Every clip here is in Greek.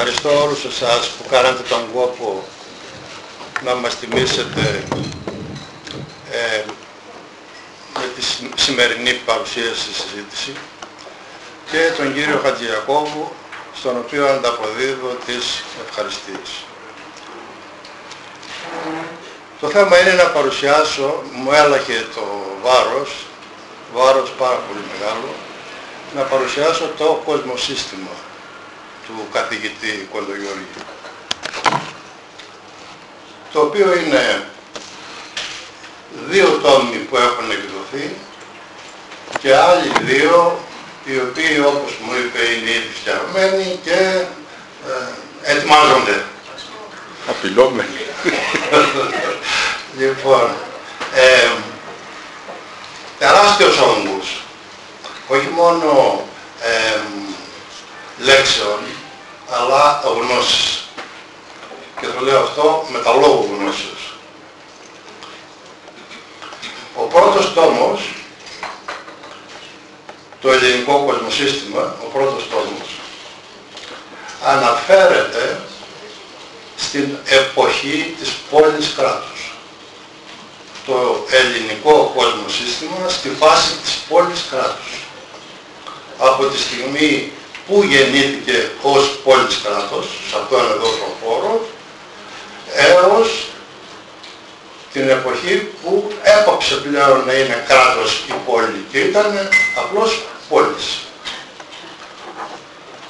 ευχαριστώ όλους εσάς που κάνατε τον κόπο να μας τιμήσετε ε, με τη σημερινή παρουσίαση συζήτηση και τον κύριο Χατζιακόβου στον οποίο ανταποδίδω τις ευχαριστίες. Το θέμα είναι να παρουσιάσω, μου έλαχε το βάρος, βάρος πάρα πολύ μεγάλο, να παρουσιάσω το κοσμοσύστημα του καθηγητή Κοντογιώργη. Το οποίο είναι δύο τόμοι που έχουν εκδοθεί και άλλοι δύο οι οποίοι όπως μου είπε είναι ήδη φτιαγμένοι και ε, ετοιμάζονται. Απειλόμενοι. λοιπόν, ε, τεράστιος όγκος, όχι μόνο ε, λέξεων, αλλά γνώσεις. Και το λέω αυτό με τα λόγου γνώσεως. Ο πρώτος τόμος, το ελληνικό κοσμοσύστημα, ο πρώτος τόμος, αναφέρεται στην εποχή της πόλης κράτους. Το ελληνικό κοσμοσύστημα στη φάση της πόλης κράτους. Από τη στιγμή που γεννήθηκε ως πόλης κράτος, σε αυτόν εδώ τον χώρο, έως την εποχή που έπαψε πλέον να είναι κράτος η πόλη και ήταν απλώς πόλης.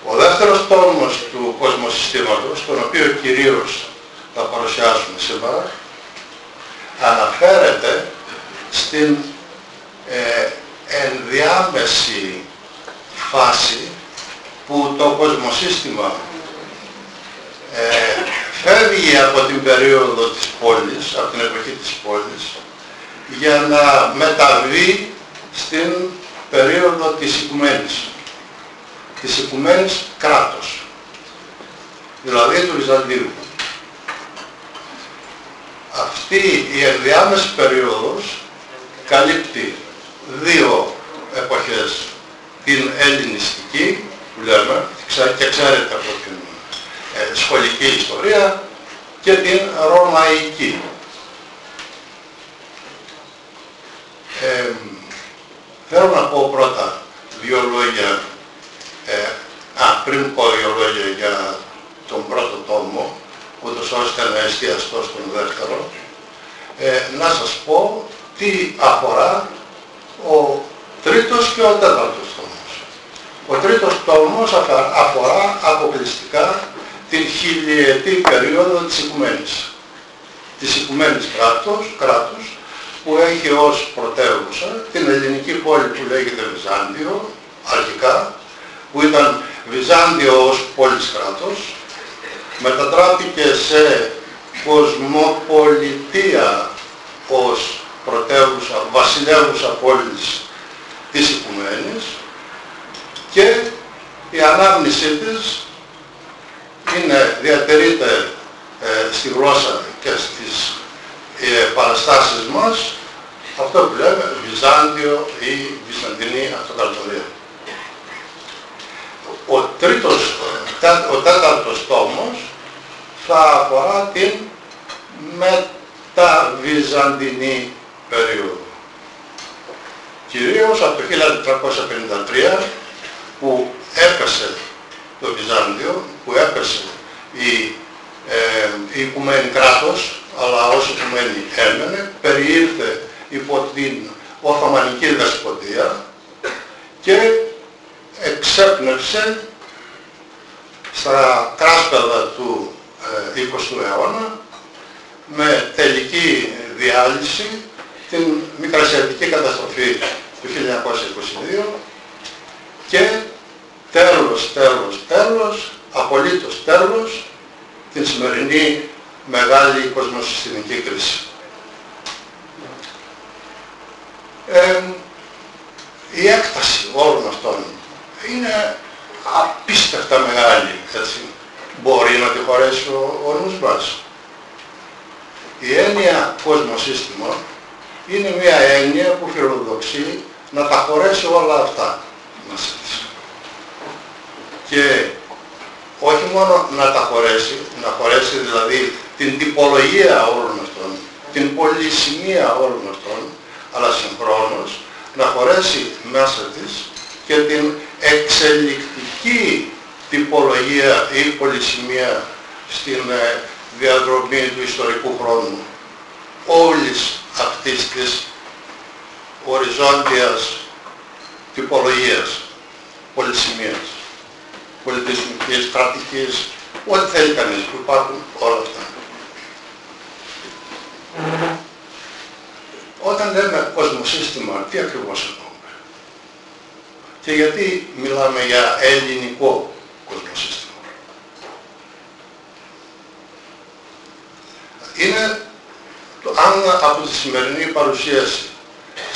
Ο δεύτερος τόμος του κοσμοσυστήματος, τον οποίο κυρίως θα παρουσιάσουμε σήμερα, αναφέρεται στην ε, ενδιάμεση φάση που το κοσμοσύστημα ε, φεύγει από την περίοδο της πόλης, από την εποχή της πόλης, για να μεταβεί στην περίοδο της οικουμένης. Της οικουμένης κράτος. Δηλαδή του Βυζαντίου. Αυτή η ενδιάμεση περίοδος καλύπτει δύο εποχές. Την ελληνιστική που λέμε και ξέρετε από την ε, σχολική ιστορία και την ρωμαϊκή. Ε, θέλω να πω πρώτα δύο λόγια, ε, α, πριν πω δύο λόγια για τον πρώτο τόμο, ούτως ώστε να εστιαστώ στον δεύτερο, ε, να σας πω τι αφορά ο τρίτος και ο τέταρτος τόμος. Ο τρίτος τόμος αφορά αποκλειστικά την χιλιετή περίοδο της οικουμένης. Της οικουμένης κράτους, κράτους που έχει ως πρωτεύουσα την ελληνική πόλη που λέγεται Βυζάντιο, αρχικά, που ήταν Βυζάντιο ως πόλης κράτος, μετατράπηκε σε κοσμοπολιτεία ως πρωτεύουσα, βασιλεύουσα πόλης της Οικουμένης και η ανάμνησή της είναι, διατηρείται ε, στη γλώσσα και στις ε, παραστάσεις μας αυτό που λέμε Βυζάντιο ή Βυζαντινή Αυτοκρατορία. Ο τρίτος, ο τέταρτος τόμος θα αφορά την μεταβυζαντινή περίοδο. Κυρίως από το 1453 που έπεσε το Βυζάντιο που έπεσε η, ε, η Οικουμένη κράτος, αλλά όσο Οικουμένη έμενε, περιήρθε υπό την Οθωμανική Δεσποτεία και εξέπνευσε στα κράσπεδα του ε, 20ου αιώνα με τελική διάλυση την Μικρασιατική καταστροφή του 1922 και τέλος, τέλος, τέλος, απολύτως τέλος, την σημερινή μεγάλη κοσμοσυστημική κρίση. Ε, η έκταση όλων αυτών είναι απίστευτα μεγάλη, έτσι. Μπορεί να τη χωρέσει ο, ο νους μας. Η έννοια κοσμοσύστημα είναι μια έννοια που φιλοδοξεί να τα χωρέσει όλα αυτά μέσα της και όχι μόνο να τα χωρέσει, να χωρέσει δηλαδή την τυπολογία όλων αυτών, την πολυσημεία όλων αυτών, αλλά συγχρόνως να χωρέσει μέσα της και την εξελικτική τυπολογία ή πολυσημεία στην ε, διαδρομή του ιστορικού χρόνου όλης αυτής της οριζόντιας τυπολογίας, πολυσημείας, πολιτισμικής, κρατικής, ό,τι θέλει κανείς που υπάρχουν όλα αυτά. Όταν λέμε κοσμοσύστημα, τι ακριβώς εννοούμε; Και γιατί μιλάμε για ελληνικό κοσμοσύστημα; Είναι, το, αν από τη σημερινή παρουσίαση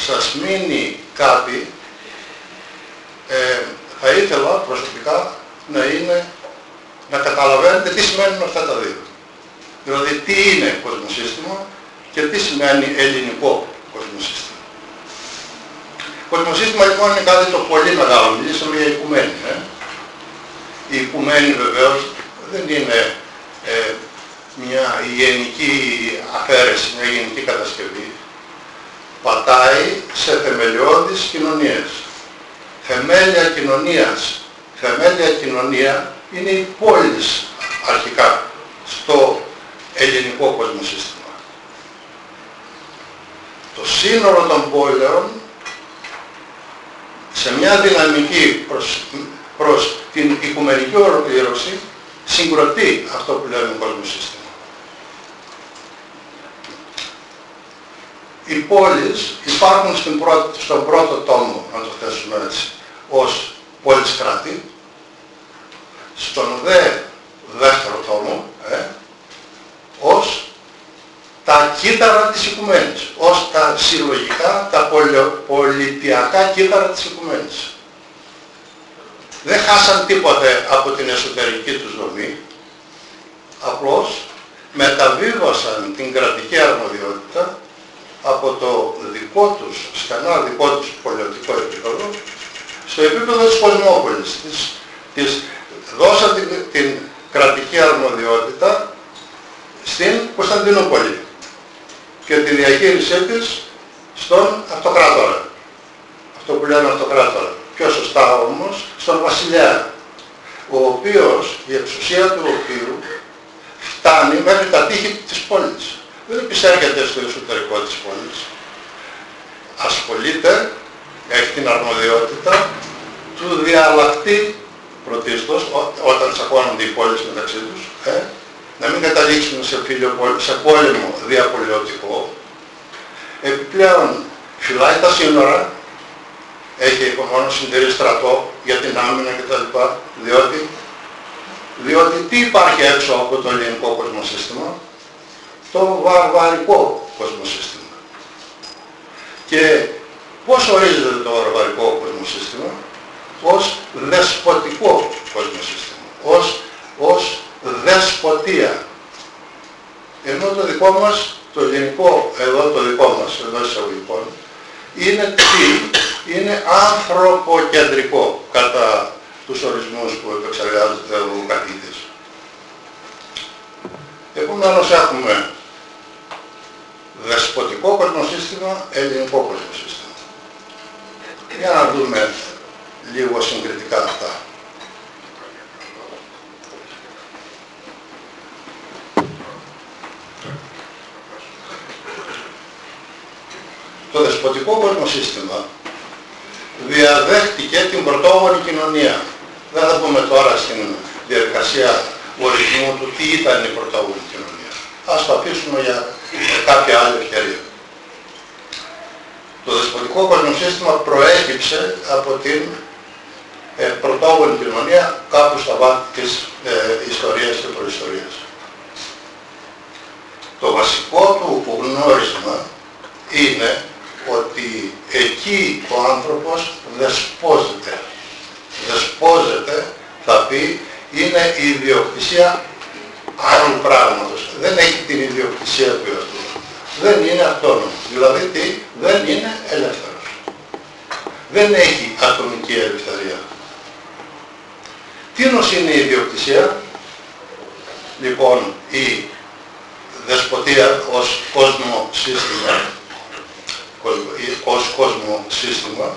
σας μείνει κάτι, ε, θα ήθελα προσωπικά να είναι να καταλαβαίνετε τι σημαίνουν αυτά τα δύο. Δηλαδή τι είναι κοσμοσύστημα και τι σημαίνει ελληνικό κοσμοσύστημα. Κοσμοσύστημα λοιπόν είναι κάτι το πολύ μεγάλο. Μιλήσαμε για οικουμένη. Ε; Η οικουμένη βεβαίως δεν είναι ε, μια γενική αφαίρεση, μια γενική κατασκευή. Πατάει σε θεμελιώδεις κοινωνίες. Θεμέλια κοινωνίας. Θεμέλια κοινωνία είναι η πόλη αρχικά στο ελληνικό κοσμοσύστημα. Το σύνολο των πόλεων σε μια δυναμική προς, προς την οικουμενική ολοκλήρωση συγκροτεί αυτό που λέμε κοσμοσύστημα. Οι πόλεις υπάρχουν στον πρώτο τόμο, αν το θέσουμε έτσι, ως πόλεις κράτη, στον δε δεύτερο τόμο, ε, ως τα κύτταρα της οικουμένης, ως τα συλλογικά, τα πολιτιακά κύτταρα της οικουμένης. Δεν χάσαν τίποτε από την εσωτερική τους δομή, απλώς μεταβίβασαν την κρατική αρμοδιότητα από το δικό τους, στενά δικό τους πολιτικό επίπεδο, στο επίπεδο της κοσμόπολης, της, της δώσαν την, την κρατική αρμοδιότητα στην Κωνσταντινούπολη και τη διαχείρισή της στον αυτοκράτορα. Αυτό που λέμε αυτοκράτορα. Πιο σωστά όμως στον βασιλιά, ο οποίος, η εξουσία του οποίου φτάνει μέχρι τα τείχη της πόλης. Δεν επισέρχεται στο εσωτερικό της πόλης. Ασχολείται, έχει την αρμοδιότητα του διαλλακτή πρωτίστως, όταν τσακώνονται οι πόλεις μεταξύ τους, ε, να μην καταλήξουν σε, σε πόλεμο διαπολιωτικό. Επιπλέον φυλάει τα σύνορα, έχει μόνο συντηρεί στρατό για την άμυνα κτλ. Διότι, διότι τι υπάρχει έξω από το ελληνικό κοσμοσύστημα, το βαρβαρικό κοσμοσύστημα. Και πώς ορίζεται το βαρβαρικό κοσμοσύστημα, ως δεσποτικό κοσμοσύστημα, ως, ως δεσποτεία. Ενώ το δικό μας, το ελληνικό, εδώ το δικό μας, εδώ εισαγωγικών, είναι τι, είναι ανθρωποκεντρικό κατά τους ορισμούς που επεξεργάζεται ο καθηγητής. Επομένως έχουμε δεσποτικό κοσμοσύστημα, ελληνικό κοσμοσύστημα. Για να δούμε λίγο συγκριτικά αυτά. Το δεσποτικό κόσμο σύστημα διαδέχτηκε την πρωτόγονη κοινωνία. Δεν θα πούμε τώρα στην διαδικασία ορισμού του τι ήταν η πρωτόγονη κοινωνία. Ας το αφήσουμε για κάποια άλλη ευκαιρία. Το δεσποτικό κοσμοσύστημα προέκυψε από την ε, πρωτόγονη κοινωνία κάπου στα βάθη της ε, ιστορίας και προϊστορίας. Το βασικό του γνώρισμα είναι ότι εκεί ο άνθρωπος δεσπόζεται. Δεσπόζεται θα πει είναι η ιδιοκτησία άλλου πράγματος. Δεν έχει την ιδιοκτησία του εαυτού. Δεν είναι αυτόνομος. Δηλαδή τι, δεν είναι ελεύθερος. Δεν έχει ατομική ελευθερία. Τι είναι η ιδιοκτησία, λοιπόν η δεσποτεία ως κόσμο σύστημα, ως κόσμο σύστημα,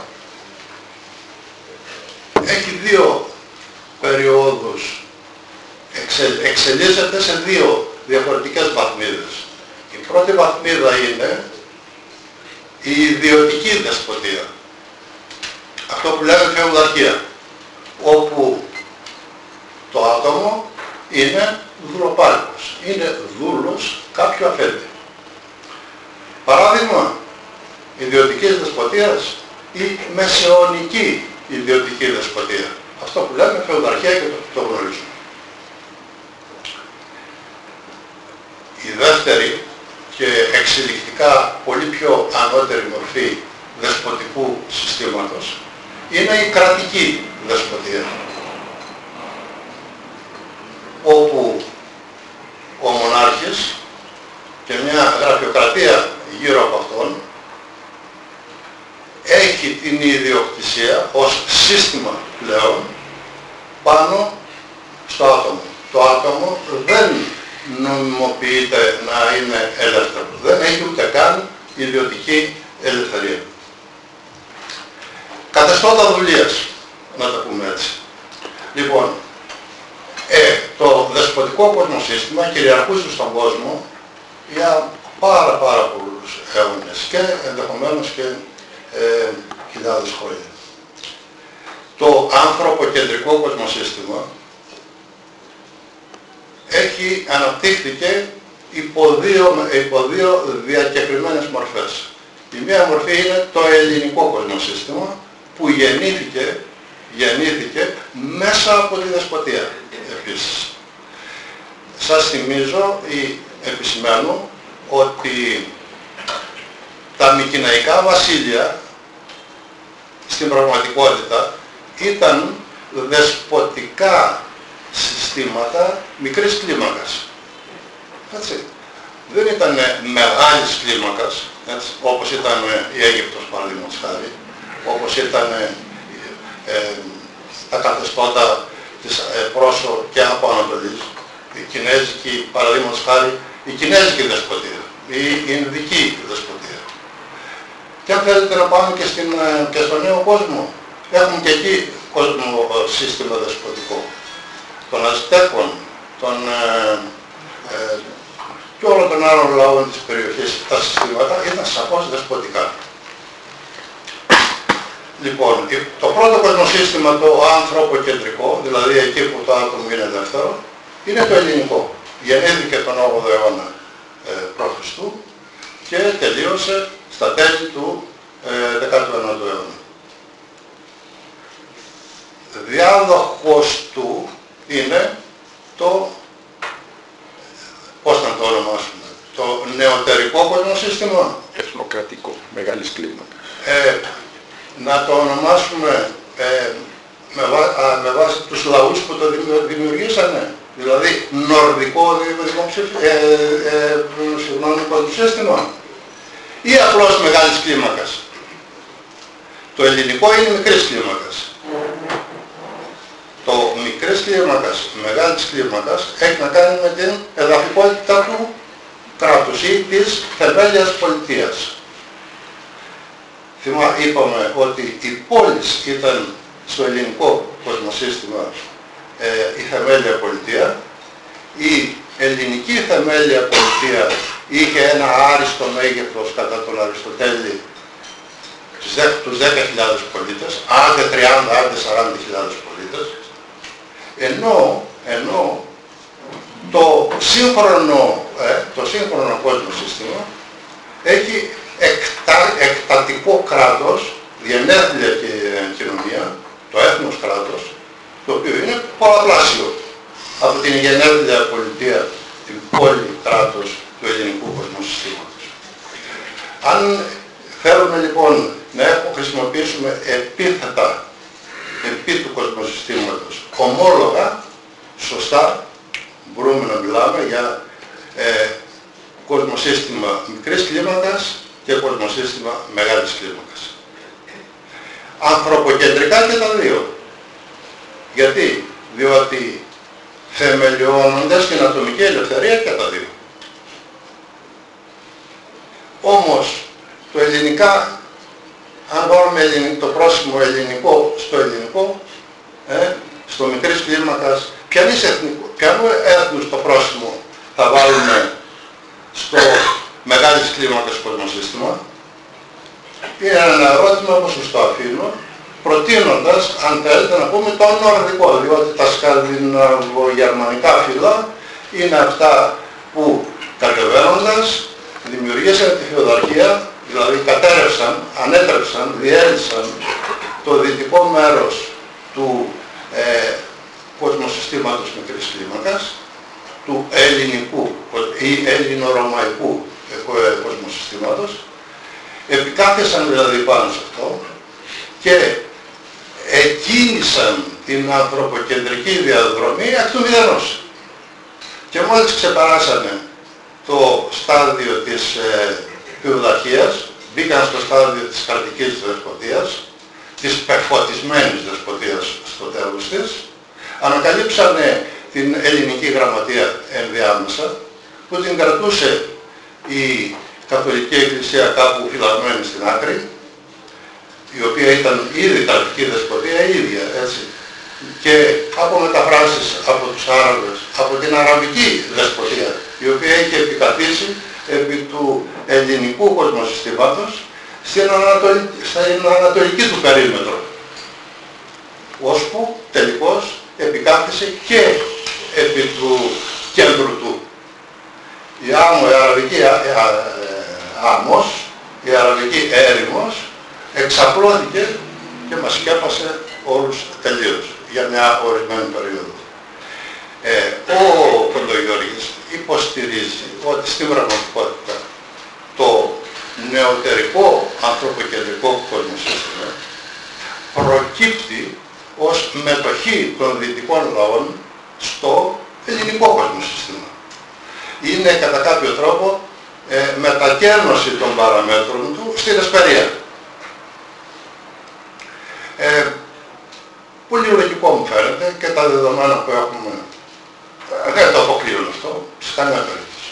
έχει δύο περιόδους, εξελίσσεται σε δύο διαφορετικές βαθμίδες. Η πρώτη βαθμίδα είναι η ιδιωτική δεσποτεία. Αυτό που λέμε φεουδαρχία, όπου το άτομο είναι δουλοπάρκος, είναι δούλος κάποιου αφέντη. Παράδειγμα ιδιωτικής δεσποτείας ή μεσαιωνική ιδιωτική δεσποτεία. Αυτό που λέμε φεουδαρχία και το, το γνωρίζουμε. Η δεύτερη και εξελικτικά πολύ πιο ανώτερη μορφή δεσποτικού συστήματος είναι η κρατική δεσποτεία όπου ο μονάρχης και μια γραφειοκρατία γύρω από αυτόν έχει την ιδιοκτησία ως σύστημα πλέον πάνω στο άτομο. Το άτομο δεν νομιμοποιείται να είναι ελεύθερο. Δεν έχει ούτε καν ιδιωτική ελευθερία. Καθεστώτα δουλείας, να τα πούμε έτσι. Λοιπόν, ε, το δεσποτικό κοσμοσύστημα κυριαρχούσε στον κόσμο για πάρα πάρα πολλούς αιώνες και ενδεχομένως και ε, χιλιάδες χρόνια. Το ανθρωποκεντρικό κοσμοσύστημα έχει αναπτύχθηκε υπό δύο, υπό δύο διακεκριμένες μορφές. Η μία μορφή είναι το ελληνικό κοσμοσύστημα που γεννήθηκε, γεννήθηκε μέσα από τη δεσποτεία επίσης. Σας θυμίζω ή επισημαίνω ότι τα μικυναϊκά βασίλεια στην πραγματικότητα ήταν δεσποτικά συστήματα μικρής κλίμακας. Έτσι. Δεν ήταν μεγάλης κλίμακας, έτσι, όπως ήταν η Αίγυπτος παραδείγματος χάρη, όπως ήταν ε, ε, τα καθεστώτα της ε, πρόσω και από Ανατολής, η Κινέζικη παραδείγματος χάρη, η Κινέζικη δεσποτεία, η Ινδική δεσποτεία. Και αν θέλετε να πάμε και, στην, ε, και στον νέο κόσμο, έχουμε και εκεί κόσμο ε, σύστημα δεσποτικό των Αζτέκων, των, ε, ε, και όλων των άλλων λαών της περιοχής, τα συστήματα ήταν σαφώς δεσποτικά. Λοιπόν, το πρώτο κοσμοσύστημα, το ανθρωποκεντρικό, δηλαδή εκεί που το άτομο είναι δεύτερο, είναι το ελληνικό. Γεννήθηκε τον 8ο αιώνα ε, π.Χ. και τελείωσε στα τέλη του ε, 19ου αιώνα. Διάδοχος του είναι το, πώς να το ονομάσουμε, το νεωτερικό κοσμοσύστημα. Εθνοκρατικό, μεγάλης κλίμακας. Ε, να το ονομάσουμε ε, με, βά, με βάση τους λαούς που το δημιουργήσανε. Δηλαδή νορδικό ε, ε, κοσμοσύστημα ή απλώς μεγάλης κλίμακας. Το ελληνικό είναι μικρής κλίμακας το μικρές κλίμακας, μεγάλης κλίμακας έχει να κάνει με την εδαφικότητα του κράτους ή της θεμέλιας πολιτείας. Θυμά, είπαμε ότι η πόλης ήταν στο ελληνικό κοσμοσύστημα ε, η θεμέλια πολιτεία, η ελληνική θεμέλια πολιτεία είχε ένα άριστο μέγεθος κατά τον Αριστοτέλη τους 10.000 πολίτες, άντε 30, άντε 40.000 πολίτες, ενώ, ενώ το σύγχρονο, ε, το σύγχρονο κόσμο σύστημα έχει εκτα, εκτατικό κράτος, διενέθλια και κοινωνία, το έθνος κράτος, το οποίο είναι πολλαπλάσιο από την γενέθλια πολιτεία, την πόλη κράτος του ελληνικού κοσμοσυστήματος. Αν θέλουμε λοιπόν να χρησιμοποιήσουμε επίθετα επί του κοσμοσυστήματος ομόλογα, σωστά μπορούμε να μιλάμε για ε, κοσμοσύστημα μικρής κλίμακας και κοσμοσύστημα μεγάλης κλίμακας. Ανθρωποκεντρικά και τα δύο. Γιατί, διότι θεμελιώνοντας την ατομική ελευθερία και τα δύο. Όμως το ελληνικά, αν βάλουμε το πρόσημο ελληνικό στο ελληνικό, ε, στο μικρής κλίμακας, ποιανού έθνους το πρόσημο θα βάλουμε στο μεγάλης κλίμακας κοσμοσύστημα. Είναι ένα ερώτημα που σας το αφήνω, προτείνοντας, αν θέλετε να πούμε, το νορδικό, διότι τα σκανδιναβογερμανικά φύλλα είναι αυτά που κατεβαίνοντας δημιουργήσαν τη φεουδαρχία, δηλαδή κατέρευσαν, ανέτρεψαν, διέλυσαν το δυτικό μέρος του ε, κοσμοσυστήματος μικρής κλίμακας, του ελληνικού ή ελληνορωμαϊκού ε, κοσμοσυστήματος, επικάθεσαν δηλαδή πάνω σε αυτό και εκκίνησαν την ανθρωποκεντρική διαδρομή εκ του μηδενός. Και μόλις ξεπεράσανε το στάδιο της ε, μπήκαν στο στάδιο της κρατικής δεσποτείας, της πεφωτισμένης δεσποτείας στο τέλος της, ανακαλύψανε την ελληνική γραμματεία ενδιάμεσα, που την κρατούσε η Καθολική Εκκλησία κάπου φυλαγμένη στην άκρη, η οποία ήταν ήδη κρατική δεσποτεία ίδια, έτσι. Και από μεταφράσεις από τους Άραβες, από την Αραβική δεσποτεία, η οποία είχε επικαθίσει επί του ελληνικού κοσμοσυστήματος στην, στην ανατολική του περίμετρο. Ώσπου τελικώς επικάθισε και επί του κέντρου του. Η άμμο, η αραβική ε, ε, άμμος, η αραβική έρημος, εξαπλώθηκε και μας σκέπασε όλους τελείως για μια ορισμένη περίοδο. Ε, ο Κοντογιώργης υποστηρίζει ότι στην πραγματικότητα το νεωτερικό ανθρωποκεντρικό κοσμοσύστημα προκύπτει ως μετοχή των δυτικών λαών στο ελληνικό κοσμοσύστημα. Είναι κατά κάποιο τρόπο ε, μετακέρνωση των παραμέτρων του στην Εσπερία. Ε, πολύ λογικό μου φαίνεται και τα δεδομένα που έχουμε ε, δεν το αποκλείουν αυτό, σε καμία περίπτωση.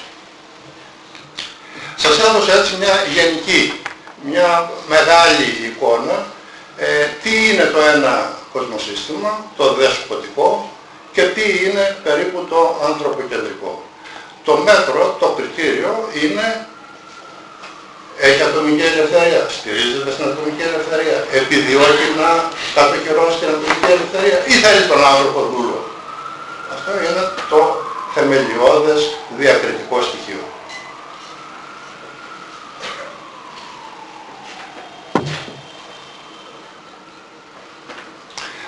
Σας έδωσα έτσι μια γενική, μια μεγάλη εικόνα ε, τι είναι το ένα κοσμοσύστημα, το δεσποτικό και τι είναι περίπου το ανθρωποκεντρικό. Το μέτρο, το κριτήριο είναι έχει ατομική ελευθερία, στηρίζεται στην ατομική ελευθερία, επιδιώκει να κατοχυρώσει την ατομική ελευθερία ή θέλει τον άνθρωπο δούλο. Αυτό είναι το θεμελιώδες διακριτικό στοιχείο.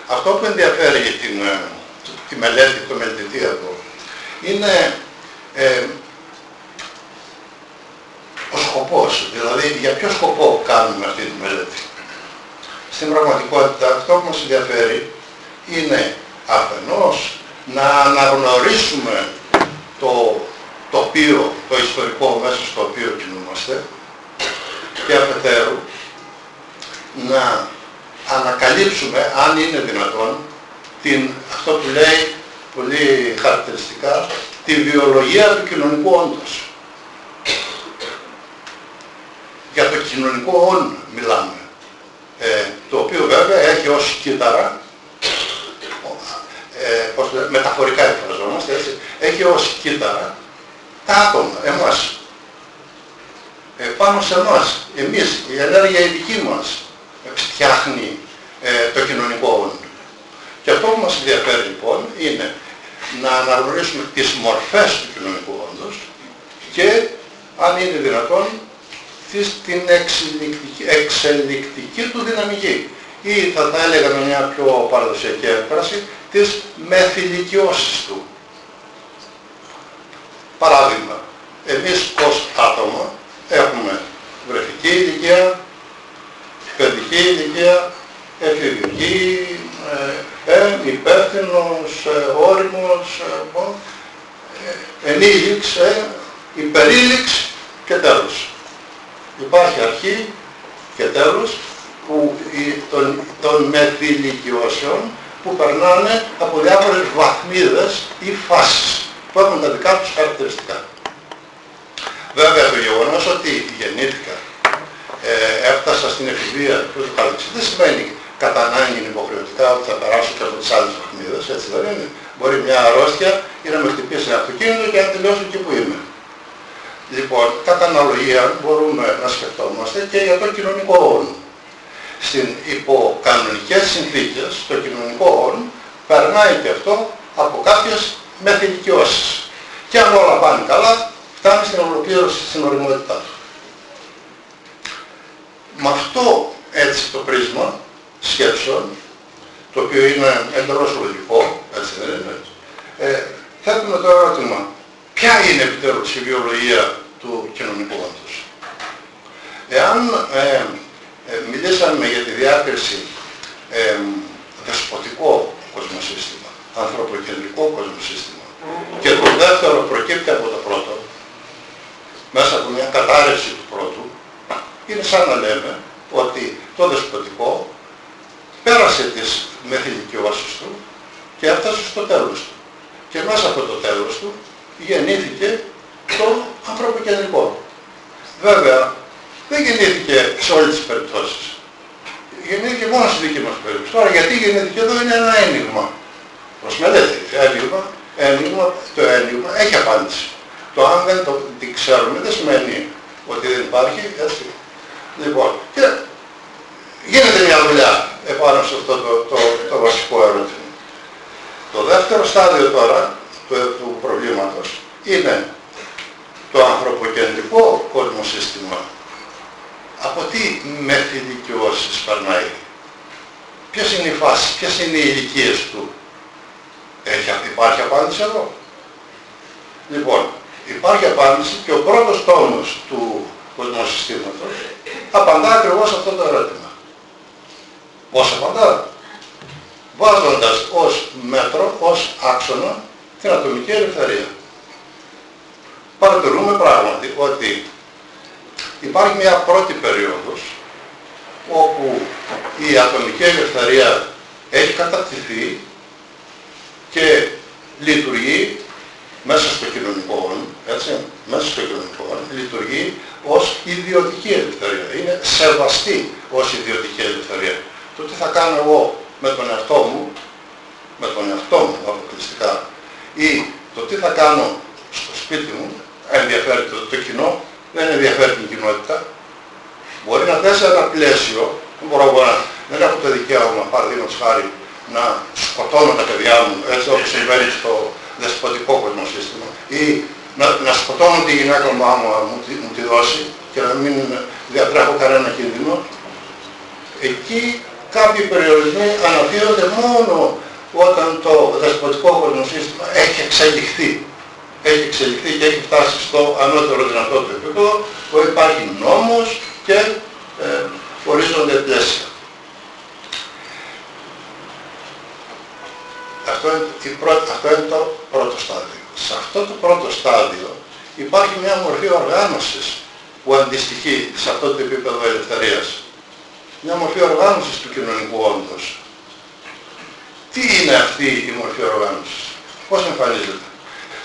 Αυτό που ενδιαφέρει την, ε, τη μελέτη, το μελετητή εδώ, είναι ε, ο σκοπός, δηλαδή για ποιο σκοπό κάνουμε αυτή τη μελέτη. Στην πραγματικότητα αυτό που μας ενδιαφέρει είναι αφενός να αναγνωρίσουμε το τοπίο, το ιστορικό μέσα στο οποίο κινούμαστε και αφετέρου να ανακαλύψουμε, αν είναι δυνατόν, την, αυτό που λέει πολύ χαρακτηριστικά, τη βιολογία του κοινωνικού όντως. Για το κοινωνικό όν μιλάμε, ε, το οποίο βέβαια έχει ως κύτταρα, ε, πώς μεταφορικά εκφραζόμαστε έτσι, έχει ως κύτταρα τα άτομα, εμάς. Ε, πάνω σε εμάς, εμείς, η ενέργεια η δική μας, φτιάχνει ε, το κοινωνικό όν. Και αυτό που μας ενδιαφέρει λοιπόν είναι να αναγνωρίσουμε τις μορφές του κοινωνικού όντως και αν είναι δυνατόν την εξελικτική, εξελικτική του δυναμική ή θα τα έλεγα με μια πιο παραδοσιακή έκφραση τις μεθυλικιώσεις του. Παράδειγμα, εμείς ως άτομα έχουμε βρεφική ηλικία, παιδική ηλικία, εφηβική, ε, ε, υπεύθυνος, ε, όριμος, ε, ενήλιξ, ε, υπερήλιξ και τέλος. Υπάρχει αρχή και τέλος που των, των μεθυλικιώσεων που περνάνε από διάφορες βαθμίδες ή φάσεις που έχουν τα δικά τους χαρακτηριστικά. Βέβαια το γεγονός ότι γεννήθηκα, ε, έφτασα στην εφηβεία του καθεξής, δεν σημαίνει κατά ανάγκη υποχρεωτικά ότι θα περάσω και από τις άλλες βαθμίδες, έτσι δεν είναι. Μπορεί μια αρρώστια ή να με χτυπήσει ένα αυτοκίνητο και να τελειώσω εκεί που είμαι. Λοιπόν, κατά αναλογία μπορούμε να σκεφτόμαστε και για το κοινωνικό όν. Στην υποκανονικές συνθήκες, το κοινωνικό όν περνάει και αυτό από κάποιες μεθυλικιώσεις. Και αν όλα πάνε καλά, φτάνει στην ολοκλήρωση στην οριμότητά του. Με αυτό έτσι το πρίσμα σκέψεων, το οποίο είναι εντελώς λογικό, έτσι δεν είναι, ε, θέτουμε το ερώτημα, ποια είναι επιτέλους η βιολογία του κοινωνικού όντως. Εάν ε, ε, μιλήσαμε για τη διάκριση ε, δεσποτικό κοσμοσύστημα, ανθρωποκεντρικό κοσμοσύστημα και το δεύτερο προκύπτει από το πρώτο, μέσα από μια κατάρρευση του πρώτου, είναι σαν να λέμε ότι το δεσποτικό πέρασε τις μεθυλικιώσεις του και έφτασε στο τέλος του. Και μέσα από το τέλος του γεννήθηκε το ανθρωποκεντρικό. Βέβαια, δεν γεννήθηκε σε όλες τις περιπτώσεις. Γεννήθηκε μόνος στη δική μας περίπτωση. Τώρα γιατί γεννήθηκε εδώ είναι ένα ένιγμα. Προς μελέτη, ένιγμα, ένιγμα, το ένιγμα έχει απάντηση. Το αν δεν το τι ξέρουμε δεν σημαίνει ότι δεν υπάρχει, έτσι. Λοιπόν, και γίνεται μια δουλειά επάνω σε αυτό το, το, το, βασικό ερώτημα. Το δεύτερο στάδιο τώρα του, του προβλήματος είναι το ανθρωποκεντρικό κόσμο σύστημα από τι μεθυδικαιώσεις περνάει; Ποιες είναι οι φάσεις, ποιες είναι οι ηλικίες του; Έχει, υπάρχει απάντηση εδώ; Λοιπόν, υπάρχει απάντηση και ο πρώτος τόμος του κοσμοσυστήματος απαντά ακριβώς αυτό το ερώτημα. Πώς απαντά; Βάζοντας ως μέτρο, ως άξονα την ατομική ελευθερία. Παρατηρούμε πράγματι ότι υπάρχει μια πρώτη περίοδος όπου η ατομική ελευθερία έχει κατακτηθεί και λειτουργεί μέσα στο κοινωνικό έτσι, μέσα στο κοινωνικό λειτουργεί ως ιδιωτική ελευθερία. Είναι σεβαστή ως ιδιωτική ελευθερία. Το τι θα κάνω εγώ με τον εαυτό μου, με τον εαυτό μου αποκλειστικά, ή το τι θα κάνω στο σπίτι μου, ενδιαφέρει το, το κοινό, δεν ενδιαφέρει την κοινότητα. Μπορεί να θέσει ένα πλαίσιο, δεν μπορώ εγώ να, δεν έχω το δικαίωμα, παραδείγματος χάρη, να σκοτώνω τα παιδιά μου, έτσι όπως συμβαίνει στο δεσποτικό κοσμοσύστημα ή να, να σκοτώνω τη γυναίκα μου άμα μου, μου τη δώσει και να μην διατρέχω κανένα κίνδυνο. Εκεί κάποιοι περιορισμοί αναδύονται μόνο όταν το δεσποτικό κοσμοσύστημα έχει εξελιχθεί. Έχει εξελιχθεί και έχει φτάσει στο ανώτερο δυνατό του επίπεδο που υπάρχει νόμος και ε, ορίζονται πλαίσια. Αυτό είναι, πρώτη, αυτό είναι το πρώτο στάδιο. Σε αυτό το πρώτο στάδιο υπάρχει μια μορφή οργάνωσης που αντιστοιχεί σε αυτό το επίπεδο ελευθερίας. Μια μορφή οργάνωσης του κοινωνικού όντως. Τι είναι αυτή η μορφή οργάνωσης, πώς εμφανίζεται;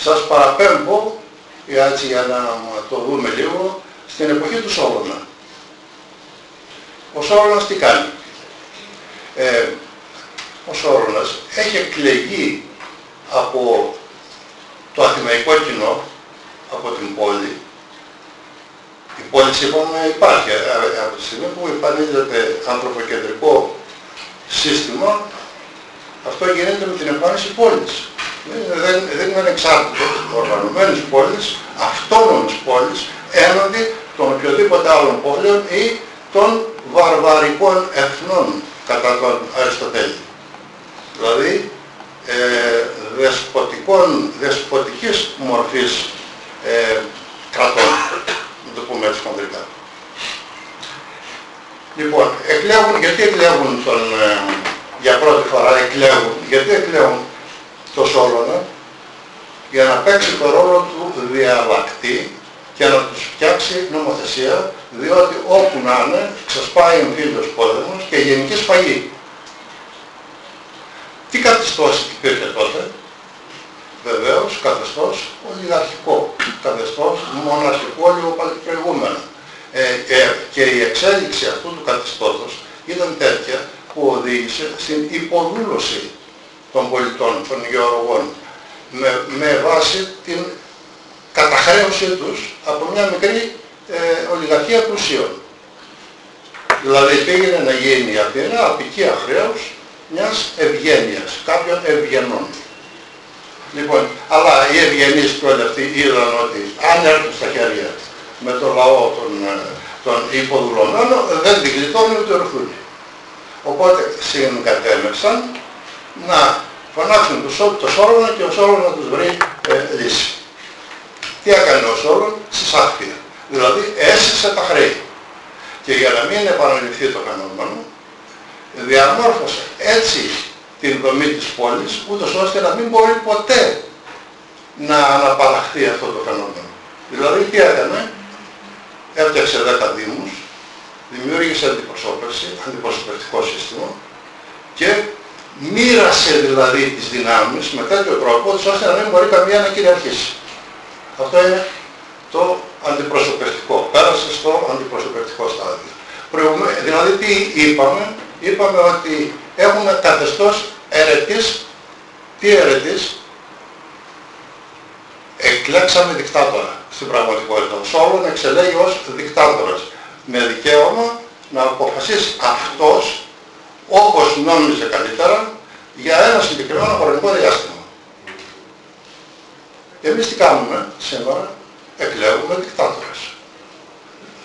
Σας παραπέμπω, έτσι για να το δούμε λίγο, στην εποχή του Σόλωνα. Ο Σόλωνας τι κάνει; Ε, ο Σόρονας έχει εκλεγεί από το αθηναϊκό κοινό, από την πόλη. Η πόλη σύμφωνα υπάρχει ε, ε, από τη στιγμή που εμφανίζεται ανθρωποκεντρικό σύστημα, αυτό γίνεται με την εμφάνιση πόλης. Δεν, δεν είναι ανεξάρτητος οργανωμένης πόλης, αυτόνομης πόλης, έναντι των οποιοδήποτε άλλων πόλεων ή των βαρβαρικών εθνών κατά τον Αριστοτέλη δηλαδή ε, δεσποτικών, δεσποτικής μορφής ε, κρατών, να το πούμε έτσι χοντρικά. Λοιπόν, εκλέγουν, γιατί εκλέγουν τον, ε, για πρώτη φορά εκλέγουν, γιατί εκλέγουν το Σόλωνα, για να παίξει το ρόλο του διαβακτή και να τους φτιάξει νομοθεσία, διότι όπου να είναι ξεσπάει εμφύλιος πόλεμος και γενική σφαγή. Τι καθεστώς υπήρχε τότε, βεβαίως καθεστώς ολιγαρχικό, καθεστώς μοναρχικό λίγο προηγούμενο. Ε, ε, και η εξέλιξη αυτού του καθεστώτος ήταν τέτοια που οδήγησε στην υποδούλωση των πολιτών, των γεωργών, με, με βάση την καταχρέωσή τους από μια μικρή ε, ολιγαρχία πλουσίων. Δηλαδή πήγαινε να γίνει η Αθήνα απικία χρέους μιας ευγένειας, κάποιων ευγενών. Λοιπόν, αλλά οι ευγενείς όλοι αυτοί είδαν ότι αν έρθουν στα χέρια με το λαό των, ε, των υποδουλωμένων δεν την γλιτώνουν ούτε ορθούν. Οπότε συγκατέμεσαν να φωνάξουν το Σόλωνα και ο Σόλων να τους βρει ε, λύση. Τι έκανε ο Σόλων, συσάχθεια. Δηλαδή έσυσε τα χρέη. Και για να μην επαναληφθεί το φαινόμενο, διαμόρφωσε έτσι την δομή της πόλης, ούτως ώστε να μην μπορεί ποτέ να αναπαραχθεί αυτό το φαινόμενο. Δηλαδή τι έκανε, έφτιαξε 10 δήμους, δημιούργησε αντιπροσώπευση, αντιπροσωπευτικό σύστημα και μοίρασε δηλαδή τις δυνάμεις με τέτοιο τρόπο ώστε να μην μπορεί καμία να κυριαρχήσει. Αυτό είναι το αντιπροσωπευτικό. Πέρασε στο αντιπροσωπευτικό στάδιο. Δηλαδή τι είπαμε, είπαμε ότι έχουμε καθεστώς ερετής, τι ερετής, εκλέξαμε δικτάτορα στην πραγματικότητα. Ο Σόλων εξελέγει ως δικτάτορας με δικαίωμα να αποφασίσει αυτός όπως νόμιζε καλύτερα για ένα συγκεκριμένο χρονικό διάστημα. Εμείς τι κάνουμε σήμερα, εκλέγουμε δικτάτορες.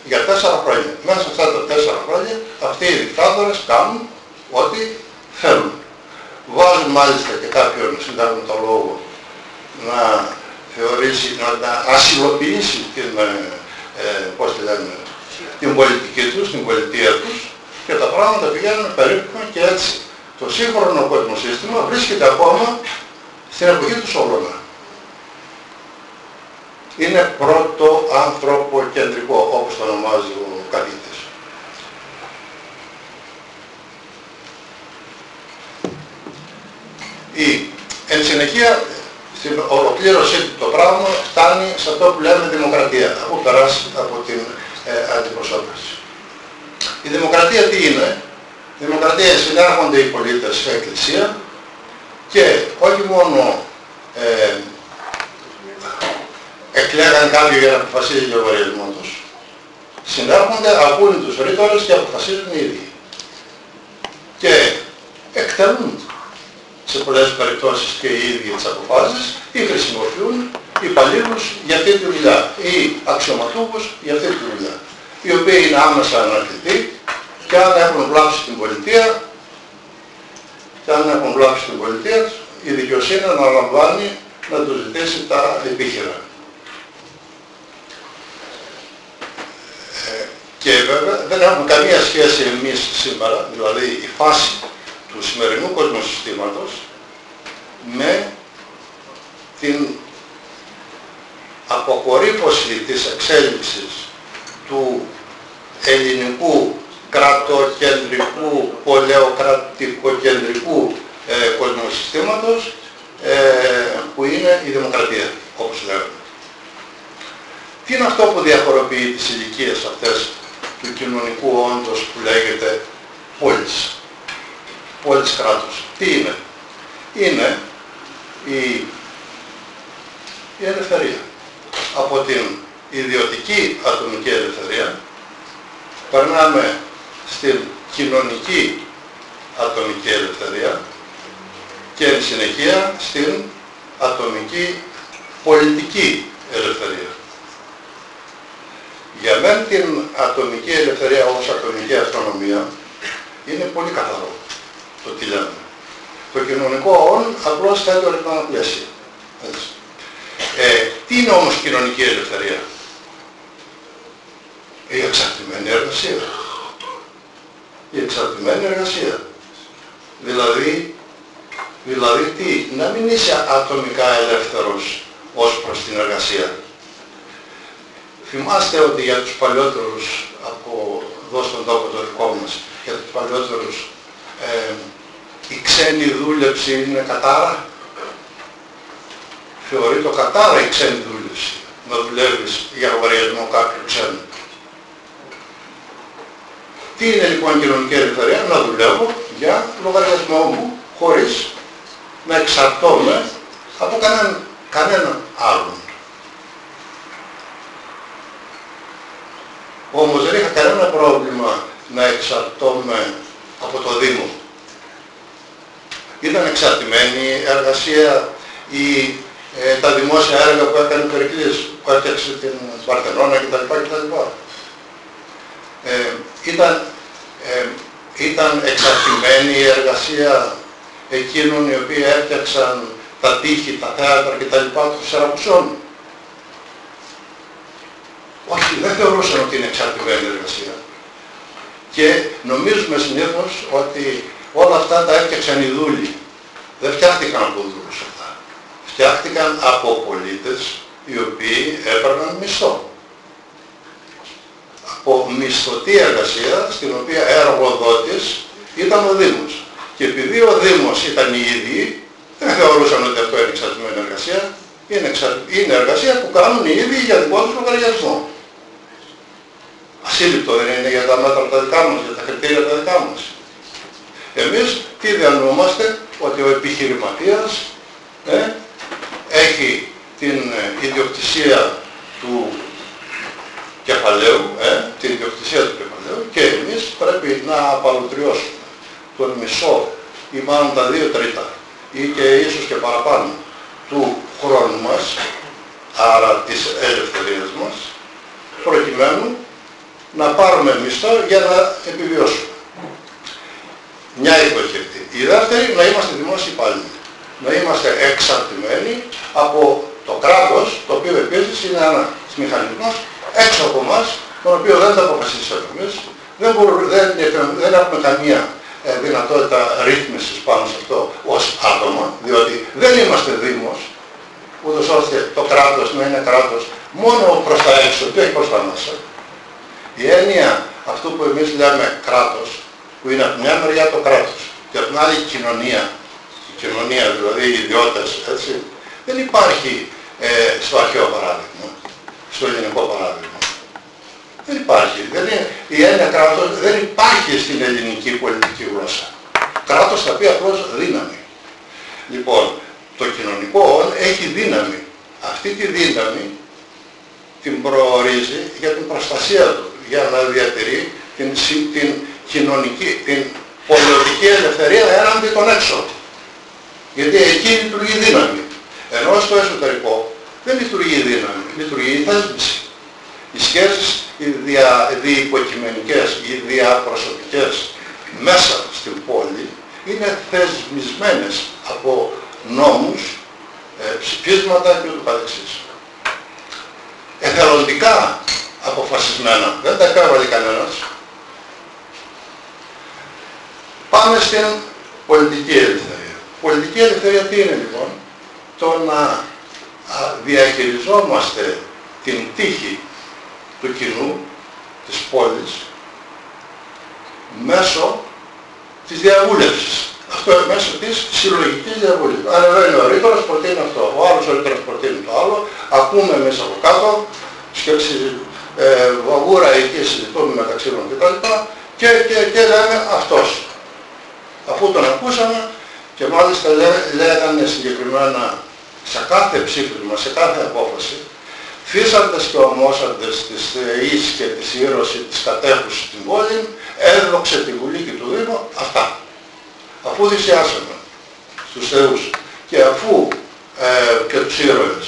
Για τέσσερα χρόνια. Μέσα σε αυτά τα τέσσερα χρόνια αυτοί οι δικτάτορες κάνουν ό,τι θέλουν. Βάζουν μάλιστα και κάποιον συνταγματολόγο να θεωρήσει, να, να ασυλοποιήσει την, ε, ε, πώς τη λένε, την πολιτική τους, την πολιτεία τους και τα πράγματα πηγαίνουν περίπου και έτσι. Το σύγχρονο κόσμο σύστημα βρίσκεται ακόμα στην εποχή του Σόλωνα. Είναι πρώτο ανθρωποκεντρικό, όπως το ονομάζει ο καθήτης. Η εν συνεχεία στην ολοκλήρωσή του το πράγμα φτάνει σε αυτό που λέμε δημοκρατία, αφού περάσει από την ε, αντιπροσώπηση. Η δημοκρατία τι είναι; Η δημοκρατία συνέρχονται οι πολίτες σε εκκλησία και όχι μόνο ε, εκλέγαν κάποιοι για να αποφασίζει ο λογαριασμό τους. Συνέρχονται, ακούνε τους ρήτορες και αποφασίζουν οι ίδιοι. Και εκτελούν σε πολλές περιπτώσεις και οι ίδιοι τις αποφάσεις ή χρησιμοποιούν υπαλλήλους για αυτή τη δουλειά ή αξιωματούχους για αυτή τη δουλειά οι οποίοι είναι άμεσα αναρκητοί και αν έχουν βλάψει την πολιτεία και αν έχουν βλάψει την πολιτεία η δικαιοσύνη αναλαμβάνει να τους ζητήσει τα επίχειρα. Ε, και βέβαια δεν έχουμε καμία σχέση εμείς σήμερα, δηλαδή η φάση του σημερινού κοσμοσυστήματος με την αποκορύφωση της εξέλιξης του ελληνικού κρατοκεντρικού, πολεοκρατικοκεντρικού ε, κοσμοσυστήματος ε, που είναι η δημοκρατία, όπως λέμε. Τι είναι αυτό που διαφοροποιεί τις ηλικίες αυτές του κοινωνικού όντως που λέγεται πόλης πόλης κράτους; Τι είναι; Είναι η, η ελευθερία. Από την ιδιωτική ατομική ελευθερία περνάμε στην κοινωνική ατομική ελευθερία και εν συνεχεία στην ατομική πολιτική ελευθερία. Για μένα την ατομική ελευθερία ως ατομική αυτονομία είναι πολύ καθαρό το τι λέμε. Το κοινωνικό όν απλώς θέτει ορισμένα πλαίσια. Ε, τι είναι όμως κοινωνική ελευθερία; Η εξαρτημένη εργασία. Η εξαρτημένη εργασία. Δηλαδή, δηλαδή τι, να μην είσαι ατομικά ελεύθερος ως προς την εργασία. Θυμάστε ότι για τους παλιότερους από εδώ στον τόπο το δικό μας, για τους παλιότερους ε, η ξένη δούλεψη είναι κατάρα. Θεωρεί το κατάρα η ξένη δούλεψη. Να δουλεύεις για λογαριασμό κάποιου ξένου. Τι είναι λοιπόν κοινωνική ελευθερία, να δουλεύω για λογαριασμό μου, χωρίς να εξαρτώμαι από κανέναν, κανέναν άλλον. Όμως δεν είχα κανένα πρόβλημα να εξαρτώμαι από το Δήμο. Ήταν εξαρτημένη η εργασία ή ε, τα δημόσια έργα που έκανε ο Περικλής, που έφτιαξε την Παρθενώνα κτλ. κτλ. Ε, ήταν, ε, ήταν εξαρτημένη η εργασία εκείνων οι οποίοι έφτιαξαν τα τείχη, τα θέατρα κτλ. του Σαρακουσών. Όχι, δεν θεωρούσαν ότι είναι εξαρτημένη εργασία. Και νομίζουμε συνήθως ότι όλα αυτά τα έφτιαξαν οι δούλοι. Δεν φτιάχτηκαν από δούλους αυτά. Φτιάχτηκαν από πολίτες οι οποίοι έπαιρναν μισθό. Από μισθωτή εργασία στην οποία εργοδότης ήταν ο Δήμος. Και επειδή ο Δήμος ήταν οι ίδιοι, δεν θεωρούσαν ότι αυτό είναι εξαρτημένη εργασία. Είναι, είναι εργασία που κάνουν οι ίδιοι για δικό τους λογαριασμό. Ασύλληπτο δεν είναι για τα μέτρα τα δικά μας, για τα κριτήρια τα δικά μας. Εμείς τι διανοούμαστε, ότι ο επιχειρηματίας ε, έχει την ε, ιδιοκτησία του κεφαλαίου, ε, την ιδιοκτησία του κεφαλαίου και εμείς πρέπει να απαλωτριώσουμε τον μισό ή μάλλον τα δύο τρίτα ή και ίσως και παραπάνω του χρόνου μας, άρα της ελευθερίας μας, προκειμένου να πάρουμε μισθό για να επιβιώσουμε. Μια εποχή αυτή. Η δεύτερη, να είμαστε δημόσιοι υπάλληλοι. Να είμαστε εξαρτημένοι από το κράτος, το οποίο επίσης είναι ένας μηχανισμός έξω από εμάς, τον οποίο δεν θα αποφασίσαμε εμείς, δεν, δεν, δεν έχουμε καμία ε, δυνατότητα ρύθμισης πάνω σε αυτό ως άτομα, διότι δεν είμαστε δήμος, ούτως ώστε το κράτος να είναι κράτος μόνο προς τα έξω και όχι προς τα μέσα. Η έννοια αυτού που εμείς λέμε κράτος, που είναι από μια μεριά το κράτος και από την άλλη η κοινωνία, η κοινωνία δηλαδή οι ιδιώτες, έτσι, δεν υπάρχει ε, στο αρχαίο παράδειγμα, στο ελληνικό παράδειγμα. Δεν υπάρχει. Δεν είναι, η έννοια κράτος δεν υπάρχει στην ελληνική πολιτική γλώσσα. Κράτος θα πει απλώς δύναμη. Λοιπόν, το κοινωνικό έχει δύναμη. Αυτή τη δύναμη την προορίζει για την προστασία του για να διατηρεί την, την κοινωνική, την πολιτική ελευθερία έναντι των έξω. Γιατί εκεί λειτουργεί η δύναμη. Ενώ στο εσωτερικό δεν λειτουργεί η δύναμη, λειτουργεί η θέσμηση. Οι σχέσεις οι δια, διυποκειμενικές, οι διαπροσωπικές μέσα στην πόλη είναι θεσμισμένες από νόμους, ε, ψηφίσματα και ούτω καθεξής. Εθελοντικά αποφασισμένα. Δεν τα επέβαλε κανένας. Πάμε στην πολιτική ελευθερία. Πολιτική ελευθερία τι είναι λοιπόν; Το να διαχειριζόμαστε την τύχη του κοινού, της πόλης, μέσω της διαβούλευσης. Αυτό μέσω της συλλογικής διαβούλευσης. Αν εδώ είναι ο ρήτορας προτείνει αυτό, ο άλλος ο ρήτορας προτείνει το άλλο, ακούμε μέσα από κάτω, σκέψη ε, βαγούρα εκεί συζητούμε μεταξύ μας κτλ. Και, και, και λέμε αυτός. Αφού τον ακούσαμε και μάλιστα λέ, λέγανε συγκεκριμένα σε κάθε ψήφισμα, σε κάθε απόφαση, φύσαντες και ομόσαντες της θεής και της ήρωση της κατέχουσης στην πόλη, έδωξε τη Βουλή και του Δήμου αυτά. Αφού θυσιάσαμε στους θεούς και αφού ε, και τους ήρωες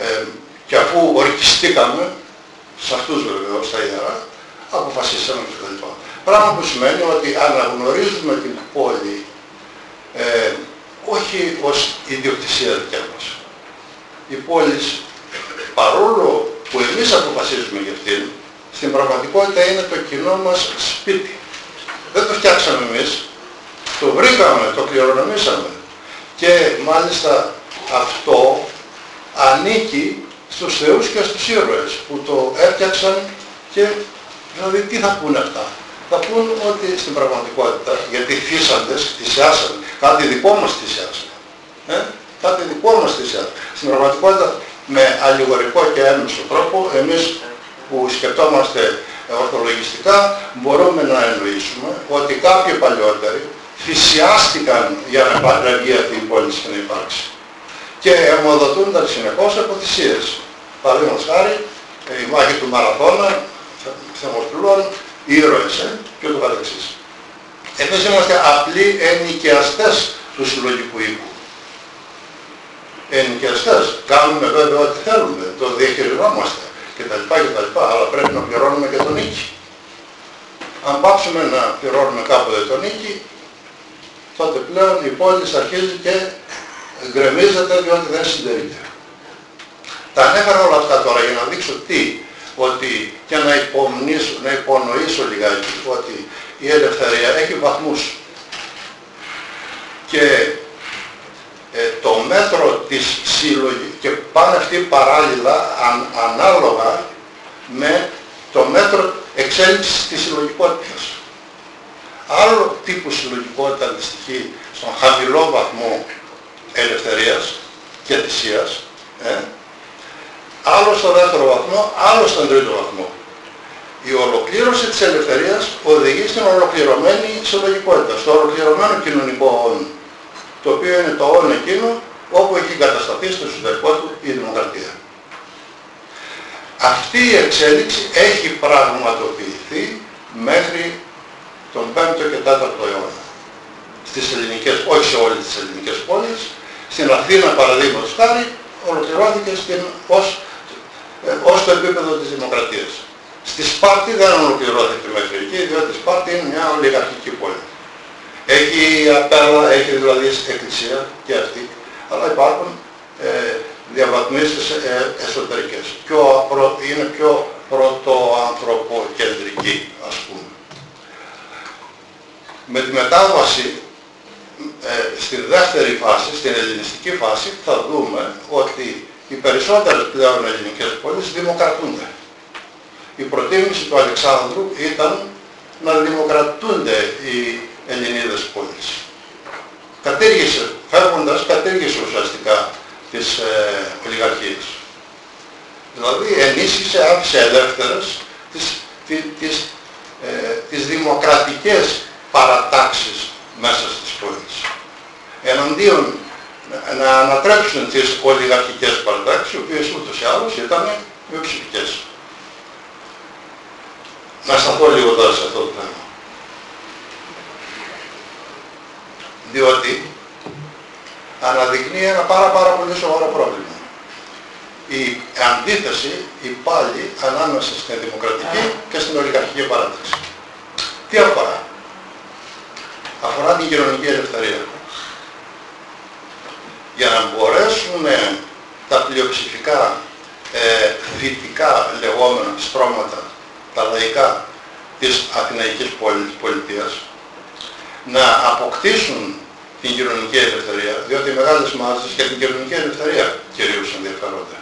ε, και αφού ορκιστήκαμε σε αυτούς βεβαίως τα ιερά, αποφασίσαμε κλπ. Πράγμα που σημαίνει ότι αναγνωρίζουμε την πόλη ε, όχι ως ιδιοκτησία δικιά μας. Η πόλη παρόλο που εμείς αποφασίζουμε για αυτήν, στην πραγματικότητα είναι το κοινό μας σπίτι. Δεν το φτιάξαμε εμείς, το βρήκαμε, το κληρονομήσαμε. Και μάλιστα αυτό ανήκει στους θεούς και στους ήρωες που το έφτιαξαν και δηλαδή τι θα πούνε αυτά. Θα πούν ότι στην πραγματικότητα, γιατί φύσαντες, θυσιάσαν Κάτι δικό μας θυσιάσαμε. Ε; Κάτι δικό μας θυσιάσαμε. Στην πραγματικότητα με αλληγορικό και έμεσο τρόπο εμείς που σκεπτόμαστε ορθολογιστικά μπορούμε να εννοήσουμε ότι κάποιοι παλιότεροι θυσιάστηκαν για να βγει αυτή η πόλη και να υπάρξει. Και αιμοδοτούνταν συνεχώς από θυσίες. Παραδείγματος χάρη, η μάχη του Μαραθώνα, Θεμοστρούλων, ήρωες ε, και ούτω καθεξής. Εμείς είμαστε απλοί ενοικιαστές του συλλογικού οίκου. Ενοικιαστές. Κάνουμε βέβαια ό,τι θέλουμε, το διαχειριζόμαστε κτλ. κτλ. Αλλά πρέπει να πληρώνουμε και τον νίκη. Αν πάψουμε να πληρώνουμε κάποτε τον νίκη, τότε πλέον η πόλη αρχίζει και γκρεμίζεται διότι δεν συντερείται. Τα ανέφερα όλα αυτά τώρα για να δείξω τι, ότι και να, να υπονοήσω λιγάκι ότι η ελευθερία έχει βαθμούς. Και ε, το μέτρο της συλλογής και πάνε αυτοί παράλληλα ανάλογα με το μέτρο εξέλιξης της συλλογικότητας. Άλλο τύπου συλλογικότητα αντιστοιχεί στον χαμηλό βαθμό ελευθερίας και θυσίας, ε, άλλο στο δεύτερο βαθμό, άλλο στον τρίτο βαθμό. Η ολοκλήρωση της ελευθερίας οδηγεί στην ολοκληρωμένη συλλογικότητα, στο ολοκληρωμένο κοινωνικό όν, το οποίο είναι το όν εκείνο όπου έχει εγκατασταθεί στο εσωτερικό του η δημοκρατία. Αυτή η εξέλιξη έχει πραγματοποιηθεί μέχρι τον 5ο και 4ο αιώνα. Στις ελληνικές, όχι σε όλες τις ελληνικές πόλεις, στην Αθήνα παραδείγματος χάρη, ολοκληρώθηκε στην, ως, ε, ως το επίπεδο της δημοκρατίας. Στη Σπάρτη δεν ολοκληρώθηκε μέχρι εκεί, διότι η Σπάρτη είναι μια ολιγαρχική πόλη. Έχει απέλα, έχει δηλαδή εκκλησία και αυτή, αλλά υπάρχουν ε, διαβαθμίσεις ε, εσωτερικές. Πιο, είναι πιο πρωτοανθρωποκεντρική, ας πούμε. Με τη μετάβαση ε, στη δεύτερη φάση, στην ελληνιστική φάση, θα δούμε ότι οι περισσότερες πλέον ελληνικές πόλεις δημοκρατούνται η προτίμηση του Αλεξάνδρου ήταν να δημοκρατούνται οι Ελληνίδες πόλεις. Κατήργησε, φεύγοντας, κατήργησε ουσιαστικά τις ε, ολιγαρχίες. Δηλαδή ενίσχυσε, άφησε ελεύθερες τις, τις, τις, ε, τις δημοκρατικές παρατάξεις μέσα στις πόλεις. Εναντίον να ανατρέψουν τις ολιγαρχικές παρατάξεις, οι οποίες ούτως ή άλλως ήταν μειοψηφικές. Να σταθώ λίγο τώρα σε αυτό το θέμα. Διότι αναδεικνύει ένα πάρα πάρα πολύ σοβαρό πρόβλημα. Η αντίθεση, η πάλι ανάμεσα στην δημοκρατική και στην ολιγαρχική παράταξη. Τι αφορά; Αφορά την κοινωνική ελευθερία. Για να μπορέσουν τα πλειοψηφικά ε, δυτικά λεγόμενα στρώματα τα λαϊκά της Αθηναϊκής πολιτείας να αποκτήσουν την κοινωνική ελευθερία, διότι οι μεγάλες μάζες για την κοινωνική ελευθερία κυρίως ενδιαφέρονται.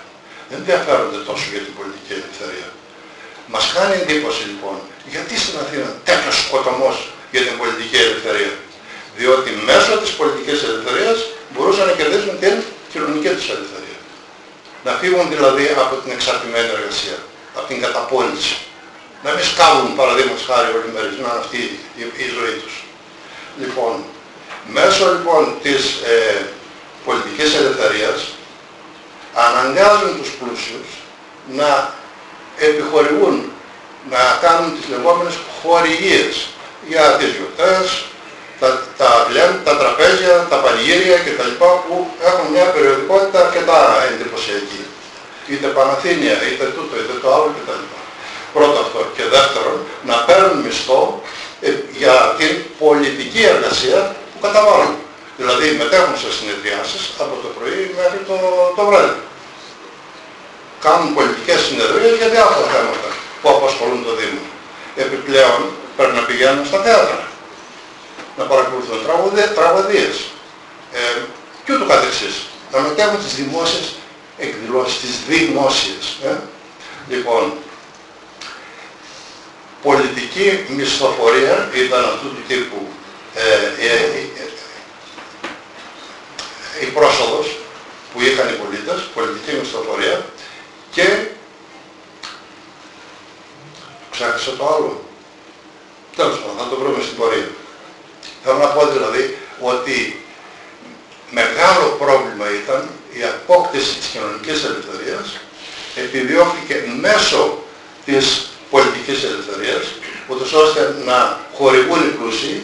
Δεν ενδιαφέρονται τόσο για την πολιτική ελευθερία. Μας κάνει εντύπωση λοιπόν, γιατί στην Αθήνα τέτοιος σκοτωμός για την πολιτική ελευθερία. Διότι μέσω της πολιτικής ελευθερίας μπορούσαν να κερδίσουν την κοινωνική τους ελευθερία. Να φύγουν δηλαδή από την εξαρτημένη εργασία, από την καταπόληση να μην σκάβουν παραδείγματος χάρη ολιμερισμένα αυτή η, η ζωή τους. Λοιπόν, μέσω λοιπόν της ε, πολιτικής ελευθερίας αναγκάζουν τους πλούσιους να επιχορηγούν, να κάνουν τις λεγόμενες χορηγίες για τις γιορτές, τα, τα τα τραπέζια, τα πανηγύρια κτλ. που έχουν μια περιοδικότητα αρκετά εντυπωσιακή. Είτε Παναθήνια, είτε τούτο, είτε το άλλο κτλ. Πρώτο αυτό. Και δεύτερον, να παίρνουν μισθό ε, για την πολιτική εργασία που καταβάλουν. Δηλαδή μετέχουν σε συνεδριάσεις από το πρωί μέχρι το, το βράδυ. Κάνουν πολιτικές συνεδρίες για διάφορα θέματα που απασχολούν το Δήμο. Επιπλέον πρέπει να πηγαίνουν στα θέατρα, να παρακολουθούν τραγωδίες ε, και ούτω καθεξής. Να μετέχουν τις δημόσιες εκδηλώσεις, τις δημόσιες. Ε. Λοιπόν, πολιτική μισθοφορία ήταν αυτού του τύπου ε, ε, η πρόσοδος που είχαν οι πολίτες, πολιτική μισθοφορία και ξέχασα το άλλο. Τέλος πάντων, θα το βρούμε στην πορεία. Θέλω να πω δηλαδή ότι μεγάλο πρόβλημα ήταν η απόκτηση της κοινωνικής ελευθερίας επιδιώχθηκε μέσω της πολιτικής ελευθερίας ούτως ώστε να χορηγούν οι πλούσιοι.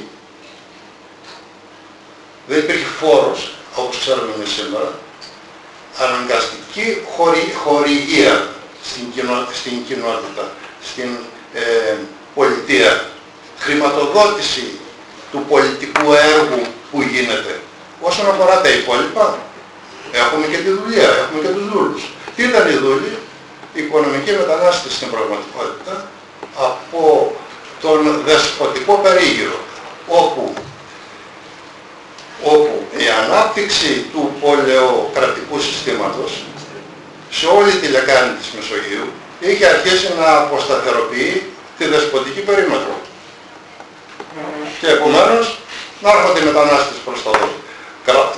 Δεν υπήρχε φόρος όπως ξέρουμε εμείς σήμερα. Αναγκαστική χορη, χορηγία στην, κοινο, στην κοινότητα, στην ε, πολιτεία, χρηματοδότηση του πολιτικού έργου που γίνεται. Όσον αφορά τα υπόλοιπα, έχουμε και τη δουλειά, έχουμε και τους δούλους. Τι ήταν η δούλη, η οικονομική μετανάστευση στην πραγματικότητα από τον δεσποτικό περίγυρο, όπου όπου η ανάπτυξη του πολεοκρατικού συστήματος σε όλη τη λεκάνη της Μεσογείου είχε αρχίσει να αποσταθεροποιεί τη δεσποτική περίμετρο. Και επομένως να έρχονται οι μετανάστες προς τα δω.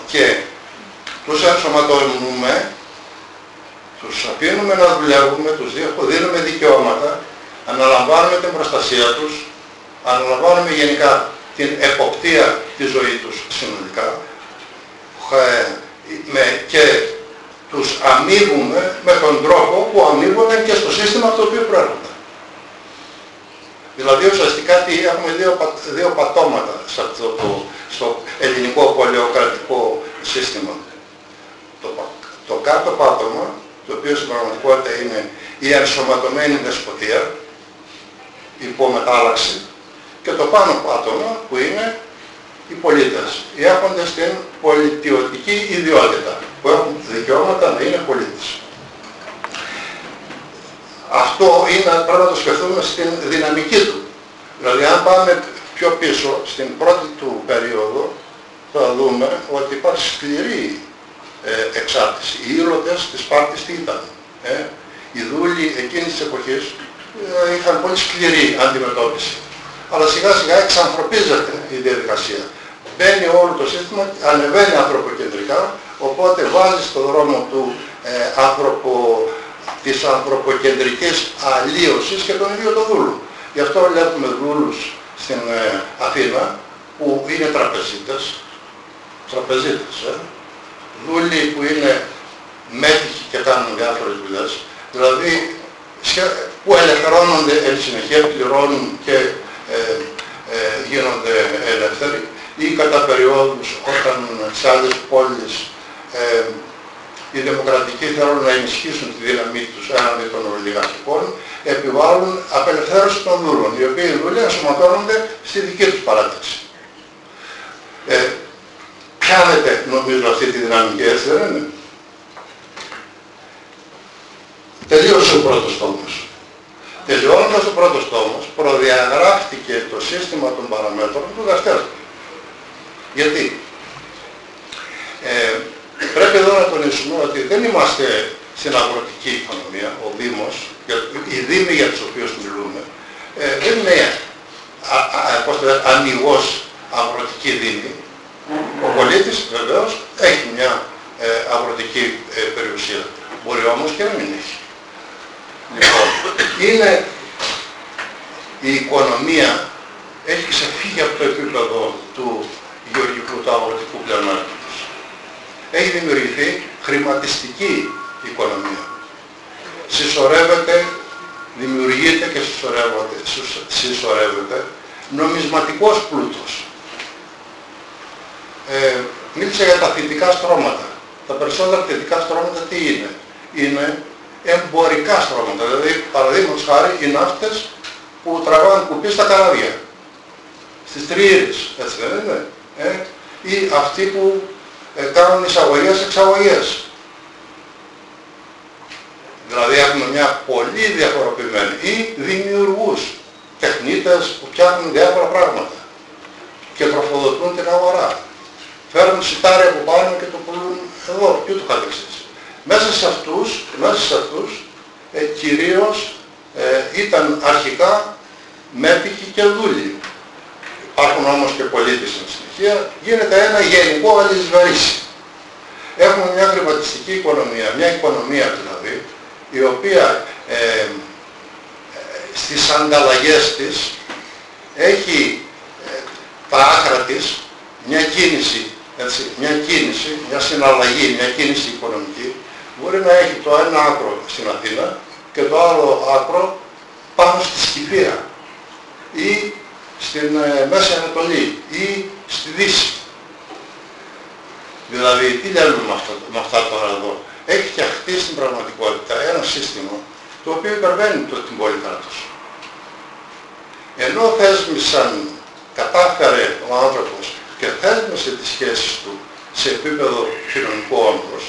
Και τους ενσωματώνουμε, τους αφήνουμε να δουλεύουμε, τους δίνουμε δικαιώματα, αναλαμβάνουμε την προστασία τους, αναλαμβάνουμε γενικά την εποπτεία της ζωής τους συνολικά ε, με, και τους αμείβουμε με τον τρόπο που αμείβουμε και στο σύστημα από το οποίο προέρχονται. Δηλαδή ουσιαστικά τι, έχουμε δύο, δύο πατώματα σε αυτό το, στο ελληνικό πολεοκρατικό σύστημα. Το, το κάτω πάτωμα, το οποίο στην πραγματικότητα είναι η ενσωματωμένη δεσποτεία, υπομετάλλαξη, και το πάνω πάτωμα που είναι οι πολίτες, οι έχοντες την πολιτιωτική ιδιότητα, που έχουν δικαιώματα να είναι πολίτες. Αυτό είναι, πρέπει να το σκεφτούμε στην δυναμική του. Δηλαδή αν πάμε πιο πίσω, στην πρώτη του περίοδο, θα δούμε ότι υπάρχει σκληρή ε, εξάρτηση. Οι ήρωτες της Σπάρτης τι ήταν. Ε; Οι δούλοι εκείνης της εποχής ε, είχαν πολύ σκληρή αντιμετώπιση αλλά σιγά σιγά εξανθρωπίζεται η διαδικασία. Μπαίνει όλο το σύστημα, ανεβαίνει ανθρωποκεντρικά, οπότε βάζει στο δρόμο του ε, ανθρωπο, της ανθρωποκεντρικής αλλίωσης και τον ίδιο το δούλο. Γι' αυτό βλέπουμε δούλους στην ε, Αθήνα που είναι τραπεζίτες, τραπεζίτες, ε, δούλοι που είναι μέτυχοι και κάνουν διάφορες δουλειές, δηλαδή που ελευθερώνονται εν συνεχεία, πληρώνουν και ε, ε, γίνονται ελεύθεροι ή κατά περιόδους όταν σε άλλες πόλεις ε, οι δημοκρατικοί θέλουν να ενισχύσουν τη δύναμή τους έναντι των ολιγαρχικών, επιβάλλουν απελευθέρωση των δούλων, οι οποίοι δούλοι ενσωματώνονται στη δική τους παράταξη. Ε, πιάνετε νομίζω αυτή τη δυναμική έτσι δεν είναι; Τελείωσε ο πρώτος τόμος. Τελειώνοντας ο πρώτος τόμος, προδιαγράφτηκε το σύστημα των παραμέτρων του δευτέρου. Γιατί; Ε, πρέπει εδώ να τονίσουμε ότι δεν είμαστε στην αγροτική οικονομία, ο Δήμος, οι Δήμοι για τους οποίους μιλούμε, ε, δεν είναι α, α, ανοιγός αγροτική δήμη. Ο πολίτης βεβαίως έχει μια ε, αγροτική ε, περιουσία. Μπορεί όμως και να μην έχει. Λοιπόν, είναι η οικονομία έχει ξεφύγει από το επίπεδο του γεωργικού, του αγροτικού πλεονάσματος. Έχει δημιουργηθεί χρηματιστική οικονομία. Συσσωρεύεται, δημιουργείται και συσσωρεύεται, συσσωρεύεται νομισματικός πλούτος. Ε, μίλησε για τα θετικά στρώματα. Τα περισσότερα θετικά στρώματα τι είναι; Είναι εμπορικά στρώματα. Δηλαδή, παραδείγματος χάρη, οι ναύτες που τραβάνε κουπί στα καράβια. Στις τριήρες, έτσι δεν είναι. Ε; Ή αυτοί που ε, κάνουν εισαγωγές-εξαγωγές. Δηλαδή έχουμε μια πολύ διαφοροποιημένη ή δημιουργούς, τεχνίτες που φτιάχνουν διάφορα πράγματα και τροφοδοτούν την αγορά. Φέρνουν σιτάρια από πάνω και το πουλούν εδώ και ούτω καθεξής. Μέσα σε αυτούς, μέσα σε αυτούς ε, κυρίως ε, ήταν αρχικά μέτυχοι και δούλοι. Υπάρχουν όμως και πολίτες στην στοιχεία, γίνεται ένα γενικό αλυσβαρίσι. Έχουμε μια χρηματιστική οικονομία, μια οικονομία δηλαδή, η οποία ε, ε, στις ανταλλαγές της έχει ε, τα άκρα της μια κίνηση, έτσι, μια κίνηση, μια συναλλαγή, μια κίνηση οικονομική, μπορεί να έχει το ένα άκρο στην Αθήνα και το άλλο άκρο πάνω στη Σκυφία ή στην ε, Μέση Ανατολή ή στη Δύση. Δηλαδή, τι λέμε με αυτά, με αυτά τώρα εδώ; Έχει φτιαχτεί στην πραγματικότητα ένα σύστημα το οποίο υπερβαίνει το την πόλη κράτος. Ενώ θέσμισαν, κατάφερε ο άνθρωπος και θέσμισε τις σχέσεις του σε επίπεδο κοινωνικού όντως,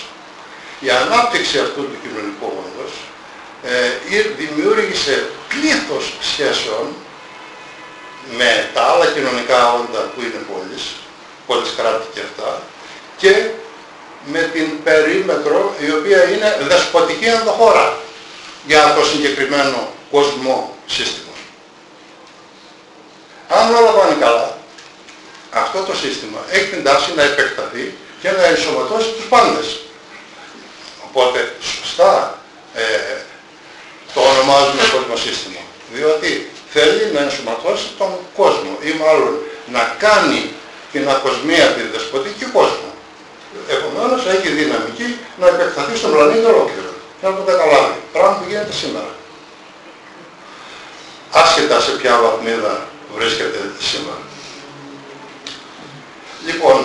η ανάπτυξη αυτού του κοινωνικού όντως ε, δημιούργησε πλήθος σχέσεων με τα άλλα κοινωνικά όντα που είναι πόλεις, πόλεις κράτη και αυτά, και με την περίμετρο η οποία είναι δεσποτική ενδοχώρα για το συγκεκριμένο κοσμό σύστημα. Αν όλα πάνε καλά, αυτό το σύστημα έχει την τάση να επεκταθεί και να ενσωματώσει τους πάντες. Οπότε σωστά ε, το ονομάζουμε κόσμος σύστημα. Διότι θέλει να ενσωματώσει τον κόσμο ή μάλλον να κάνει την ακοσμία τη δεσποτική κόσμο. Επομένως έχει δυναμική να επεκταθεί στον πλανήτη ολόκληρο και να το καταλάβει. Πράγμα που γίνεται σήμερα. Άσχετα σε ποια βαθμίδα βρίσκεται σήμερα. Λοιπόν,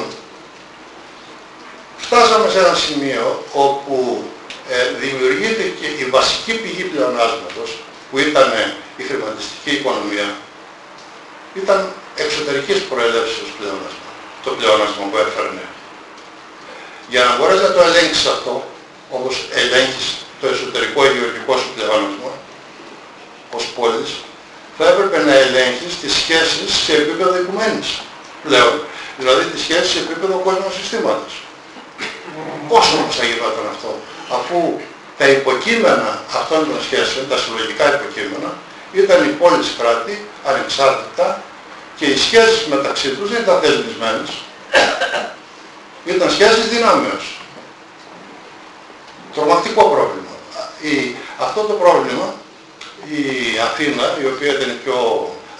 φτάσαμε σε ένα σημείο όπου ε, δημιουργείται και η βασική πηγή πλεονάσματος που ήταν η χρηματιστική οικονομία ήταν εξωτερικής προέλευσης πλεόνασμα, το πλεόνασμα που έφερνε. Για να μπορείς να το ελέγξεις αυτό, όπως ελέγχεις το εσωτερικό γεωργικό σου πλεόνασμα, ως πόλης, θα έπρεπε να ελέγχεις τις σχέσεις σε επίπεδο οικουμένης πλέον. Δηλαδή τις σχέσεις σε επίπεδο κόσμου συστήματος. Πώς όμως θα γινόταν αυτό, αφού τα υποκείμενα αυτών των σχέσεων, τα συλλογικά υποκείμενα, ήταν οι πόλεις κράτη, ανεξάρτητα, και οι σχέσεις μεταξύ τους δεν ήταν θεσμισμένες. Ήταν σχέσεις δυνάμεως. Τρομακτικό πρόβλημα. Η, αυτό το πρόβλημα η Αθήνα, η οποία ήταν η πιο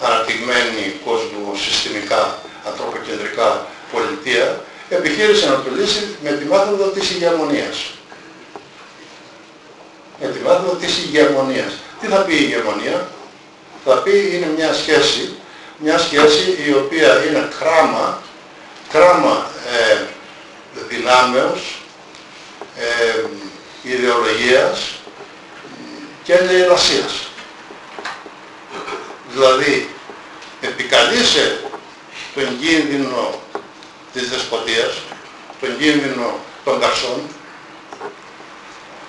αναπτυγμένη κόσμο συστημικά, ανθρωποκεντρικά πολιτεία, επιχείρησε να το λύσει με τη μέθοδο της ηγεμονίας με τη μέθοδο της ηγεμονίας. Τι θα πει η ηγεμονία; Θα πει είναι μια σχέση, μια σχέση η οποία είναι κράμα, κράμα ε, δυνάμεως, ε, ιδεολογίας και ελεηλασίας. Δηλαδή, επικαλείσαι τον κίνδυνο της δεσποτείας, τον κίνδυνο των καρσών,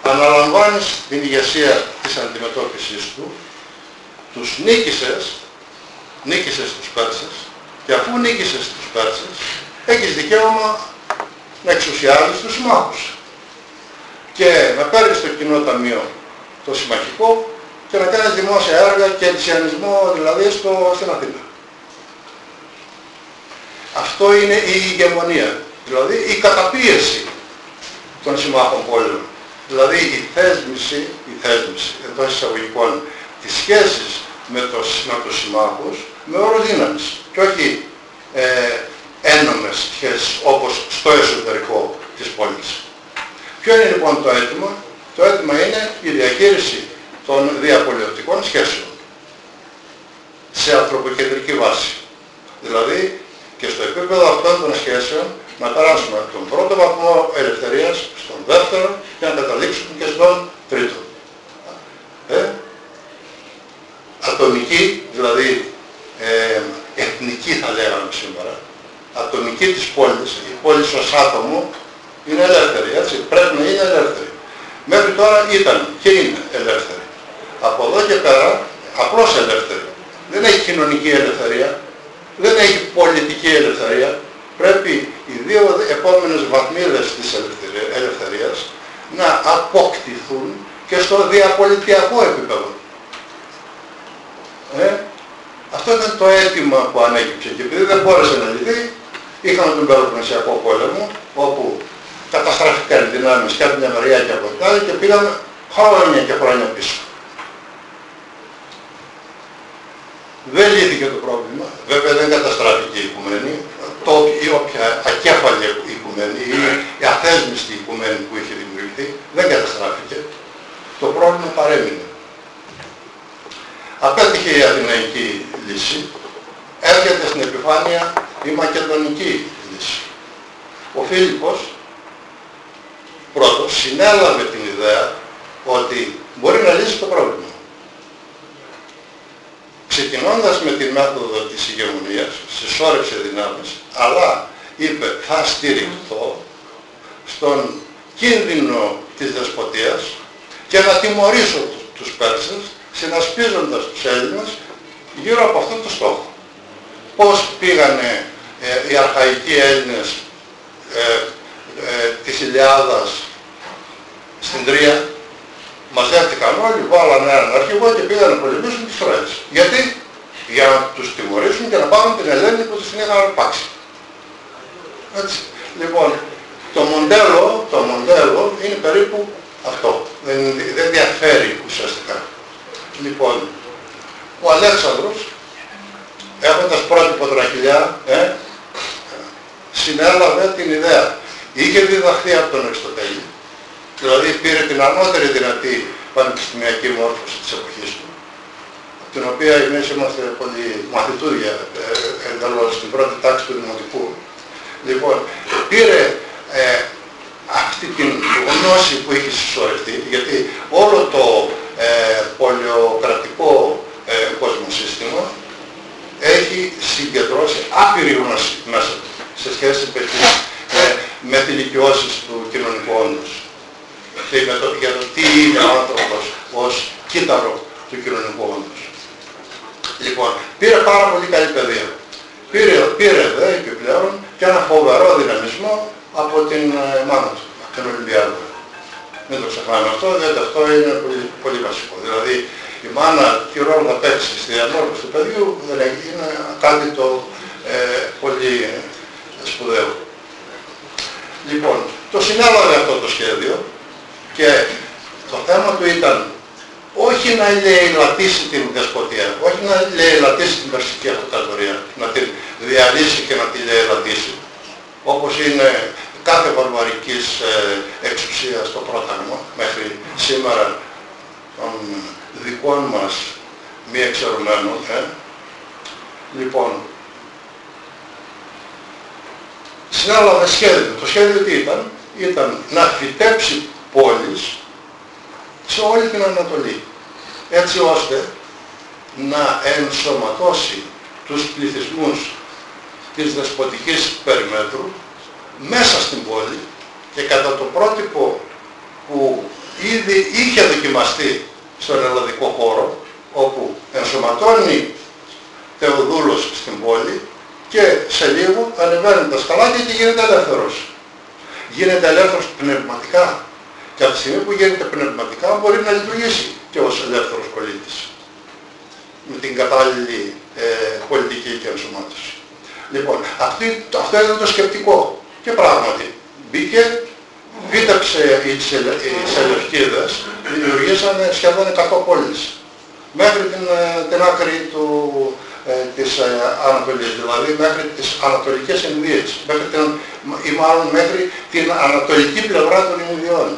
αναλαμβάνεις την ηγεσία της αντιμετώπισης του, τους νίκησες, νίκησες τους Πέρσες και αφού νίκησες τους Πέρσες έχεις δικαίωμα να εξουσιάζεις τους συμμάχους και να παίρνεις το κοινό ταμείο το συμμαχικό και να κάνεις δημόσια έργα και ενθουσιανισμό δηλαδή στο, στην Αθήνα. Αυτό είναι η ηγεμονία, δηλαδή η καταπίεση των συμμάχων πόλεων. Δηλαδή η θέσμηση, η θέσμηση εντός εισαγωγικών της σχέσης με, το, με τους συμμάχους με όρους δύναμης και όχι ε, ένομες σχέσεις όπως στο εσωτερικό της πόλης. Ποιο είναι λοιπόν το αίτημα; Το αίτημα είναι η διαχείριση των διαπολιτικών σχέσεων σε ανθρωποκεντρική βάση. Δηλαδή και στο επίπεδο αυτών των σχέσεων να περάσουμε από τον πρώτο βαθμό ελευθερίας στον δεύτερο και να καταλήξουμε και στον τρίτο. Ε, ατομική, δηλαδή ε, εθνική θα λέγαμε σήμερα, ατομική της πόλης, η πόλη ως άτομο είναι ελεύθερη, έτσι, πρέπει να είναι ελεύθερη. Μέχρι τώρα ήταν και είναι ελεύθερη. Από εδώ και πέρα απλώς ελεύθερη. Δεν έχει κοινωνική ελευθερία, δεν έχει πολιτική ελευθερία, πρέπει οι δύο επόμενες βαθμίδες της ελευθερίας να αποκτηθούν και στο διαπολιτιακό επίπεδο. Ε, αυτό ήταν το αίτημα που ανέκυψε και επειδή δεν μπόρεσε να λυθεί, είχαμε τον Πελοποννησιακό πόλεμο, όπου καταστραφήκαν οι δυνάμεις και από την μεριά και από την άλλη και πήγαμε χρόνια και χρόνια πίσω. Δεν λύθηκε το πρόβλημα. Βέβαια δεν καταστράφηκε η οικουμένη. Το, η όποια ακέφαλη οικουμένη ή η αθέσμιστη οικουμένη που είχε δημιουργηθεί δεν καταστράφηκε. Το πρόβλημα παρέμεινε. Απέτυχε η Αθηναϊκή λύση. Έρχεται στην επιφάνεια η Μακεδονική λύση. Ο Φίλιππος πρώτος συνέλαβε την ιδέα ότι μπορεί να λύσει το πρόβλημα ξεκινώντας με τη μέθοδο της ηγεμονίας, συσσόρευσε δυνάμεις, αλλά είπε θα στηριχθώ στον κίνδυνο της δεσποτείας και να τιμωρήσω τους Πέρσες συνασπίζοντας τους Έλληνες γύρω από αυτό το στόχο. Πώς πήγανε ε, οι αρχαϊκοί Έλληνες ε, ε, της Ιλιάδας στην Τρία μαζεύτηκαν όλοι, βάλανε έναν αρχηγό και πήγαν να πολεμήσουν τις Τρόες. Γιατί; Για να τους τιμωρήσουν και να πάρουν την Ελένη που τους την είχαν αρπάξει. Έτσι. Λοιπόν, το μοντέλο, το μοντέλο είναι περίπου αυτό. Δεν, δεν διαφέρει ουσιαστικά. Λοιπόν, ο Αλέξανδρος, έχοντας πρότυπο τραχυλιά, ε, συνέλαβε την ιδέα. Είχε διδαχθεί από τον Αριστοτέλη Δηλαδή πήρε την ανώτερη δυνατή πανεπιστημιακή μόρφωση της εποχής του, την οποία εμείς είμαστε πολύ μαθητούδια ε, εντελώς στην πρώτη τάξη του Δημοτικού. Λοιπόν, πήρε ε, αυτή την γνώση που έχεις συσσωρευτεί, γιατί όλο το ε, πολιοκρατικό ε, κόσμο έχει συγκεντρώσει άπειρη γνώση μέσα σε σχέση με, ε, με τις του κοινωνικού όντως με το, για το τι είναι ο άνθρωπος ως κύτταρο του κοινωνικού όντως. Λοιπόν, πήρε πάρα πολύ καλή παιδεία. Πήρε, πήρε δε επιπλέον και ένα φοβερό δυναμισμό από την ε, μάνα του, την Ολυμπιάδα. Μην το ξεχνάμε αυτό, διότι αυτό είναι πολύ, πολύ βασικό. Δηλαδή η μάνα τι ρόλο θα παίξει στη διαμόρφωση του παιδιού δεν είναι κάτι το ε, πολύ σπουδαίο. Λοιπόν, το συνέλαβε αυτό το σχέδιο και το θέμα του ήταν όχι να λαιλατήσει την δεσποτεία, όχι να λαιλατήσει την περσική αυτοκρατορία, να την διαλύσει και να τη λαιλατήσει, όπως είναι κάθε βαρβαρικής ε, εξουσίας στο πρόταγμα μέχρι σήμερα των δικών μας μη εξαιρουμένων. Ε. Λοιπόν, συνάλλαβε σχέδιο. Το σχέδιο τι ήταν, ήταν να φυτέψει πόλης σε όλη την Ανατολή έτσι ώστε να ενσωματώσει τους πληθυσμούς της δεσποτικής περιμέτρου μέσα στην πόλη και κατά το πρότυπο που ήδη είχε δοκιμαστεί στον ελλαδικό χώρο όπου ενσωματώνει Θεοδούλος στην πόλη και σε λίγο ανεβαίνουν τα σκαλάκια και γίνεται ελεύθερος. Γίνεται ελεύθερος πνευματικά και από τη στιγμή που γίνεται πνευματικά μπορεί να λειτουργήσει και ως ελεύθερος πολίτης με την κατάλληλη ε, πολιτική και ενσωμάτωση. Λοιπόν, αυτή, αυτό ήταν το σκεπτικό. Και πράγματι μπήκε, βίταξε οι Σελευκίδες, δημιουργήσαν σχεδόν 100 πόλεις. Μέχρι την, ε, την άκρη του, ε, της ε, Ανατολής, δηλαδή μέχρι τις Ανατολικές Ινδίες, μέχρι την, ή μάλλον μέχρι την ανατολική πλευρά των Ινδιών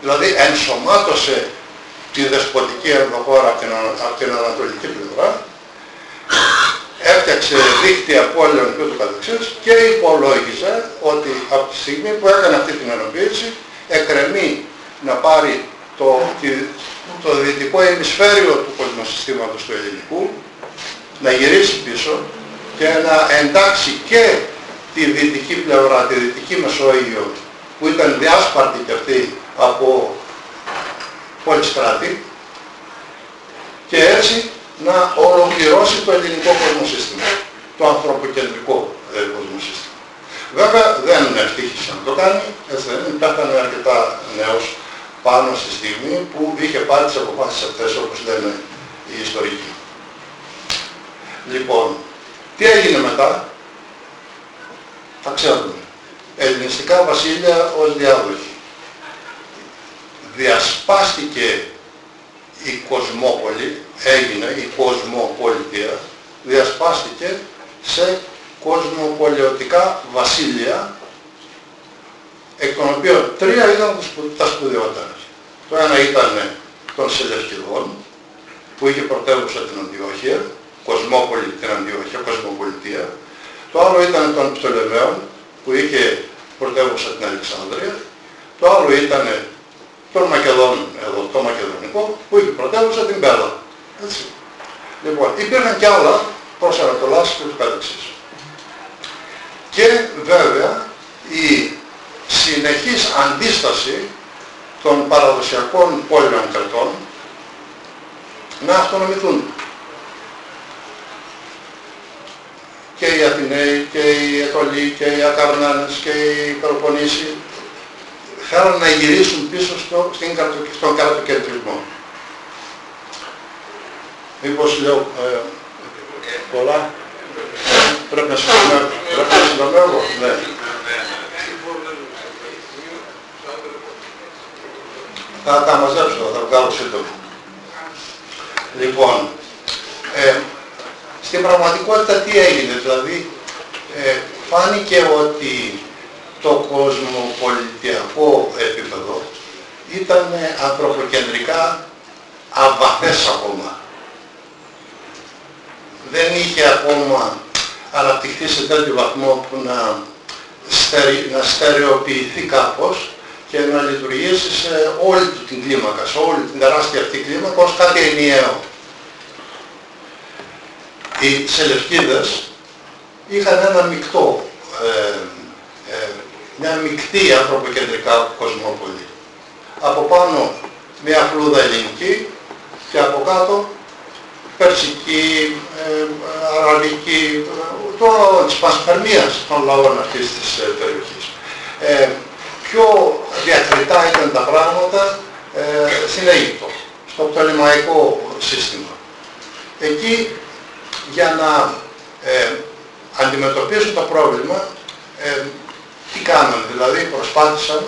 δηλαδή ενσωμάτωσε τη δεσποτική ενδοχώρα από την, από την ανατολική πλευρά, έφτιαξε δίκτυα πόλεων και ούτω καθεξής και υπολόγιζε ότι από τη στιγμή που έκανε αυτή την ενοποίηση εκκρεμεί να πάρει το, το δυτικό ημισφαίριο του κοσμοσυστήματος του ελληνικού, να γυρίσει πίσω και να εντάξει και τη δυτική πλευρά, τη δυτική Μεσόγειο που ήταν διάσπαρτη και αυτή από πόλεις κράτη και έτσι να ολοκληρώσει το ελληνικό κοσμοσύστημα, το ανθρωποκεντρικό ε, κοσμοσύστημα. Βέβαια δεν ευτύχησε να το κάνει, έτσι δεν είναι, αρκετά νέος πάνω στη στιγμή που είχε πάρει τις αποφάσεις αυτές όπως λένε οι ιστορικοί. Λοιπόν, τι έγινε μετά, θα ξέρουμε. ελληνιστικά βασίλεια ως διάδοχοι. Διασπάστηκε η κοσμόπολη, έγινε η κοσμοπολιτεία, διασπάστηκε σε κοσμοπολιωτικά βασίλεια, εκ των οποίων τρία ήταν τα σπουδαιότερα. Το ένα ήταν των Σελευκηδών, που είχε πρωτεύουσα την Αντιόχεια, Κοσμόπολη, την Αντιόχεια, Κοσμοπολιτεία. Το άλλο ήταν των Πτολεμαίων, που είχε πρωτεύουσα την Αλεξάνδρεια. Το άλλο ήταν των Μακεδόνων, εδώ, το Μακεδονικό, που είχε πρωτεύουσα την Πέλα. Έτσι. Λοιπόν, υπήρχαν και άλλα προς Ανατολάς και τους καθεξής. Και βέβαια η συνεχής αντίσταση των παραδοσιακών πόλεων κρατών να αυτονομηθούν. Και οι Αθηναίοι και οι Ετωλοί και οι Ακαρνάνες και οι Περοπονήσοι θέλουν να γυρίσουν πίσω στο, στην, στον κρατοκεντρισμό. Μήπως λέω ε, πολλά, πρέπει να συντομεύω, πρέπει να συντομεύω, ναι. Θα τα μαζέψω, θα τα βγάλω σύντομα. Λοιπόν, ε, στην πραγματικότητα τι έγινε, δηλαδή ε, φάνηκε ότι το κοσμοπολιτιακό επίπεδο ήταν ανθρωποκεντρικά αβαθές ακόμα. Δεν είχε ακόμα αναπτυχθεί σε τέτοιο βαθμό που να, στερε, να στερεοποιηθεί κάπως και να λειτουργήσει σε όλη του την κλίμακα, σε όλη την τεράστια αυτή κλίμακα ως κάτι ενιαίο. Οι σελευκίδες είχαν ένα μεικτό, ε, ε, μια μεικτή ανθρωποκεντρικά κοσμόπολη. Από πάνω μια φλούδα ελληνική και από κάτω περσική, ε, αραβική, το, της πασπερμίας των λαών αυτής της ε, περιοχής. Ε, πιο διακριτά ήταν τα πράγματα ε, στην Αίγυπτο, στο πτωλημαϊκό σύστημα. Εκεί για να ε, αντιμετωπίσουν το πρόβλημα, ε, τι κάνανε, δηλαδή προσπάθησαν,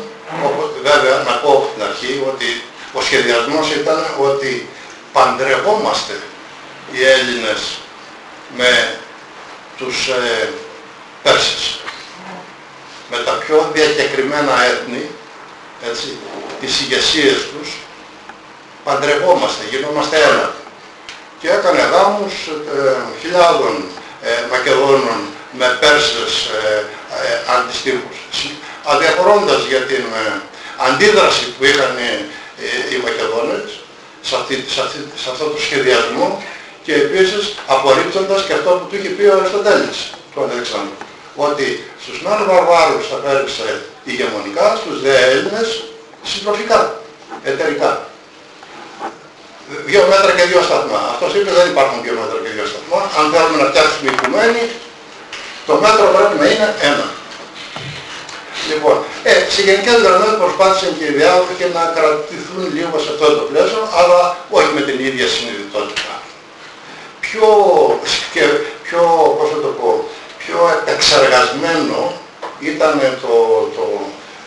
βέβαια να πω από την αρχή ότι ο σχεδιασμός ήταν ότι παντρευόμαστε οι Έλληνες με τους ε, Πέρσες με τα πιο διακεκριμένα έθνη, έτσι, τις ηγεσίες τους, παντρευόμαστε, γινόμαστε ένα. Και έκανε γάμους ε, χιλιάδων ε, Μακεδόνων με Πέρσες ε, ε, αντιστοίχους. Αδιαφορώντας για την ε, αντίδραση που είχαν οι Μακεδόνες σε, αυτή, σε, αυτή, σε αυτό το σχεδιασμό και επίσης απορρίπτοντας και αυτό που του είχε πει ο Αριστοτέλης του Αλεξάνδρου ότι στους μεν βαρβάρους θα πέριξε ηγεμονικά, στους δε Έλληνες συντροφικά, εταιρικά. Δύο μέτρα και δύο σταθμά. Αυτός είπε δεν υπάρχουν δύο μέτρα και δύο σταθμά. Αν θέλουμε να φτιάξουμε οικουμένη, το μέτρο πρέπει να είναι ένα. Λοιπόν, ε, σε γενικές γραμμές προσπάθησαν και οι διάδοχοι να κρατηθούν λίγο σε αυτό το πλαίσιο, αλλά όχι με την ίδια συνειδητότητα. Πιο, και πιο, πώς θα το πω, πιο εξεργασμένο ήταν, το, το,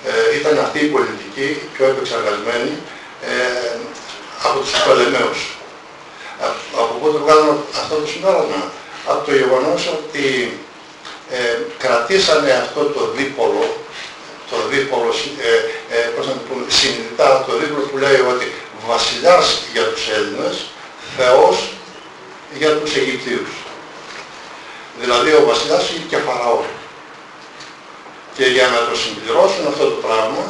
ε, ήταν αυτή η πολιτική, πιο επεξεργασμένη ε, από τους Πτολεμαίους. Από πού το βγάλουμε αυτό το συμπέρασμα; Από το γεγονός ότι ε, κρατήσανε αυτό το δίπολο, το δίπολο, ε, ε, πώς να το πούμε, συνειδητά, το δίπολο που λέει ότι βασιλιάς για τους Έλληνες, Θεός για τους Αιγυπτίους. Δηλαδή ο βασιλιάς είναι και φαραώ. Και για να το συμπληρώσουν αυτό το πράγμα,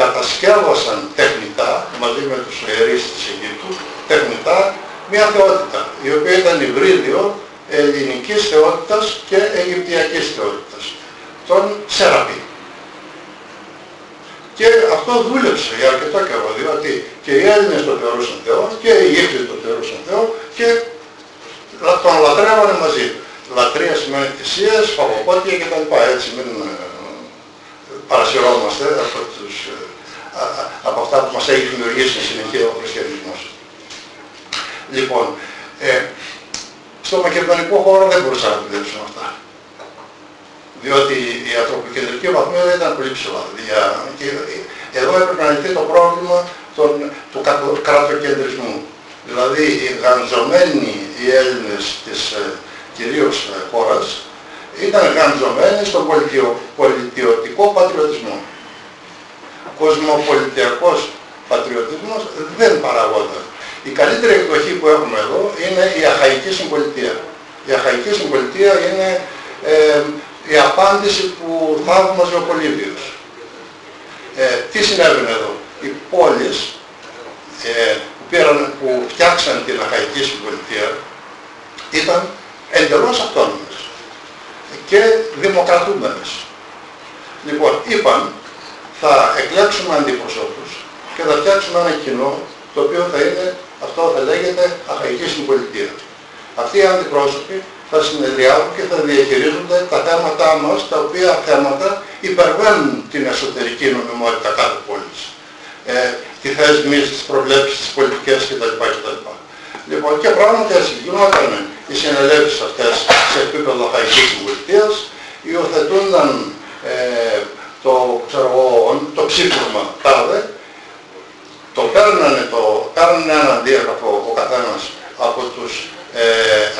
κατασκεύασαν τεχνητά, μαζί με τους ιερείς της Αιγύπτου, τεχνητά μια θεότητα, η οποία ήταν υβρίδιο ελληνικής θεότητας και αιγυπτιακής θεότητας, τον Σεραπή. Και αυτό δούλεψε για αρκετό καιρό, διότι και οι Έλληνες το θεωρούσαν Θεό και οι Αιγύπτιοι το θεωρούσαν Θεό και τον λατρεύανε μαζί λατρεία σημαίνει θυσίες, φαγοπότια κτλ. Έτσι μην ε, παρασυρώμαστε από, τους, ε, από αυτά που μας έχει δημιουργήσει συνεχεία ο χριστιανισμός. Λοιπόν, ε, στο μακεδονικό χώρο δεν μπορούσαν να δουλέψουν αυτά. διότι η ανθρωποκεντρική βαθμίδα ήταν πολύ ψηλά. Και εδώ έπρεπε να λυθεί το πρόβλημα των, του κρατοκεντρισμού. Δηλαδή οι γανζωμένοι οι Έλληνες της ε, κυρίως ε, χώρας ήταν γανζωμένοι στον πολιτιο, πολιτιωτικό πατριωτισμό. Κοσμοπολιτιακός πατριωτισμός δεν παραγόταν. Η καλύτερη εκδοχή που έχουμε εδώ είναι η αχαϊκή συμπολιτεία. Η αχαϊκή συμπολιτεία είναι ε, η απάντηση που θαύμαζε ο Πολύβιος. Ε, τι συνέβαινε εδώ; Οι πόλεις ε, που, πήραν, που φτιάξαν την αχαϊκή συμπολιτεία ήταν εντελώς αυτόνομες και δημοκρατούμενες. Λοιπόν, είπαν θα εκλέξουμε αντιπροσώπους και θα φτιάξουμε ένα κοινό το οποίο θα είναι, αυτό θα λέγεται αχαϊκή συμπολιτεία. Αυτοί οι αντιπρόσωποι θα συνεδριάζουν και θα διαχειρίζονται τα θέματα μας, τα οποία θέματα υπερβαίνουν την εσωτερική νομιμότητα κάθε πόλης. Ε, τη θέσμη, τις προβλέψεις, τις πολιτικές κτλ. κτλ. Λοιπόν, και πράγματι έτσι γινόταν οι συνελεύσεις αυτές σε επίπεδο χαϊκής πολιτείας, υιοθετούνταν ε, το, ξέρω, το ψήφισμα τάδε, το παίρνανε, το, παίρνανε ένα αντίγραφο ο καθένας από τους ε,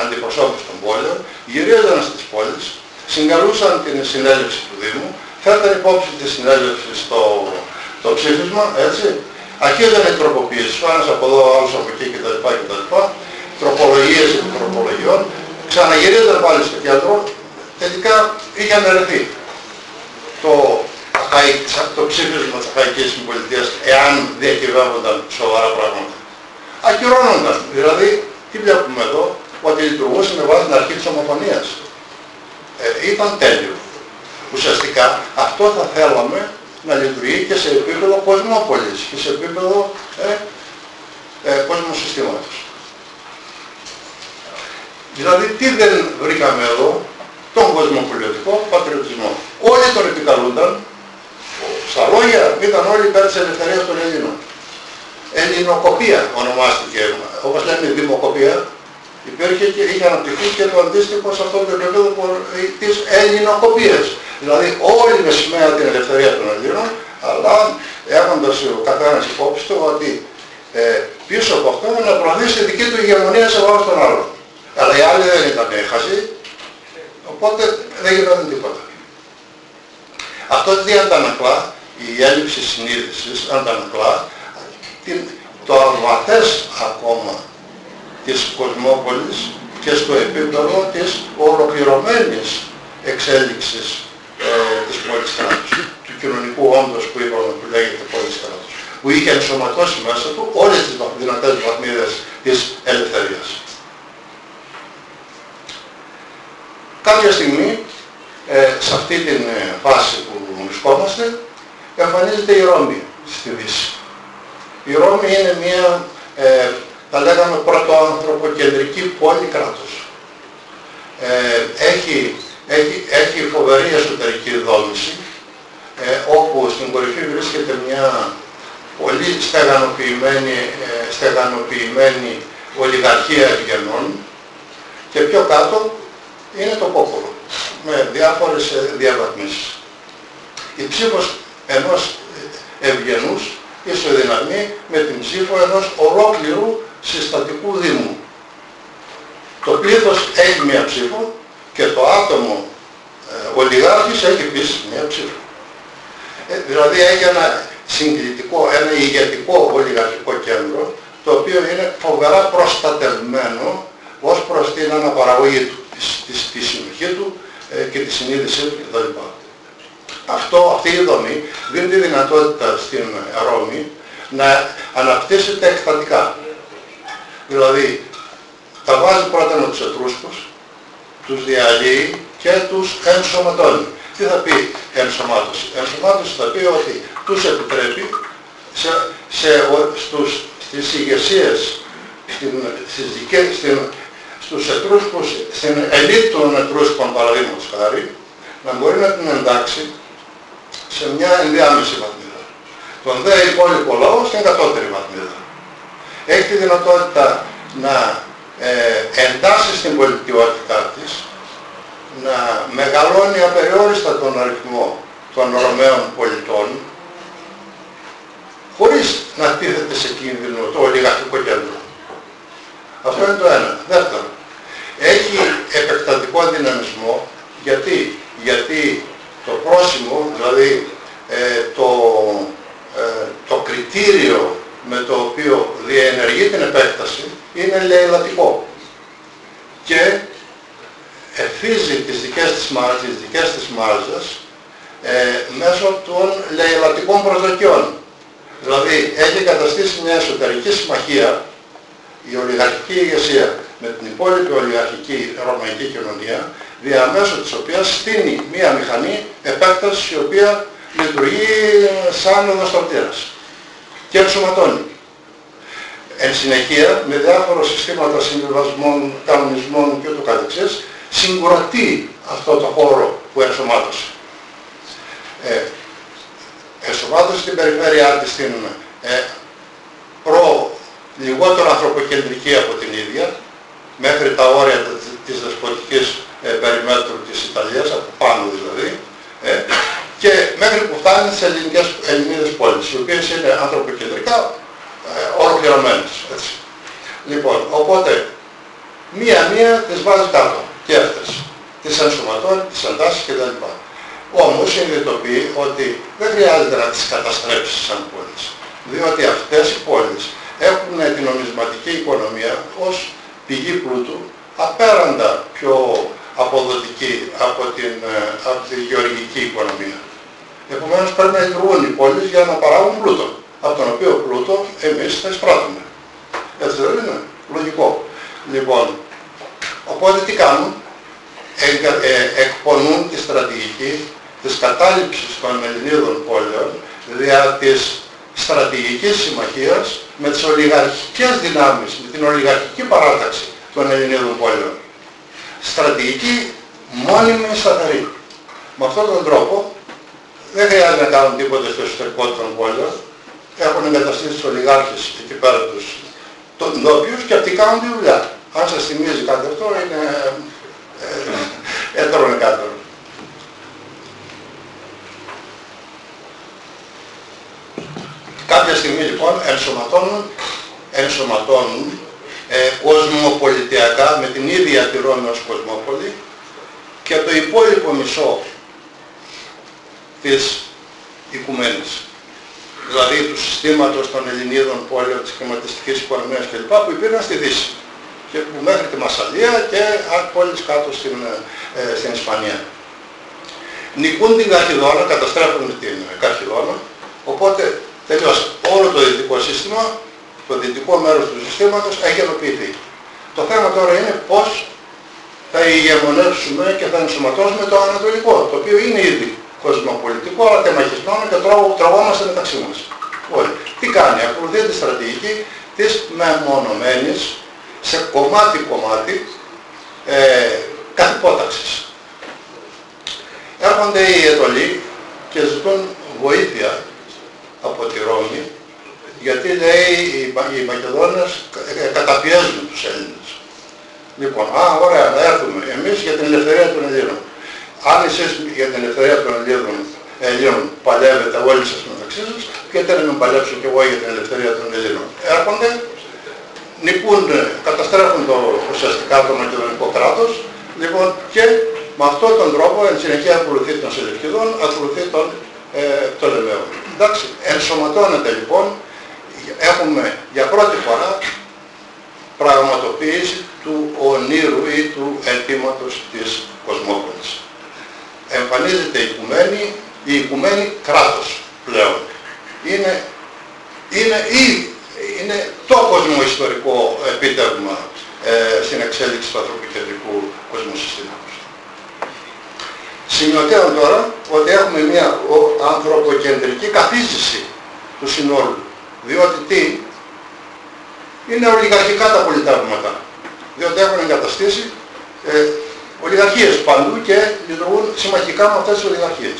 αντιπροσώπους των πόλεων, γυρίζαν στις πόλεις, συγκαλούσαν την συνέλευση του Δήμου, φέρταν υπόψη τη συνέλευση στο το ψήφισμα, έτσι, αρχίζαν οι τροποποίησεις, ένας από εδώ, άλλος από εκεί κτλ. κτλ. Τροπολογίες επί τροπολογιών, ξαναγυρίζαν πάλι στο κέντρο, τελικά είχε αναιρεθεί το, το ψήφισμα της Αχαϊκής Συμπολιτείας, εάν διακυβεύονταν σοβαρά πράγματα. Ακυρώνονταν, δηλαδή τι βλέπουμε εδώ, ότι λειτουργούσε με βάση την αρχή της ομοφωνίας. Ε, ήταν τέλειο. Ουσιαστικά αυτό θα θέλαμε να λειτουργεί και σε επίπεδο κοσμόπολης και σε επίπεδο ε, ε, κοσμοσυστήματος. Δηλαδή τι δεν βρήκαμε εδώ, τον κοσμοπολιτικό πατριωτισμό. Όλοι τον επικαλούνταν, στα λόγια ήταν όλοι υπέρ της ελευθερίας των Ελλήνων. Ελληνοκοπία ονομάστηκε, όπως λέμε δημοκοπία, υπήρχε και είχε αναπτυχθεί και το αντίστοιχο σε αυτό το επίπεδο της ελληνοκοπίας. Δηλαδή όλοι με σημαία την ελευθερία των Ελλήνων, αλλά έχοντας ο καθένας υπόψη του ότι ε, πίσω από αυτό να προωθήσει τη δική του ηγεμονία σε βάρος των άλλων. Αλλά οι άλλοι δεν ήταν χαζοί, οπότε δεν γινόταν τίποτα. Αυτό τι αντανακλά, η έλλειψη συνείδησης αντανακλά την, το αλβαθές ακόμα της κοσμόπολης και στο επίπεδο της ολοκληρωμένης εξέλιξης ε, της πόλης κράτους, του κοινωνικού όντως που είπαμε που λέγεται πόλης κράτους, που είχε ενσωματώσει μέσα του όλες τις δυνατές βαθμίδες της ελευθερίας. Κάποια στιγμή, ε, σε αυτή την ε, φάση που βρισκόμαστε, εμφανίζεται η Ρώμη στη Δύση. Η Ρώμη είναι μια, ε, θα λέγαμε, πρωτοανθρωποκεντρική πόλη κράτος. Ε, έχει, έχει, έχει φοβερή εσωτερική δόμηση, ε, όπου στην κορυφή βρίσκεται μια πολύ στεγανοποιημένη, ε, στεγανοποιημένη ολιγαρχία ευγενών και πιο κάτω είναι το πόπολο με διάφορες ε, διαβαθμίσεις. Η ψήφος ενός ευγενούς ισοδυναμεί με την ψήφο ενός ολόκληρου συστατικού δήμου. Το πλήθος έχει μία ψήφο και το άτομο ε, ολιγάρχης έχει επίσης μία ψήφο. Ε, δηλαδή έχει ένα συγκλητικό, ένα ηγετικό ολιγαρχικό κέντρο το οποίο είναι φοβερά προστατευμένο ως προς την αναπαραγωγή του, τη, τη, συνοχή του ε, και τη συνείδησή του κτλ. Αυτό, αυτή η δομή δίνει τη δυνατότητα στην Ρώμη να αναπτύσσεται εκστατικά. Δηλαδή, τα βάζει πρώτα με τους Ετρούσκους, τους διαλύει και τους ενσωματώνει. Τι θα πει ενσωμάτωση; Ενσωμάτωση θα πει ότι τους επιτρέπει σε, σε, στους, στις ηγεσίες, στην, στις δικές, στην, στους Ετρούσκους, στην ελίτ των Ετρούσκων παραδείγματος χάρη, να μπορεί να την εντάξει σε μια ενδιάμεση βαθμίδα. Τον δε υπόλοιπο λαό στην κατώτερη βαθμίδα. Έχει τη δυνατότητα να ε, εντάσει στην πολιτικότητά της, να μεγαλώνει απεριόριστα τον αριθμό των Ρωμαίων πολιτών χωρίς να τίθεται σε κίνδυνο το ολιγαρχικό κέντρο. Αυτό είναι το ένα. Δεύτερο, έχει επεκτατικό δυναμισμό γιατί, γιατί το πρόσημο, δηλαδή ε, το, ε, το κριτήριο με το οποίο διενεργεί την επέκταση είναι λαιλατικό και εφίζει τις δικές της μάζες, τις δικές της μάζες ε, μέσω των λαιλατικών προσδοκιών. Δηλαδή έχει καταστήσει μια εσωτερική συμμαχία η ολιγαρχική ηγεσία με την υπόλοιπη ολιγαρχική ρωμαϊκή κοινωνία διαμέσω της οποίας στείνει μία μηχανή επέκτασης η οποία λειτουργεί σαν οδοστρωτήρας και ενσωματώνει. Εν συνεχεία, με διάφορα συστήματα συμβιβασμών, κανονισμών και ούτω καθεξής, συγκροτεί αυτό το χώρο που ενσωμάτωσε. Ε, ενσωμάτωσε την περιφέρειά της στην ε, προ λιγότερο ανθρωποκεντρική από την ίδια, μέχρι τα όρια της δεσποτικής ε, περιμέτρου της Ιταλίας, από πάνω δηλαδή, ε, και μέχρι που φτάνει στις ελληνικές, ελληνικές πόλεις, οι οποίες είναι ανθρωποκεντρικά ε, ολοκληρωμένες. Έτσι. Λοιπόν, οπότε μία-μία τις βάζεις κάτω και αυτές. Τις ενσωματώνεις, τις εντάσσει κτλ. Όμως συνειδητοποιεί ότι δεν χρειάζεται να τις καταστρέψεις σαν πόλεις. Διότι αυτές οι πόλεις έχουν την νομισματική οικονομία ως πηγή πλούτου απέραντα πιο αποδοτική από, την, ε, από τη γεωργική οικονομία. Επομένως πρέπει να λειτουργούν οι πόλεις για να παράγουν πλούτο, από τον οποίο πλούτο εμείς θα εισπράττουμε. Έτσι δεν είναι; Λογικό. Λοιπόν, οπότε τι κάνουν; Ε, εκπονούν τη στρατηγική της κατάληψης των Ελληνίδων πόλεων δια της στρατηγικής συμμαχίας με τις ολιγαρχικές δυνάμεις, με την ολιγαρχική παράταξη των Ελληνίδων πόλεων. Στρατηγική μόνιμη σταθερή. Με αυτόν τον τρόπο δεν χρειάζεται να κάνουν τίποτα στο εσωτερικό των πόλεων. Έχουν εγκαταστήσει τους ολιγάρχες εκεί πέρα τους των ντόπιους και αυτοί κάνουν τη δουλειά. Αν σας θυμίζει κάτι αυτό είναι ε, έτερον κάτω. Κάποια στιγμή λοιπόν ενσωματώνουν, ενσωματώνουν ε, κοσμοπολιτιακά με την ίδια τη Ρώμη ως κοσμόπολη και το υπόλοιπο μισό της οικουμένης. Δηλαδή του συστήματος των Ελληνίδων πόλεων της χρηματιστικής οικονομίας κλπ. που υπήρχαν στη Δύση και που μέχρι τη Μασαλία και πόλεις κάτω στην, ε, στην Ισπανία. Νικούν την Καρχιδόνα, καταστρέφουν την Καρχιδόνα, οπότε τελειώσε όλο το δυτικό σύστημα, το δυτικό μέρος του συστήματος έχει ενοποιηθεί. Το θέμα τώρα είναι πώς θα ηγεμονεύσουμε και θα ενσωματώσουμε το ανατολικό, το οποίο είναι ήδη κοσμοπολιτικό, αλλά τεμαχισμένο και τραβόμαστε μεταξύ μας. Όλοι. Τι κάνει, ακολουθεί τη στρατηγική της μεμονωμένης σε κομμάτι-κομμάτι ε, καθυπόταξης. Έρχονται οι ετολοί και ζητούν βοήθεια από τη Ρώμη γιατί λέει οι Μακεδόνες ε, καταπιέζουν τους Έλληνες. Λοιπόν, α, ωραία, να έρθουμε εμείς για την ελευθερία των Ελλήνων. Αν εσείς για την ελευθερία των Ελλήνων, Ελλήνων παλεύετε όλοι σας μεταξύ σας, γιατί να μην παλέψω κι εγώ για την ελευθερία των Ελλήνων. Έρχονται, νικούν, καταστρέφουν το, ουσιαστικά το μακεδονικό κράτος, λοιπόν, και με αυτόν τον τρόπο, εν συνεχεία ακολουθεί των Σελευκηδών, ακολουθεί τον ε, Πτολεμαίων. Εντάξει, ενσωματώνεται λοιπόν, έχουμε για πρώτη φορά πραγματοποίηση του ονείρου ή του αιτήματος της κοσμόπολης εμφανίζεται η οικουμένη, η οικουμένη κράτος πλέον. Είναι, είναι, ή, είναι το κοσμοϊστορικό επίτευγμα ε, στην εξέλιξη του ανθρωποκεντρικού κοσμοσυστήματος. Σημειωτέων τώρα ότι έχουμε μια ανθρωποκεντρική καθίζηση του συνόλου. Διότι τι, είναι ολιγαρχικά τα πολιτεύματα. Διότι έχουν εγκαταστήσει ε, ολιγαρχίες παντού και λειτουργούν συμμαχικά με αυτές τις ολιγαρχίες.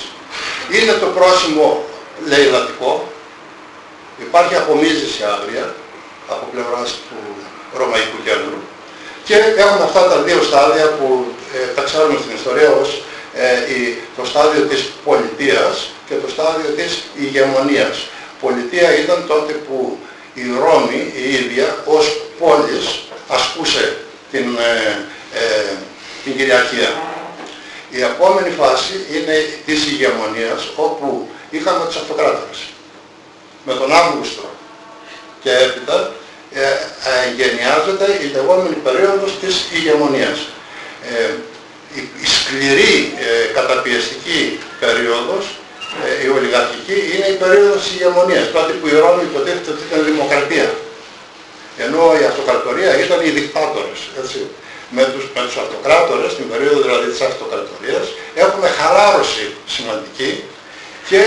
Είναι το πρόσημο λαιλατικό, υπάρχει απομίζηση άγρια από πλευράς του Ρωμαϊκού κέντρου και έχουμε αυτά τα δύο στάδια που ε, τα ξέρουμε στην ιστορία ως ε, η, το στάδιο της πολιτείας και το στάδιο της ηγεμονίας. Πολιτεία ήταν τότε που η Ρώμη η ίδια ως πόλης ασκούσε την, ε, την κυριαρχία. Η επόμενη φάση είναι της ηγεμονίας όπου είχαμε τους αυτοκράτορες. Με τον Αύγουστο και έπειτα ε, ε, γενιάζεται η λεγόμενη περίοδος της ηγεμονίας. Ε, η, η σκληρή ε, καταπιεστική περίοδος, ε, η ολιγαρχική, είναι η περίοδος της ηγεμονίας. Τότε που η Ρώμη υποτίθεται ότι ήταν δημοκρατία. Ενώ η αυτοκρατορία ήταν οι δικτάτορες. Έτσι. Με τους, με τους αυτοκράτορες, την περίοδο δηλαδή της αυτοκρατορίας, έχουμε χαλάρωση σημαντική και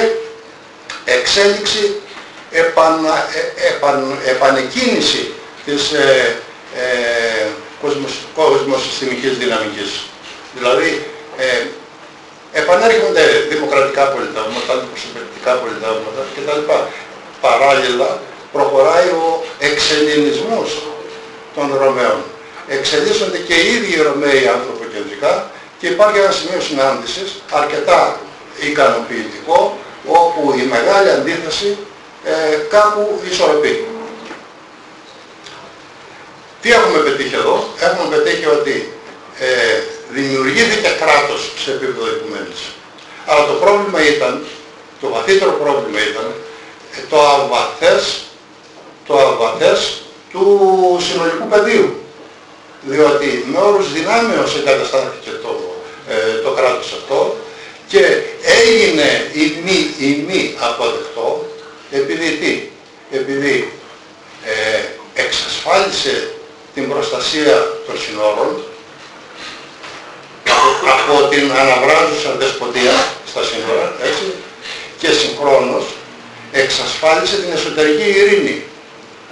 εξέλιξη επανα, ε, επαν, επανεκκίνηση της ε, ε, κοσμοσυστημικής δυναμικής. Δηλαδή, ε, επανέρχονται δημοκρατικά πολιτεύματα, αντιπροσωπευτικά πολιτεύματα κτλ. Παράλληλα, προχωράει ο εξελληνισμός των Ρωμαίων. Εξελίσσονται και οι ίδιοι οι Ρωμαίοι ανθρωποκεντρικά και υπάρχει ένα σημείο συνάντησης αρκετά ικανοποιητικό όπου η μεγάλη αντίθεση ε, κάπου ισορροπεί. Τι έχουμε πετύχει εδώ; Έχουμε πετύχει ότι ε, δημιουργήθηκε κράτος σε επίπεδο οικουμένης. Αλλά το πρόβλημα ήταν, το βαθύτερο πρόβλημα ήταν ε, το αβαθές, το αβαθές του συνολικού πεδίου. Διότι με όρους δυνάμεως εγκαταστάθηκε το, ε, το κράτος αυτό και έγινε η μη, η μη αποδεκτό επειδή τι, επειδή ε, εξασφάλισε την προστασία των συνόρων από την αναβράζουσα δεσποτεία στα σύνορα, έτσι, και συγχρόνως εξασφάλισε την εσωτερική ειρήνη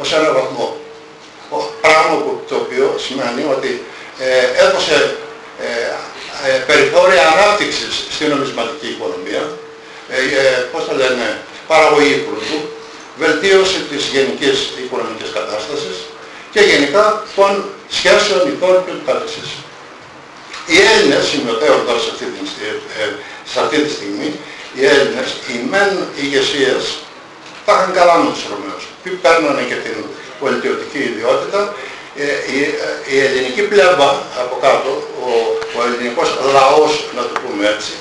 ως ένα βαθμό. Πράγμα που το οποίο σημαίνει ότι ε, έδωσε ε, ε, περιθώρια ανάπτυξης στην νομισματική οικονομία, ε, ε, πώς το λένε, παραγωγή πλούτου, βελτίωση της γενικής οικονομικής κατάστασης και γενικά των σχέσεων ηθών και του καθεσής. Οι Έλληνες, σημειωτέοντας σε αυτή, τη, ε, σε αυτή τη στιγμή, οι Έλληνες, οι μεν ηγεσίες, τα είχαν καλά με τους Ρωμαίους. Ποιοι παίρνανε και την πολιτιωτική ιδιότητα, ε, η, ε, η ελληνική πλευρά από κάτω, ο, ο ελληνικός λαός, να το πούμε έτσι,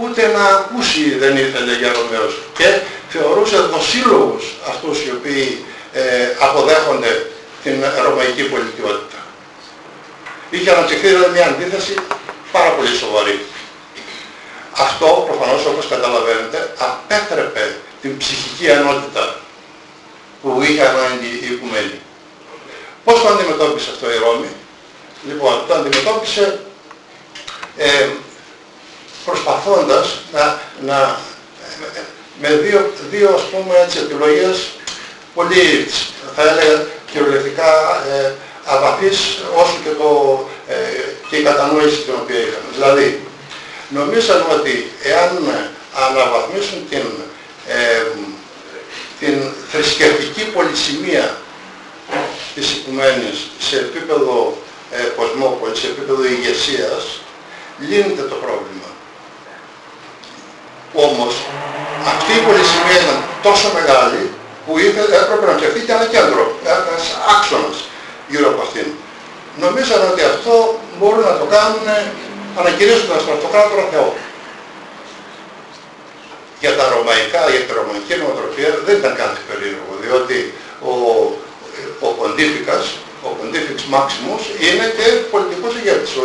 ούτε να ακούσει δεν ήθελε για Ρωμαίους. Και θεωρούσε δοσύλλογους αυτούς οι οποίοι ε, αποδέχονται την ρωμαϊκή πολιτικότητα. Είχε αναπτυχθεί δηλαδή μια αντίθεση πάρα πολύ σοβαρή. Αυτό προφανώς όπως καταλαβαίνετε απέτρεπε την ψυχική ενότητα που είχε ανάγκη η οικουμένη. Πώς το αντιμετώπισε αυτό η Ρώμη; Λοιπόν, το αντιμετώπισε ε, προσπαθώντας να, να, με δύο, δύο ας πούμε έτσι επιλογές πολύ θα έλεγα κυριολεκτικά ε, αβαθείς όσο και, το, ε, και η κατανόηση την οποία είχαμε. Δηλαδή, νομίζαν ότι εάν αναβαθμίσουν την, ε, την θρησκευτική πολυσημεία της οικουμένης σε επίπεδο ε, κοσμόπολης, σε επίπεδο ηγεσίας, λύνεται το πρόβλημα. Όμως αυτή η πολυσημεία ήταν τόσο μεγάλη που έπρεπε να φτιαχτεί και ένα κέντρο, ένας άξονας γύρω από αυτήν. Νομίζαν ότι αυτό μπορούν να το κάνουν ανακηρύσσοντας τον αυτοκράτορα Θεό. Για τα ρωμαϊκά, για τη ρωμαϊκή νοοτροπία δεν ήταν κάτι περίεργο, διότι ο, ο Ποντίφικας, ο Ποντίφικς Μάξιμος είναι και πολιτικός ηγέτης. Ο,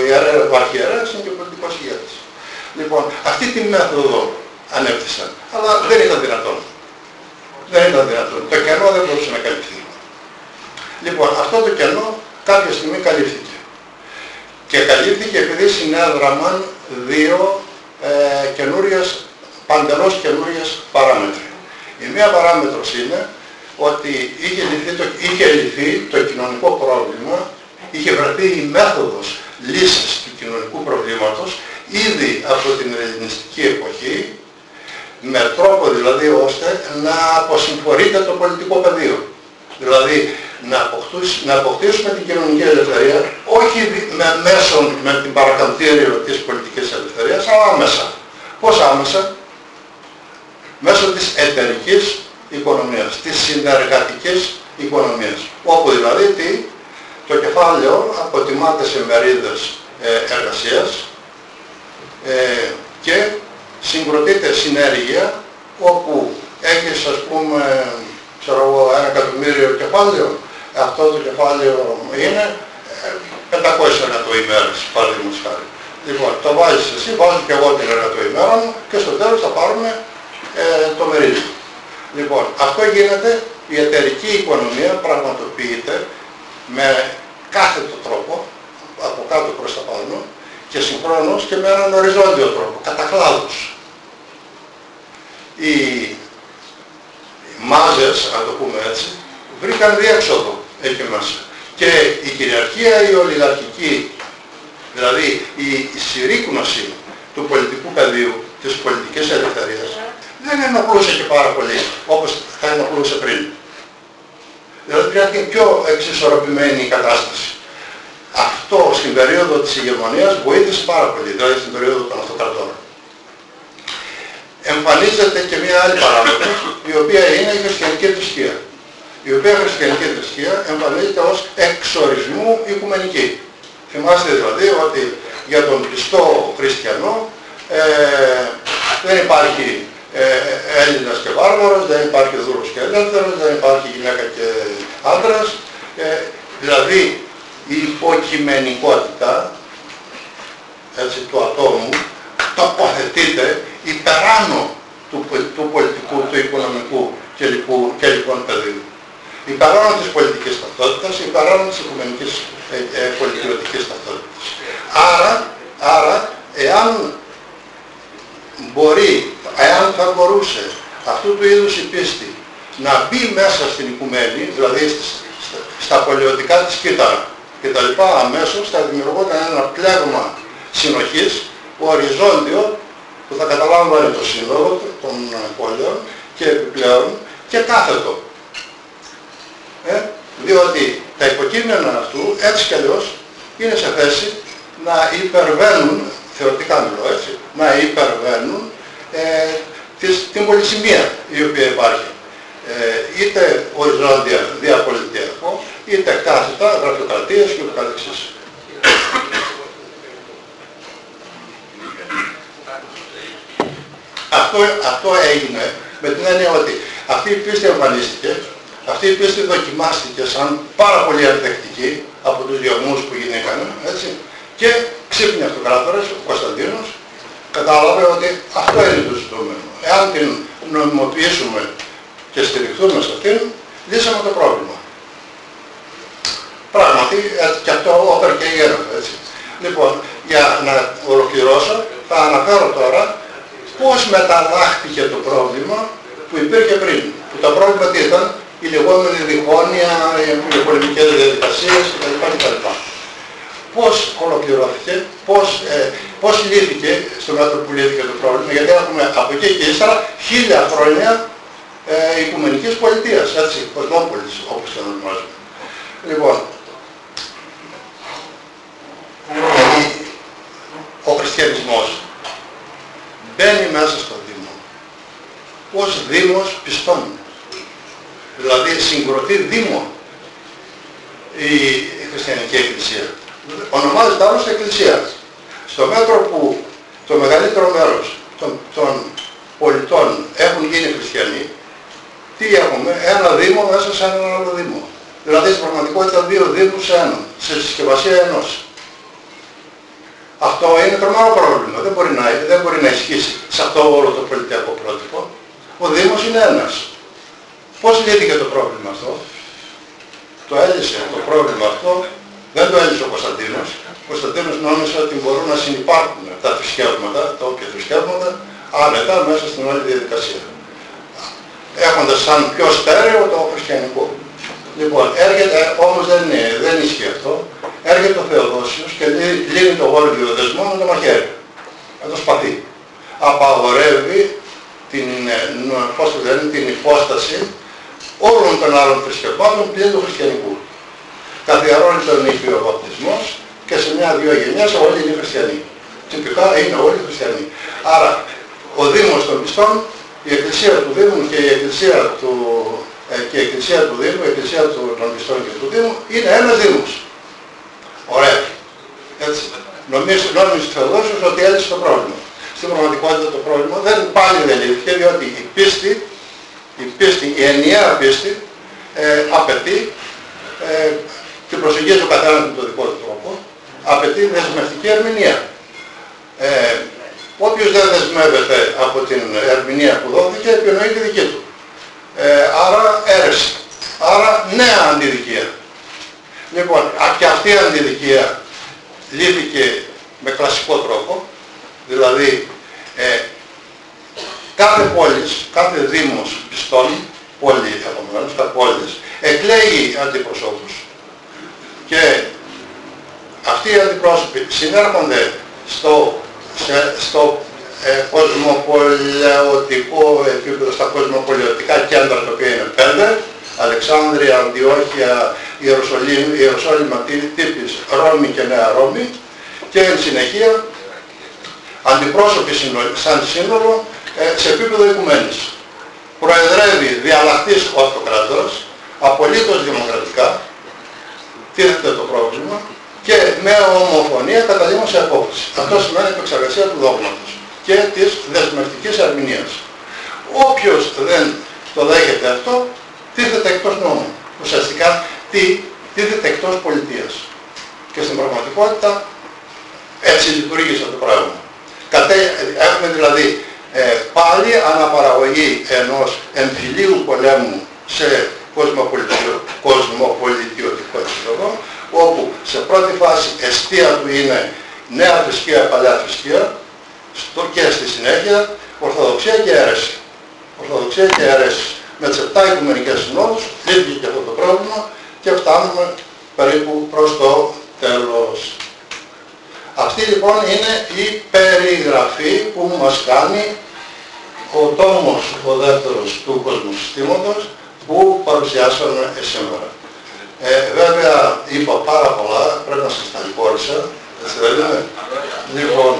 ο αρχιερέας είναι και πολιτικός ηγέτης. Λοιπόν, αυτή τη μέθοδο ανέπτυσαν. Αλλά δεν ήταν δυνατόν. Δεν ήταν δυνατόν. Το κενό δεν μπορούσε να καλυφθεί. Λοιπόν, αυτό το κενό κάποια στιγμή καλύφθηκε. Και καλύφθηκε επειδή συνέδραμαν δύο ε, καινούριες, παντελώς καινούριες παράμετροι. Η μία παράμετρος είναι ότι είχε λυθεί, το, είχε λυθεί το κοινωνικό πρόβλημα, είχε βρεθεί η μέθοδος λύσης του κοινωνικού προβλήματος ήδη από την ελληνιστική εποχή με τρόπο δηλαδή ώστε να αποσυμφορείται το πολιτικό πεδίο. Δηλαδή να, να αποκτήσουμε την κοινωνική ελευθερία όχι με μέσω με την παρακαμπτήριο της πολιτικής ελευθερίας, αλλά άμεσα. Πώς άμεσα; Μέσω της εταιρικής οικονομίας, της συνεργατικής οικονομίας. Όπου δηλαδή τι, το κεφάλαιο αποτιμάται σε μερίδες ε, εργασίας ε, και συγκροτείται συνέργεια όπου έχεις ας πούμε ξέρω εγώ, ένα εκατομμύριο κεφάλαιο, αυτό το κεφάλαιο είναι 500 το ημέρες, παραδείγματος χάρη. Λοιπόν, το βάζεις εσύ, βάζω και εγώ την το ημέρας μου και στο τέλος θα πάρουμε ε, το μερίδιο. Λοιπόν, αυτό γίνεται, η εταιρική οικονομία πραγματοποιείται με κάθετο τρόπο, από κάτω προς τα πάνω και συγχρόνως και με έναν οριζόντιο τρόπο, κατά κλάδους. Οι μάζες, αν το πούμε έτσι, βρήκαν διέξοδο εκεί μέσα. Και η κυριαρχία η ολιγαρχική, δηλαδή η συρρήκνωση του πολιτικού πεδίου, της πολιτικής ελευθερίας, δεν ενοχλούσε και πάρα πολύ, όπως θα ενοχλούσε πριν. Δηλαδή χρειάστηκε πιο εξισορροπημένη η κατάσταση. Αυτό στην περίοδο της ηγεμονίας βοήθησε πάρα πολύ, δηλαδή στην περίοδο των αυτοκρατών. Εμφανίζεται και μια άλλη παράδοση, η οποία είναι η χριστιανική θρησκεία. Η οποία χριστιανική θρησκεία εμφανίζεται ως εξορισμού οικουμενική. Θυμάστε δηλαδή ότι για τον πιστό χριστιανό ε, δεν υπάρχει ε, Έλληνας και βάρβαρος, δεν υπάρχει δούλος και ελεύθερος, δεν υπάρχει γυναίκα και άντρας. Ε, δηλαδή η υποκειμενικότητα έτσι, του ατόμου τοποθετείται υπεράνω του, του πολιτικού, του οικονομικού και, λοιπού, και λοιπόν πεδίου. Υπεράνω της πολιτικής ταυτότητας, υπεράνω της οικουμενικής ε, ε, πολιτικοτικής ταυτότητας. Άρα, άρα, εάν μπορεί, εάν θα μπορούσε αυτού του είδους η πίστη να μπει μέσα στην οικουμένη, δηλαδή στα πολιωτικά της κύτταρα και τα λοιπά αμέσως θα δημιουργόταν ένα πλέγμα συνοχής, οριζόντιο, που θα καταλάμβανε το σύνολο των πόλεων και επιπλέον και κάθετο. Ε, διότι τα υποκείμενα αυτού έτσι κι αλλιώς είναι σε θέση να υπερβαίνουν, θεωρητικά μιλώ έτσι, να υπερβαίνουν ε, την πολυσημεία η οποία υπάρχει. Ε, είτε οριζόντια διαπολιτιακό, είτε κάθετα γραφειοκρατίας και ούτω καθεξής. Αυτό, αυτό έγινε με την έννοια ότι αυτή η πίστη εμφανίστηκε, αυτή η πίστη δοκιμάστηκε σαν πάρα πολύ αρδεκτική από τους διωγμούς που γινήκαν, έτσι, και ξύπνησε αυτοκράτορας, ο Κωνσταντίνος, κατάλαβε ότι αυτό είναι το ζητούμενο. Εάν την νομιμοποιήσουμε και στηριχθούμε σε αυτήν, λύσαμε το πρόβλημα. Πράγματι, και αυτό όπερ και γέροντα, έτσι. Λοιπόν, για να ολοκληρώσω, θα αναφέρω τώρα πώς μεταλλάχθηκε το πρόβλημα που υπήρχε πριν. Που το πρόβλημα τι ήταν, η λεγόμενη διχόνοια, οι πολεμικές διαδικασίες κτλ. Πώς ολοκληρώθηκε, πώς, ε, πώς λύθηκε στο μέτρο που λύθηκε το πρόβλημα, γιατί έχουμε από εκεί και ύστερα χίλια χρόνια ε, οικουμενικής πολιτείας, έτσι, κοσμόπολης όπως το ονομάζουμε. Λοιπόν, ο χριστιανισμός μπαίνει μέσα στο Δήμο ως Δήμος πιστών. Δηλαδή συγκροτεί Δήμο η Χριστιανική Εκκλησία. Ονομάζεται άλλως Εκκλησίας. Στο μέτρο που το μεγαλύτερο μέρος των, των πολιτών έχουν γίνει χριστιανοί, τι έχουμε, ένα Δήμο μέσα σε έναν άλλο Δήμο. Δηλαδή στην πραγματικότητα δύο Δήμους σε έναν, σε συσκευασία ενός. Αυτό είναι τρομερό πρόβλημα. Δεν μπορεί, να, δεν μπορεί να ισχύσει σε αυτό όλο το πολιτικό πρότυπο. Ο Δήμος είναι ένας. Πώς λύθηκε το πρόβλημα αυτό; Το έλυσε το πρόβλημα αυτό. Δεν το έλυσε ο Κωνσταντίνος. Ο Κωνσταντίνος νόμιζε ότι μπορούν να συνεπάρχουν τα θρησκεύματα, τα όποια θρησκεύματα, άνετα μέσα στην όλη διαδικασία. Έχοντας σαν πιο στέρεο το χριστιανικό. Λοιπόν, έρχεται, όμως δεν, είναι, δεν ισχύει αυτό, έρχεται ο Θεοδόσιος και λύνει το γόλγιο δεσμό με το μαχαίρι, με το σπαθί. Απαγορεύει την, ε, πώς το λένε, την υπόσταση όλων των άλλων θρησκευμάτων πλην του χριστιανικού. Καθιερώνει τον ήπιο βαπτισμός και σε μια-δυο γενιές όλοι είναι χριστιανοί. Τυπικά είναι όλοι χριστιανοί. Άρα ο Δήμος των Πιστών, η Εκκλησία του Δήμου και η Εκκλησία του, ε, και η Εκκλησία του Δήμου, η Εκκλησία του, των Πιστών και του Δήμου είναι ένας Δήμος. Ωραία. Έτσι. Νομίζω, νόμιζε Θεοδόσιος ότι έλυσε το πρόβλημα. Στην πραγματικότητα το πρόβλημα δεν πάλι δεν λύθηκε διότι η πίστη, η πίστη, η ενιαία πίστη ε, απαιτεί ε, και προσεγγίζει ο καθένας με τον δικό του τρόπο, απαιτεί δεσμευτική ερμηνεία. Ε, όποιος δεν δεσμεύεται από την ερμηνεία που δόθηκε επινοεί τη δική του. Ε, άρα αίρεση. Άρα νέα αντιδικία. Λοιπόν, και αυτή η αντιδικία λύθηκε με κλασικό τρόπο, δηλαδή ε, κάθε πόλης, κάθε δήμος πιστών, πόλη επομένως, κάθε πόλης, εκλέγει αντιπροσώπους και αυτοί οι αντιπρόσωποι συνέρχονται στο, σε, στο ε, κοσμοπολιωτικό επίπεδο, στα κοσμοπολιωτικά κέντρα τα οποία είναι πέντε, Αλεξάνδρεια, Αντιόχεια, Ιερουσαλήμ, Ιερουσάλημα τύπης, Ρώμη και Νέα Ρώμη. Και εν συνεχεία αντιπρόσωποι σαν σύνολο ε, σε επίπεδο οικουμένης. Προεδρεύει διαλλακτής ο αυτοκρατός, απολύτως δημοκρατικά, τίθεται το πρόβλημα. Και με ομοφωνία καταλήγουν σε απόφαση. Αυτό σημαίνει επεξεργασία του δόγματος και της δεσμευτικής ερμηνείας. Όποιος δεν το δέχεται αυτό, τίθεται εκτός νόμου. Ουσιαστικά τι, τίθεται εκτός πολιτείας. Και στην πραγματικότητα έτσι λειτουργήσε το πράγμα. Κατέ, έχουμε δηλαδή ε, πάλι αναπαραγωγή ενός εμφυλίου πολέμου σε κοσμοπολιτιωτικό επίπεδο, όπου σε πρώτη φάση αιστεία του είναι νέα θρησκεία, παλιά θρησκεία, στο και στη συνέχεια Ορθοδοξία και αίρεση. Ορθοδοξία και αίρεση. Με τις 7 οικουμενικές συνόδους λύθηκε και αυτό το πρόβλημα και φτάνουμε περίπου προς το τέλος. Αυτή λοιπόν είναι η περιγραφή που μας κάνει ο τόμος ο δεύτερος του κοσμοσυστήματος που παρουσιάσαμε σήμερα. Ε, βέβαια είπα πάρα πολλά, πρέπει να σας τα λιπόρησα, έτσι δεν είναι. Λοιπόν,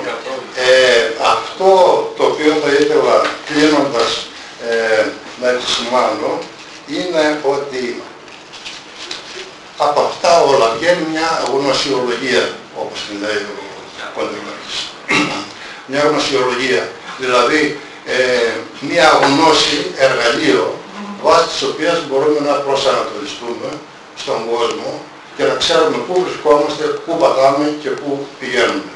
ε, αυτό το οποίο θα ήθελα κλείνοντας ε, να επισημάνω είναι ότι από αυτά όλα βγαίνει μια γνωσιολογία, όπως την λέει ο Κοντριμάκης. μια γνωσιολογία, δηλαδή ε, μια γνώση, εργαλείο, βάσει της οποίας μπορούμε να προσανατολιστούμε στον κόσμο και να ξέρουμε πού βρισκόμαστε, πού πατάμε και πού πηγαίνουμε.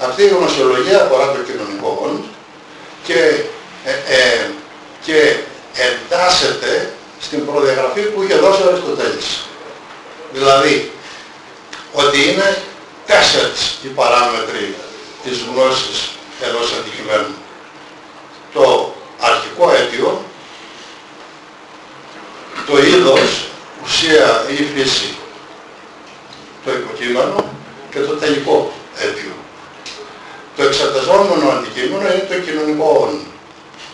Αυτή η γνωσιολογία αφορά το κοινωνικό και, ε, ε, και εντάσσεται στην προδιαγραφή που είχε δώσει ο Αριστοτέλης. Δηλαδή, ότι είναι τέσσερις οι παράμετροι της γνώσης ενός αντικειμένου. Το αρχικό αίτιο, το είδος, ουσία ή φύση, το υποκείμενο και το τελικό αίτιο. Το εξαρταζόμενο αντικείμενο είναι το κοινωνικό όν.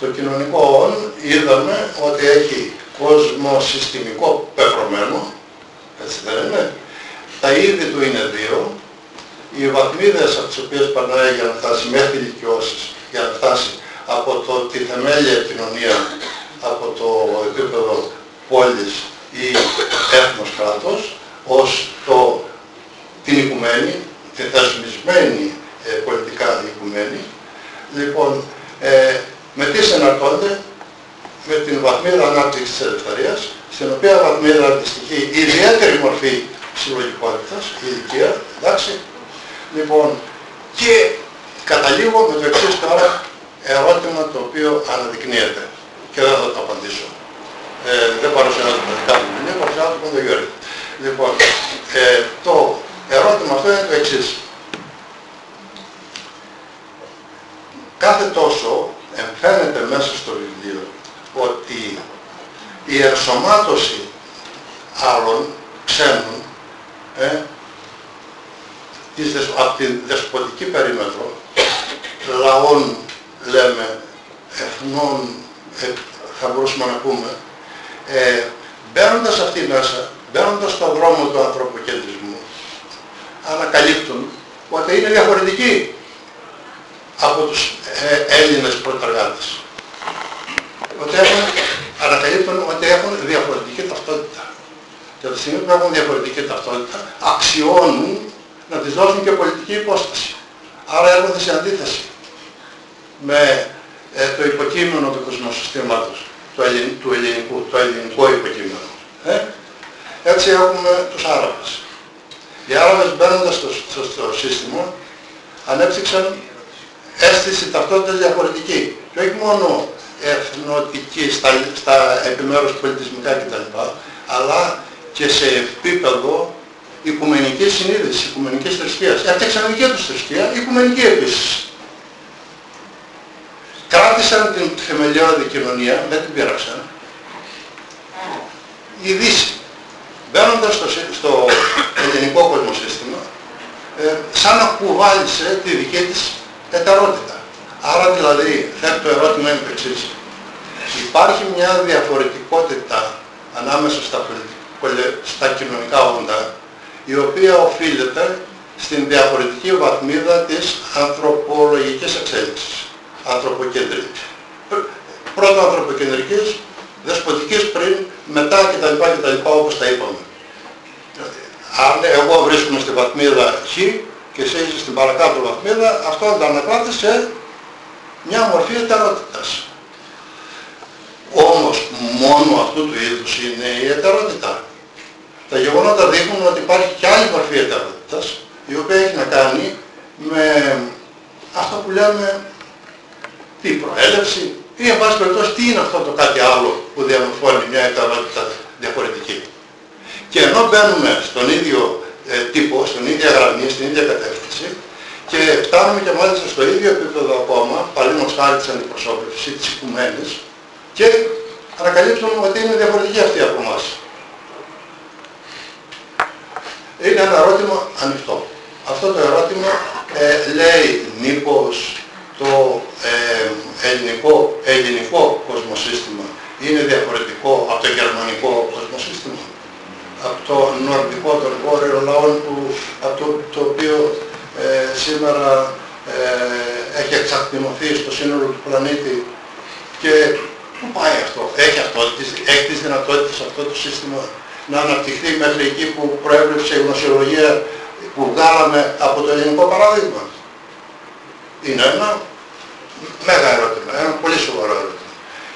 Το κοινωνικό όν είδαμε ότι έχει κόσμο συστημικό πεπρωμένο, έτσι δεν είναι. Τα είδη του είναι δύο. Οι βαθμίδες από τις οποίες περνάει για να φτάσει μέχρι ηλικιώσεις, για να φτάσει από το, τη θεμέλια κοινωνία, από το επίπεδο πόλης ή έθνος κράτος, ως το, την οικουμένη, την θεσμισμένη ε, πολιτικά οικουμένη. Λοιπόν, ε, με τι συναρτώνται, με την βαθμίδα ανάπτυξης της ελευθερίας, στην οποία βαθμίδα αντιστοιχεί ιδιαίτερη μορφή συλλογικότητας, η ηλικία, εντάξει. Λοιπόν, και καταλήγω με το εξής τώρα ερώτημα το οποίο αναδεικνύεται και δεν θα το απαντήσω. Ε, δεν παρουσιάζω τα δικά μου μηνύα, παρουσιάζω τον Γιώργη. Λοιπόν, ε, το ερώτημα αυτό είναι το εξής. Κάθε τόσο εμφαίνεται μέσα στο βιβλίο ότι η ενσωμάτωση άλλων ξένων ε, της, από την δεσποτική περίμετρο λαών λέμε εθνών ε, θα μπορούσαμε να πούμε Ε, μπαίνοντας αυτή μέσα, μπαίνοντας στον δρόμο του ανθρωποκεντρισμού, ανακαλύπτουν ότι είναι διαφορετικοί από τους ε, Έλληνες πρωτεργάτες. Ότι έχουν, ανακαλύπτουν ότι έχουν διαφορετική ταυτότητα. Και από τη στιγμή που έχουν διαφορετική ταυτότητα, αξιώνουν να τις δώσουν και πολιτική υπόσταση. Άρα έρχονται σε αντίθεση με ε, το υποκείμενο του κοσμοσυστήματος, του, του ελληνικού, το ελληνικό υποκείμενο. Ε; Έτσι έχουμε τους Άραβες. Οι Άραβες μπαίνοντας στο, στο, στο σύστημα ανέπτυξαν αίσθηση ταυτότητας διαφορετική. Και όχι μόνο εθνοτική στα, στα επιμέρους πολιτισμικά κτλ. Αλλά και σε επίπεδο οικουμενικής συνείδησης, οικουμενικής θρησκείας. Έφτιαξαν δική τους θρησκεία, οικουμενική επίσης. Κράτησαν την θεμελιώδη κοινωνία, δεν την πήραξαν. Η Δύση, μπαίνοντας στο, στο ελληνικό κοσμοσύστημα, ε, σαν να κουβάλισε τη δική της ετερότητα. Άρα δηλαδή, θέτω το ερώτημα είναι το εξής. Υπάρχει μια διαφορετικότητα ανάμεσα στα, στα κοινωνικά όντα, η οποία οφείλεται στην διαφορετική βαθμίδα της ανθρωπολογικής εξέλιξης. Ανθρωποκεντρικής. Πρώτα ανθρωποκεντρικής, δεσποτικής πριν, μετά κτλ. κτλ όπως τα είπαμε. Αν εγώ βρίσκομαι στη βαθμίδα Χ και εσύ είσαι στην παρακάτω βαθμίδα, αυτό αντανακλάται σε μια μορφή ετερότητας. Όμως μόνο αυτού του είδους είναι η ετερότητα. Τα γεγονότα δείχνουν ότι υπάρχει και άλλη μορφή ετερότητας, η οποία έχει να κάνει με αυτό που λέμε τι προέλευση ή εν πάση περιπτώσει τι είναι αυτό το κάτι άλλο που διαμορφώνει μια ετερότητα διαφορετική; Και ενώ μπαίνουμε στον ίδιο ε, τύπο, στην ίδια γραμμή, στην ίδια κατεύθυνση και φτάνουμε και μάλιστα στο ίδιο επίπεδο ακόμα, παραδείγματος χάρη της αντιπροσώπευσης ή της οικουμένης και ανακαλύπτουμε ότι είναι διαφορετική αυτή από εμάς. Είναι ένα ερώτημα ανοιχτό. Αυτό το ερώτημα ε, λέει μήπως το ε, ελληνικό, ελληνικό κοσμοσύστημα είναι διαφορετικό από το γερμανικό κοσμοσύστημα από το νορδικό των βόρειων λαών που, από το, το οποίο ε, σήμερα ε, έχει εξακτημωθεί στο σύνολο του πλανήτη και πού πάει αυτό, έχει αυτό, έχει τις δυνατότητες αυτό το σύστημα να αναπτυχθεί μέχρι εκεί που προέβλεψε η γνωσιολογία που βγάλαμε από το ελληνικό παράδειγμα. Είναι ένα μέγα ερώτημα, ένα πολύ σοβαρό ερώτημα.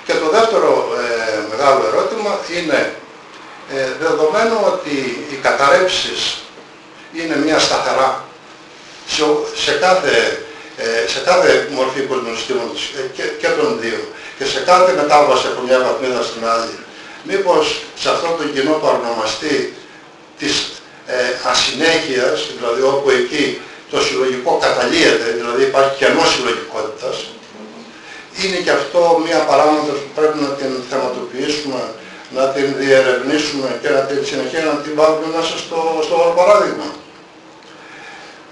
Και το δεύτερο ε, μεγάλο ερώτημα είναι ε, δεδομένου ότι οι καταρρεύσεις είναι μια σταθερά σε, σε, κάθε, ε, σε κάθε μορφή κοσμοσυστήματος ε, και, και των δύο και σε κάθε μετάβαση από μια βαθμίδα στην άλλη μήπως σε αυτό το κοινό παρονομαστή της ε, ασυνέχειας, δηλαδή όπου εκεί το συλλογικό καταλύεται, δηλαδή υπάρχει κενό συλλογικότητας, είναι και αυτό μία παράμετρος που πρέπει να την θεματοποιήσουμε να την διερευνήσουμε και να την συνεχεία να την βάλουμε μέσα στο, στο παράδειγμα.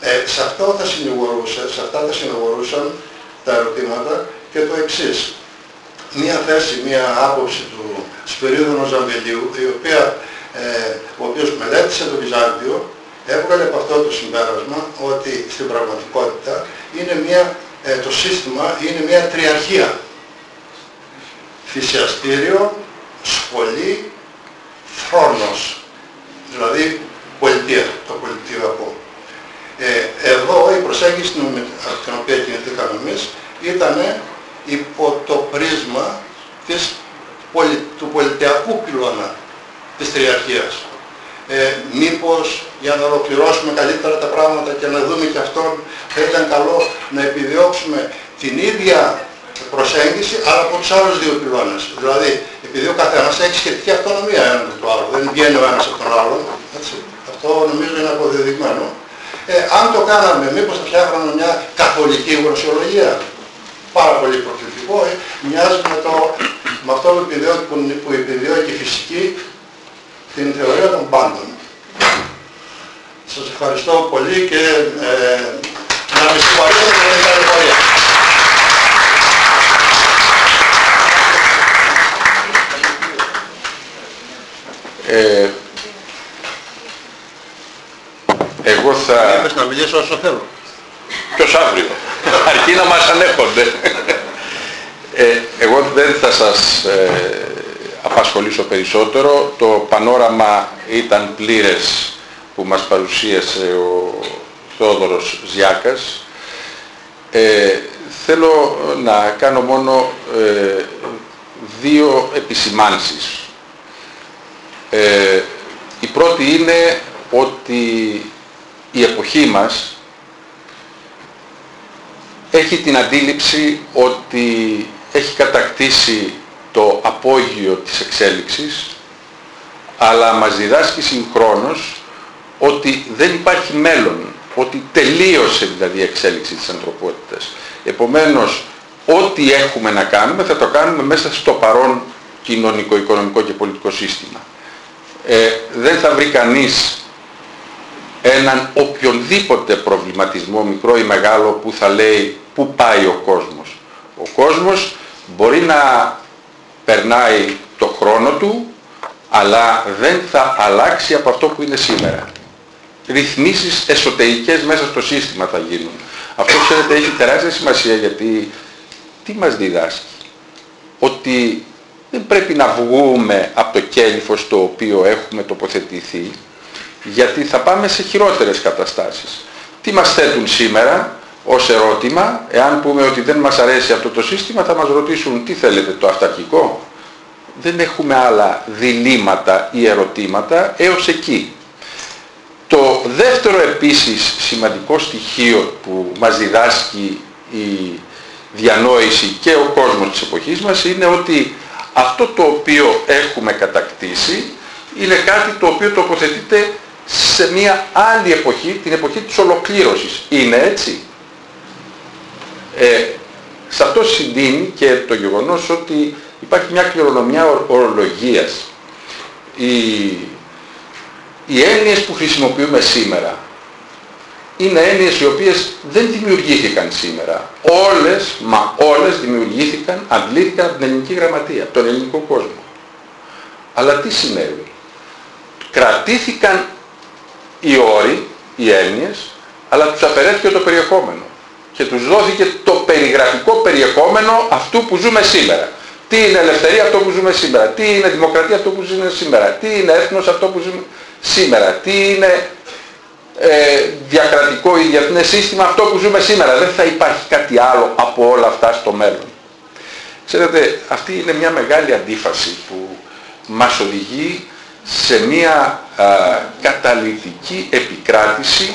Ε, σε, αυτό θα συνηγορούσε, σε αυτά θα συνηγορούσαν τα ερωτήματα και το εξής. Μία θέση, μία άποψη του Σπυρίδωνο Ζαμπελίου, η οποία, ε, ο οποίος μελέτησε το Βυζάντιο, έβγαλε από αυτό το συμπέρασμα ότι στην πραγματικότητα είναι μια, ε, το σύστημα είναι μια τριαρχία. Θυσιαστήριο, σχολή, θρόνος, δηλαδή πολιτεία, το πολιτιακό. Ε, εδώ η προσέγγιση από την οποία κινηθήκαμε εμείς ήταν υπό το πρίσμα της, του πολιτιακού πυλώνα της τριαρχίας. Ε, μήπως για να ολοκληρώσουμε καλύτερα τα πράγματα και να δούμε και αυτόν θα ήταν καλό να επιδιώξουμε την ίδια προσέγγιση αλλά από τους άλλους δύο πυλώνες. Δηλαδή επειδή ο καθένας έχει σχετική αυτονομία ένα με το άλλο, δεν βγαίνει ο ένας από τον άλλον. Έτσι. Αυτό νομίζω είναι αποδεδειγμένο. Ε, αν το κάναμε, μήπως θα φτιάχναμε μια καθολική γνωσιολογία. Πάρα πολύ προκλητικό. Ε. Μοιάζει με, το, με αυτό που επιδιώκει, που, που επιδιώκει η φυσική την θεωρία των πάντων. Σας ευχαριστώ πολύ και ε, να με συγχωρείτε για την καλή Ε, εγώ θα... Είπες να μιλήσω όσο θέλω. Ποιος αύριο. Αρκεί να μας ανέχονται. Ε, εγώ δεν θα σας ε, απασχολήσω περισσότερο. Το πανόραμα ήταν πλήρες που μας παρουσίασε ο Θόδωρος Ζιάκας. Ε, θέλω να κάνω μόνο ε, δύο επισημάνσεις. Ε, η πρώτη είναι ότι η εποχή μας έχει την αντίληψη ότι έχει κατακτήσει το απόγειο της εξέλιξης αλλά μας διδάσκει συγχρόνως ότι δεν υπάρχει μέλλον, ότι τελείωσε δηλαδή η εξέλιξη της ανθρωπότητας. Επομένως, ό,τι έχουμε να κάνουμε θα το κάνουμε μέσα στο παρόν κοινωνικό, οικονομικό και πολιτικό σύστημα. Ε, δεν θα βρει κανείς έναν οποιονδήποτε προβληματισμό, μικρό ή μεγάλο, που θα λέει πού πάει ο κόσμος; Ο κόσμος μπορεί να περνάει το χρόνο του, αλλά δεν θα αλλάξει από αυτό που είναι σήμερα. Ρυθμίσεις εσωτερικές μέσα στο σύστημα θα γίνουν. Αυτό ξέρετε έχει τεράστια σημασία γιατί τι μας διδάσκει; Ότι δεν πρέπει να βγούμε από το κέλυφος στο οποίο έχουμε τοποθετηθεί γιατί θα πάμε σε χειρότερες καταστάσεις. Τι μας θέτουν σήμερα; Ως ερώτημα, εάν πούμε ότι δεν μας αρέσει αυτό το σύστημα θα μας ρωτήσουν τι θέλετε το αυταρχικό; Δεν έχουμε άλλα διλήμματα ή ερωτήματα έως εκεί. Το δεύτερο επίσης σημαντικό στοιχείο που μας διδάσκει η διανόηση και ο κόσμος της εποχής μας είναι ότι αυτό το οποίο έχουμε κατακτήσει είναι κάτι το οποίο τοποθετείται σε μια άλλη εποχή, την εποχή της ολοκλήρωσης. Είναι έτσι; Ε, σε αυτό συντείνει και το γεγονός ότι υπάρχει μια κληρονομιά ορολογίας. Οι, οι έννοιες που χρησιμοποιούμε σήμερα είναι έννοιες οι οποίες δεν δημιουργήθηκαν σήμερα. Όλες, μα όλες δημιουργήθηκαν, αντλήθηκαν από την ελληνική γραμματεία, από τον ελληνικό κόσμο. Αλλά τι συνέβη; Κρατήθηκαν οι όροι, οι έννοιες, αλλά τους αφαιρέθηκε το περιεχόμενο. Και τους δόθηκε το περιγραφικό περιεχόμενο αυτού που ζούμε σήμερα. Τι είναι ελευθερία αυτό που ζούμε σήμερα, τι είναι δημοκρατία αυτό που ζούμε σήμερα, τι είναι έθνος αυτό που ζούμε σήμερα, τι είναι ε, διακρατικό ή διεθνές σύστημα αυτό που ζούμε σήμερα. Δεν θα υπάρχει κάτι άλλο από όλα αυτά στο μέλλον. Ξέρετε, αυτή είναι μια μεγάλη αντίφαση που μας οδηγεί σε μια α, καταλητική επικράτηση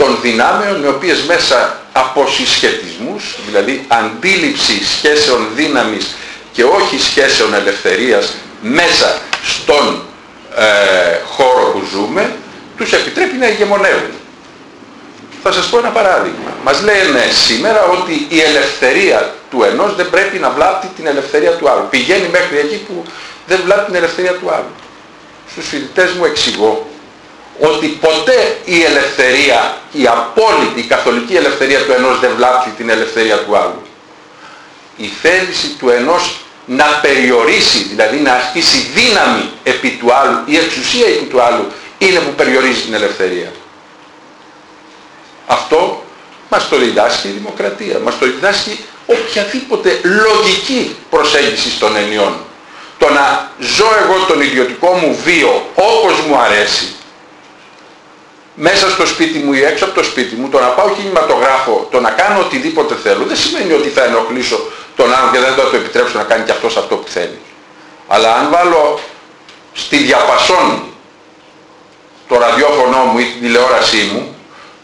των δυνάμεων οι οποίες μέσα από συσχετισμούς, δηλαδή αντίληψη σχέσεων δύναμης και όχι σχέσεων ελευθερίας μέσα στον ε, χώρο που ζούμε, τους επιτρέπει να ηγεμονεύουν. Θα σας πω ένα παράδειγμα. Μας λένε σήμερα ότι η ελευθερία του ενός δεν πρέπει να βλάπτει την ελευθερία του άλλου. Πηγαίνει μέχρι εκεί που δεν βλάπτει την ελευθερία του άλλου στους φοιτητές μου εξηγώ ότι ποτέ η ελευθερία, η απόλυτη, η καθολική ελευθερία του ενός δεν βλάπτει την ελευθερία του άλλου. Η θέληση του ενός να περιορίσει, δηλαδή να ασκήσει δύναμη επί του άλλου, η εξουσία επί του άλλου, είναι που περιορίζει την ελευθερία. Αυτό μας το διδάσκει η δημοκρατία, μας το διδάσκει οποιαδήποτε λογική προσέγγιση των ενιών το να ζω εγώ τον ιδιωτικό μου βίο όπως μου αρέσει μέσα στο σπίτι μου ή έξω από το σπίτι μου, το να πάω κινηματογράφο, το να κάνω οτιδήποτε θέλω, δεν σημαίνει ότι θα ενοχλήσω τον άλλον και δεν θα το επιτρέψω να κάνει και αυτός αυτό που θέλει. Αλλά αν βάλω στη διαπασόν το ραδιόφωνο μου ή την τηλεόρασή μου,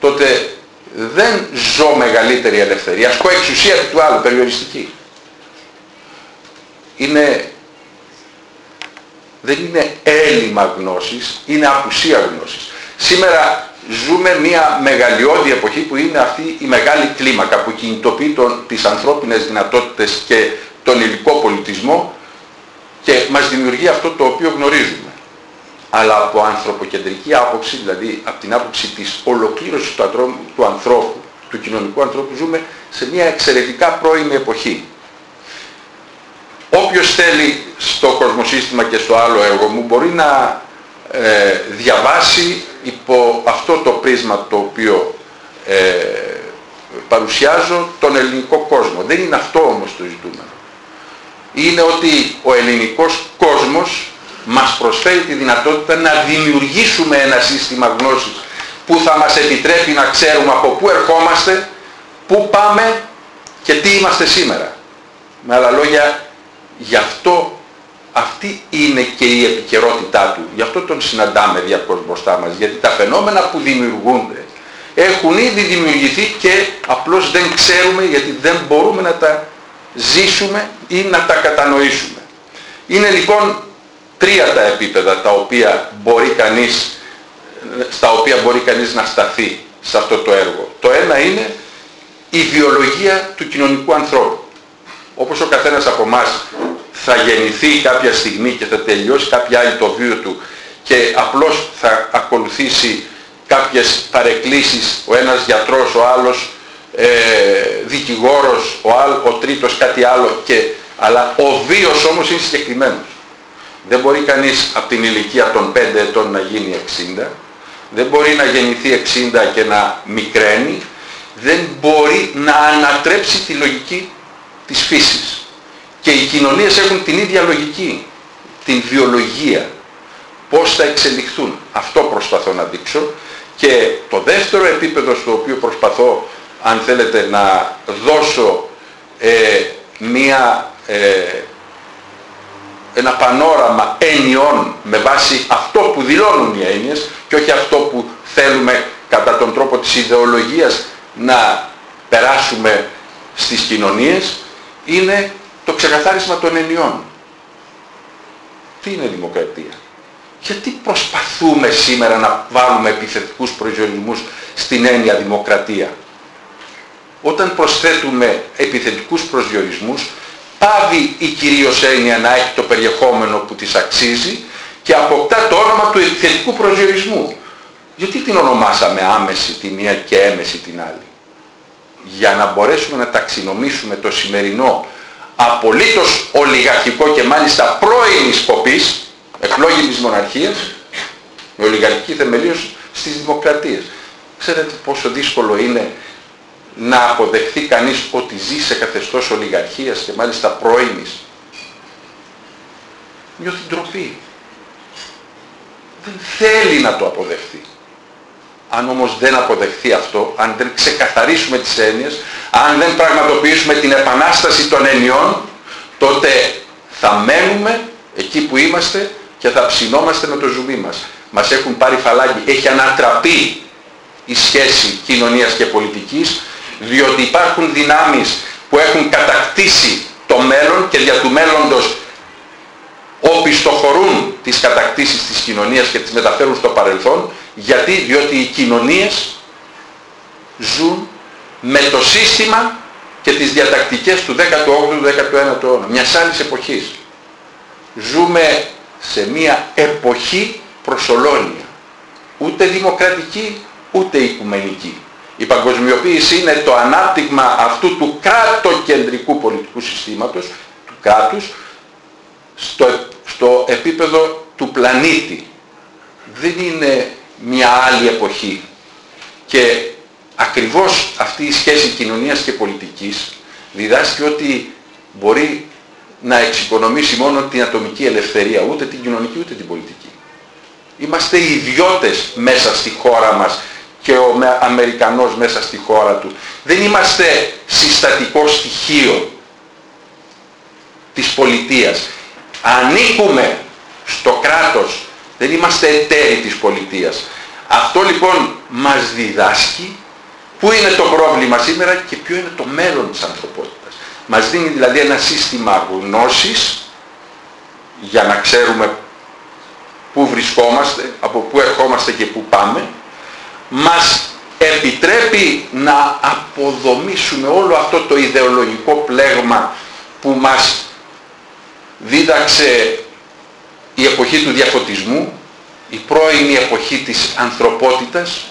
τότε δεν ζω μεγαλύτερη ελευθερία, ασκώ εξουσία του άλλου, περιοριστική. Είναι δεν είναι έλλειμμα γνώσης, είναι απουσία γνώσης. Σήμερα ζούμε μια μεγαλειώδη εποχή που είναι αυτή η μεγάλη κλίμακα που κινητοποιεί τον, τις ανθρώπινες δυνατότητες και τον υλικό πολιτισμό και μας δημιουργεί αυτό το οποίο γνωρίζουμε. Αλλά από ανθρωποκεντρική άποψη, δηλαδή από την άποψη της ολοκλήρωσης του, του ανθρώπου, του κοινωνικού ανθρώπου, ζούμε σε μια εξαιρετικά πρώιμη εποχή. Όποιος θέλει στο κοσμοσύστημα και στο άλλο έργο μου μπορεί να ε, διαβάσει υπό αυτό το πρίσμα το οποίο ε, παρουσιάζω τον ελληνικό κόσμο. Δεν είναι αυτό όμως το ζητούμενο. Είναι ότι ο ελληνικός κόσμος μας προσφέρει τη δυνατότητα να δημιουργήσουμε ένα σύστημα γνώσης που θα μας επιτρέπει να ξέρουμε από πού ερχόμαστε, πού πάμε και τι είμαστε σήμερα. Με άλλα λόγια, γι' αυτό αυτή είναι και η επικαιρότητά του. Γι' αυτό τον συναντάμε διαρκώς μπροστά μας. Γιατί τα φαινόμενα που δημιουργούνται έχουν ήδη δημιουργηθεί και απλώς δεν ξέρουμε γιατί δεν μπορούμε να τα ζήσουμε ή να τα κατανοήσουμε. Είναι λοιπόν τρία τα επίπεδα τα οποία μπορεί κανείς, στα οποία μπορεί κανείς να σταθεί σε αυτό το έργο. Το ένα είναι η βιολογία του κοινωνικού ανθρώπου. Όπως ο καθένας από εμάς θα γεννηθεί κάποια στιγμή και θα τελειώσει κάποια άλλη το βίο του και απλώς θα ακολουθήσει κάποιες παρεκκλήσεις, ο ένας γιατρός, ο άλλος ε, δικηγόρος, ο, άλλ, ο τρίτος κάτι άλλο, και, αλλά ο βίος όμως είναι συγκεκριμένος. Δεν μπορεί κανείς από την ηλικία των 5 ετών να γίνει 60, δεν μπορεί να γεννηθεί 60 και να μικραίνει, δεν μπορεί να ανατρέψει τη λογική της φύσης. Και οι κοινωνίες έχουν την ίδια λογική, την βιολογία. Πώς θα εξελιχθούν. Αυτό προσπαθώ να δείξω. Και το δεύτερο επίπεδο στο οποίο προσπαθώ, αν θέλετε, να δώσω ε, μία, ε, ένα πανόραμα έννοιων με βάση αυτό που δηλώνουν οι έννοιες και όχι αυτό που θέλουμε κατά τον τρόπο της ιδεολογίας να περάσουμε στις κοινωνίες, είναι το ξεκαθάρισμα των ενιών. Τι είναι δημοκρατία; Γιατί προσπαθούμε σήμερα να βάλουμε επιθετικούς προσδιορισμούς στην έννοια δημοκρατία; Όταν προσθέτουμε επιθετικούς προσδιορισμούς, πάβει η κυρίως έννοια να έχει το περιεχόμενο που της αξίζει και αποκτά το όνομα του επιθετικού προσδιορισμού. Γιατί την ονομάσαμε άμεση τη μία και έμεση την άλλη; Για να μπορέσουμε να ταξινομήσουμε το σημερινό απολύτως ολιγαρχικό και μάλιστα πρώην σκοπής, εκλόγης μοναρχίας, με ολιγαρχική θεμελίωση στις δημοκρατίες. Ξέρετε πόσο δύσκολο είναι να αποδεχθεί κανείς ότι ζει σε καθεστώς ολιγαρχίας και μάλιστα πρώην. Νιώθει ντροπή. Δεν θέλει να το αποδεχθεί. Αν όμως δεν αποδεχθεί αυτό, αν δεν ξεκαθαρίσουμε τις έννοιες, αν δεν πραγματοποιήσουμε την επανάσταση των ενιών, τότε θα μένουμε εκεί που είμαστε και θα ψινόμαστε με το ζουμί μας. Μας έχουν πάρει φαλάκι, έχει ανατραπεί η σχέση κοινωνίας και πολιτικής, διότι υπάρχουν δυνάμεις που έχουν κατακτήσει το μέλλον και για του μέλλοντος οπισθοχωρούν τις κατακτήσεις της κοινωνίας και τις μεταφέρουν στο παρελθόν γιατί, διότι οι κοινωνίες ζουν με το σύστημα και τις διατακτικές του 18ου, 19ου αιώνα, μιας άλλης εποχής. Ζούμε σε μια εποχή προσωλώνια, ούτε δημοκρατική, ούτε οικουμενική. Η παγκοσμιοποίηση είναι το ανάπτυγμα αυτού του κρατοκεντρικού πολιτικού συστήματος, του κράτους, στο, στο επίπεδο του πλανήτη. Δεν είναι μια άλλη εποχή. Και ακριβώς αυτή η σχέση κοινωνίας και πολιτικής διδάσκει ότι μπορεί να εξοικονομήσει μόνο την ατομική ελευθερία, ούτε την κοινωνική ούτε την πολιτική. Είμαστε ιδιώτες μέσα στη χώρα μας και ο Αμερικανός μέσα στη χώρα του. Δεν είμαστε συστατικό στοιχείο της πολιτείας. Ανήκουμε στο κράτος δεν είμαστε εταίροι της πολιτείας. Αυτό λοιπόν μας διδάσκει πού είναι το πρόβλημα σήμερα και ποιο είναι το μέλλον της ανθρωπότητας. Μας δίνει δηλαδή ένα σύστημα γνώσης για να ξέρουμε πού βρισκόμαστε, από πού ερχόμαστε και πού πάμε. Μας επιτρέπει να αποδομήσουμε όλο αυτό το ιδεολογικό πλέγμα που μας δίδαξε η εποχή του διαφωτισμού, η πρώην εποχή της ανθρωπότητας,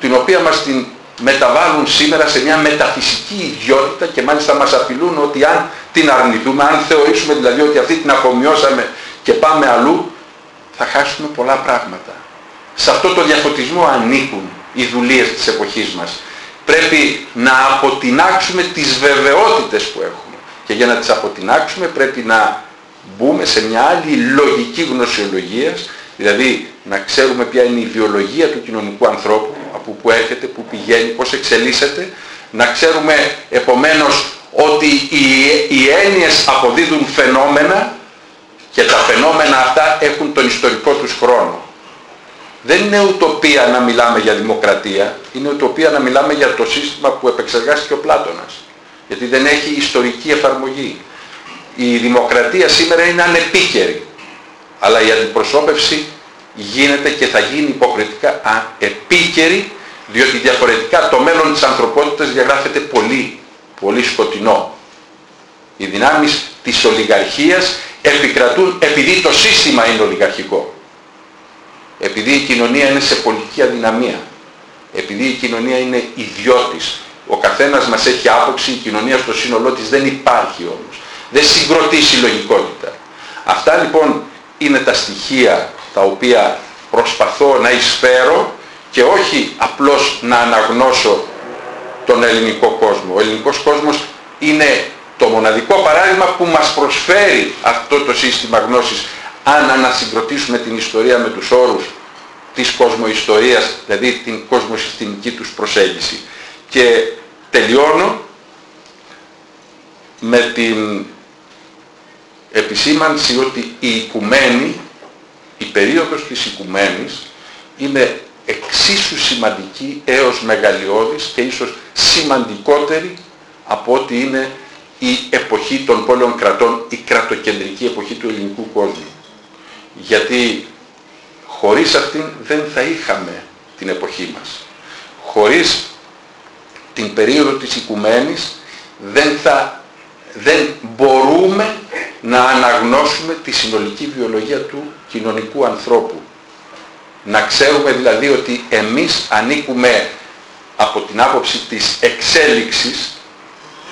την οποία μας την μεταβάλλουν σήμερα σε μια μεταφυσική ιδιότητα και μάλιστα μας απειλούν ότι αν την αρνηθούμε, αν θεωρήσουμε δηλαδή ότι αυτή την απομειώσαμε και πάμε αλλού, θα χάσουμε πολλά πράγματα. Σε αυτό το διαφωτισμό ανήκουν οι δουλείες της εποχής μας. Πρέπει να αποτινάξουμε τις βεβαιότητες που έχουμε. Και για να τις αποτινάξουμε πρέπει να μπούμε σε μια άλλη λογική γνωσιολογίας, δηλαδή να ξέρουμε ποια είναι η βιολογία του κοινωνικού ανθρώπου, από που έρχεται, που πηγαίνει, πώς εξελίσσεται, να ξέρουμε επομένως ότι οι, οι έννοιες αποδίδουν φαινόμενα και τα φαινόμενα αυτά έχουν τον ιστορικό τους χρόνο. Δεν είναι ουτοπία να μιλάμε για δημοκρατία, είναι ουτοπία να μιλάμε για το σύστημα που επεξεργάστηκε ο Πλάτωνας. Γιατί δεν έχει ιστορική εφαρμογή. Η δημοκρατία σήμερα είναι ανεπίκαιρη, αλλά η αντιπροσώπευση γίνεται και θα γίνει υποκριτικά επίκαιρη, διότι διαφορετικά το μέλλον της ανθρωπότητας διαγράφεται πολύ, πολύ σκοτεινό. Οι δυνάμεις της ολιγαρχίας επικρατούν επειδή το σύστημα είναι ολιγαρχικό. Επειδή η κοινωνία είναι σε πολιτική αδυναμία. Επειδή η κοινωνία είναι ιδιώτης. Ο καθένας μας έχει άποψη, η κοινωνία στο σύνολό της δεν υπάρχει όμως. Δεν συγκροτεί συλλογικότητα. Αυτά λοιπόν είναι τα στοιχεία τα οποία προσπαθώ να εισφέρω και όχι απλώς να αναγνώσω τον ελληνικό κόσμο. Ο ελληνικός κόσμος είναι το μοναδικό παράδειγμα που μας προσφέρει αυτό το σύστημα γνώσης αν ανασυγκροτήσουμε την ιστορία με τους όρους της κοσμοϊστορίας, δηλαδή την κοσμοσυστημική τους προσέγγιση. Και τελειώνω με την επισήμανση ότι η οικουμένη, η περίοδος της οικουμένης είναι εξίσου σημαντική έως μεγαλειώδης και ίσως σημαντικότερη από ότι είναι η εποχή των πόλεων κρατών, η κρατοκεντρική εποχή του ελληνικού κόσμου. Γιατί χωρίς αυτήν δεν θα είχαμε την εποχή μας. Χωρίς την περίοδο της οικουμένης δεν, θα, δεν μπορούμε να αναγνώσουμε τη συνολική βιολογία του κοινωνικού ανθρώπου. Να ξέρουμε δηλαδή ότι εμείς ανήκουμε από την άποψη της εξέλιξης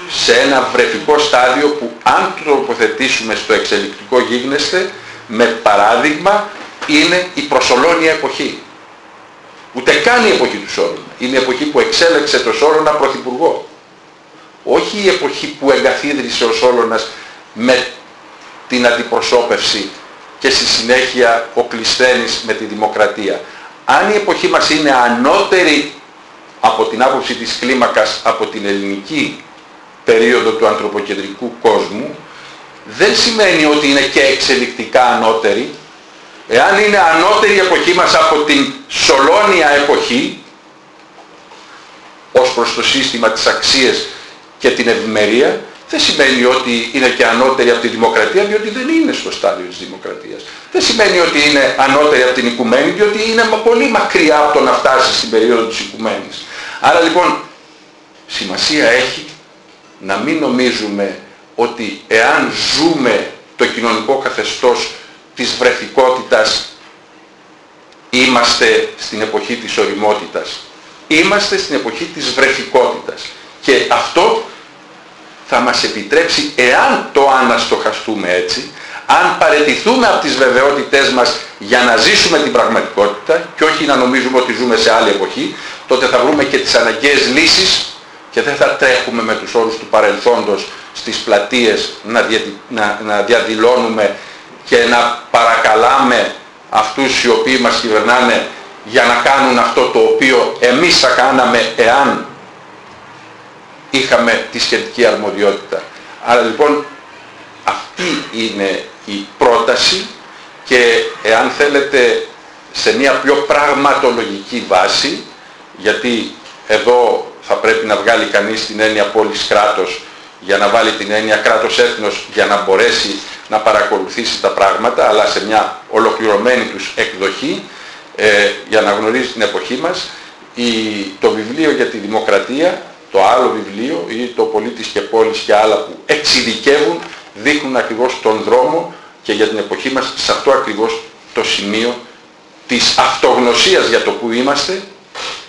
σε ένα βρεφικό στάδιο που αν το τοποθετήσουμε στο εξελικτικό γίγνεσθε με παράδειγμα είναι η προσωλώνια εποχή. Ούτε καν η εποχή του Σόρονα. Είναι η εποχή που εξέλεξε το Σόρονα πρωθυπουργό. Όχι η εποχή που εγκαθίδρυσε ο Σόλωνας με την αντιπροσώπευση και στη συνέχεια ο Κλεισθένης με τη δημοκρατία. Αν η εποχή μας είναι ανώτερη από την άποψη της κλίμακας από την ελληνική περίοδο του ανθρωποκεντρικού κόσμου, δεν σημαίνει ότι είναι και εξελικτικά ανώτερη. Εάν είναι ανώτερη η εποχή μας από την Σολόνια εποχή, ως προς το σύστημα της αξίας και την ευημερία, δεν σημαίνει ότι είναι και ανώτερη από τη δημοκρατία, διότι δεν είναι στο στάδιο της δημοκρατίας. Δεν σημαίνει ότι είναι ανώτερη από την οικουμένη, διότι είναι πολύ μακριά από το να φτάσει στην περίοδο της οικουμένης. Άρα λοιπόν, σημασία έχει να μην νομίζουμε ότι εάν ζούμε το κοινωνικό καθεστώς της βρεθικότητας είμαστε στην εποχή της οριμότητας. Είμαστε στην εποχή της βρεθικότητας. Και αυτό θα μας επιτρέψει, εάν το αναστοχαστούμε έτσι, αν παρετηθούμε από τις βεβαιότητές μας για να ζήσουμε την πραγματικότητα και όχι να νομίζουμε ότι ζούμε σε άλλη εποχή, τότε θα βρούμε και τις αναγκαίες λύσεις και δεν θα τρέχουμε με τους όρους του παρελθόντος στις πλατείες να, να, να διαδηλώνουμε και να παρακαλάμε αυτούς οι οποίοι μας κυβερνάνε για να κάνουν αυτό το οποίο εμείς θα κάναμε εάν είχαμε τη σχετική αρμοδιότητα. Άρα λοιπόν αυτή είναι η πρόταση και εάν θέλετε σε μια πιο πραγματολογική βάση γιατί εδώ θα πρέπει να βγάλει κανείς την έννοια πόλης κράτος για να βάλει την έννοια κράτος έθνος για να μπορέσει να παρακολουθήσει τα πράγματα αλλά σε μια ολοκληρωμένη τους εκδοχή ε, για να γνωρίζει την εποχή μας. Η, το βιβλίο για τη δημοκρατία το άλλο βιβλίο ή το πολίτης και πόλης και άλλα που εξειδικεύουν δείχνουν ακριβώς τον δρόμο και για την εποχή μας σε αυτό ακριβώς το σημείο της αυτογνωσίας για το που είμαστε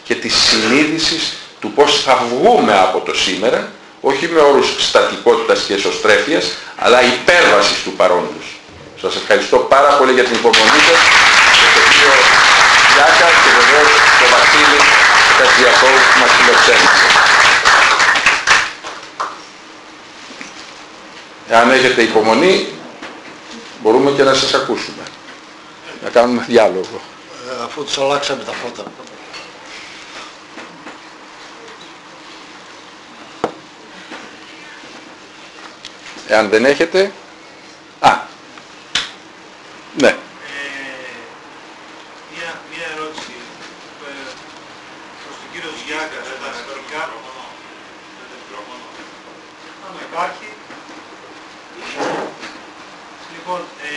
και της συνείδησης του πώς θα βγούμε από το σήμερα, όχι με όρους στατικότητας και εσωστρέφειας, αλλά υπέρβασης του παρόντος. Σας ευχαριστώ πάρα πολύ για την υπομονή σας και τον κύριο Γιάκα και βεβαίως τον Βασίλη Κατζιακό που μας φιλοξένησε. Εάν έχετε υπομονή, μπορούμε και να σας ακούσουμε. Να κάνουμε διάλογο. Ε, αφού τους αλλάξαμε τα φώτα. Εάν δεν έχετε... Α, ναι. Ε, μια, μια ερώτηση ε, προς τον κύριο Ζιάγκα, τα ιστορικά. Αν υπάρχει. Λοιπόν, ε,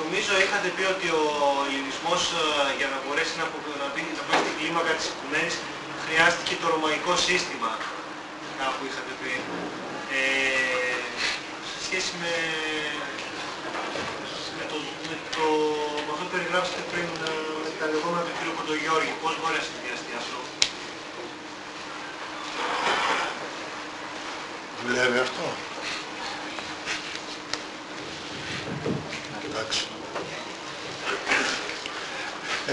νομίζω είχατε πει ότι ο ελληνισμός ε, για να μπορέσει να, απο- να, μπει, να μπει στην κλίμακα της οικουμένης χρειάστηκε το ρωμαϊκό σύστημα. Κάπου είχατε πει. Ε, σε σχέση με με το, με το, με αυτό που περιγράψατε πριν ε, με τα λεγόμενα του κ. Κοντογιώργη, πώς μπορεί να συνδυαστεί αυτό; Δουλεύει αυτό; Εντάξει.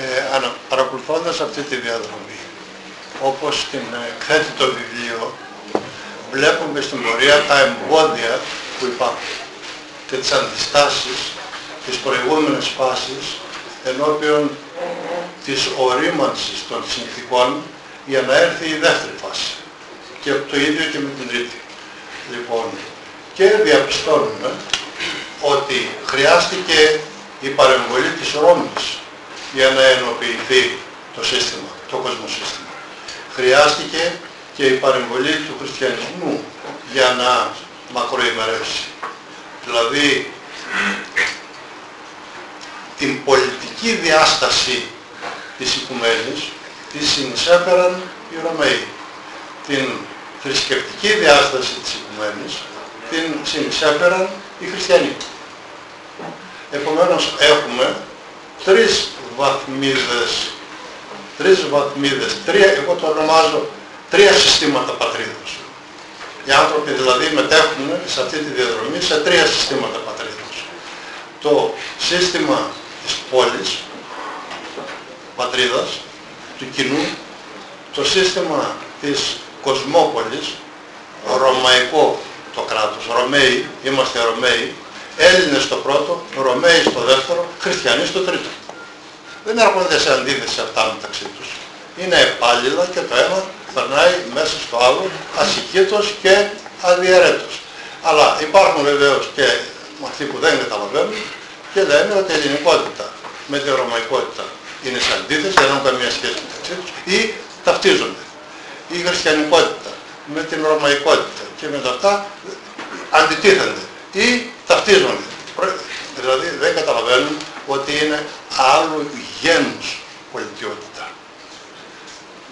Ε, ανα- παρακολουθώντας αυτή τη διαδρομή, όπως την εκθέτει το βιβλίο, βλέπουμε στην πορεία τα εμπόδια που υπάρχουν και τις αντιστάσεις της προηγούμενες φάσεις ενώπιον της ορίμανσης των συνθήκων για να έρθει η δεύτερη φάση. Και το ίδιο και με την τρίτη. Λοιπόν, και διαπιστώνουμε ότι χρειάστηκε η παρεμβολή της Ρώμης για να ενοποιηθεί το σύστημα, το κοσμοσύστημα. Χρειάστηκε και η παρεμβολή του χριστιανισμού για να μακροημερεύσει. Δηλαδή, την πολιτική διάσταση της οικουμένης της συνεισέφεραν οι Ρωμαίοι. Την θρησκευτική διάσταση της οικουμένης την συνεισέφεραν οι χριστιανοί. Επομένως έχουμε τρεις βαθμίδες, τρεις βαθμίδες, τρία, εγώ το ονομάζω τρία συστήματα πατρίδος. Οι άνθρωποι δηλαδή μετέχουν σε αυτή τη διαδρομή σε τρία συστήματα πατρίδος. Το σύστημα της πόλης, πατρίδας, του κοινού, το σύστημα της κοσμόπολης, ρωμαϊκό το κράτος, Ρωμαίοι, είμαστε Ρωμαίοι, Έλληνες στο πρώτο, Ρωμαίοι στο δεύτερο, Χριστιανοί στο τρίτο. Δεν έρχονται σε αντίθεση αυτά μεταξύ τους. Είναι επάλληλα και το ένα περνάει μέσα στο άλλο ασυχήτως και αδιαιρέτως. Αλλά υπάρχουν βεβαίως και αυτοί που δεν καταλαβαίνουν και λένε ότι η ελληνικότητα με τη ρωμαϊκότητα είναι σε αντίθεση, δεν έχουν καμία σχέση μεταξύ τους ή ταυτίζονται. Η χριστιανικότητα με την ρωμαϊκότητα και με τα αυτά αντιτίθενται ή ταυτίζονται. Προ- Δηλαδή δεν καταλαβαίνουν ότι είναι άλλου γένους πολιτιότητα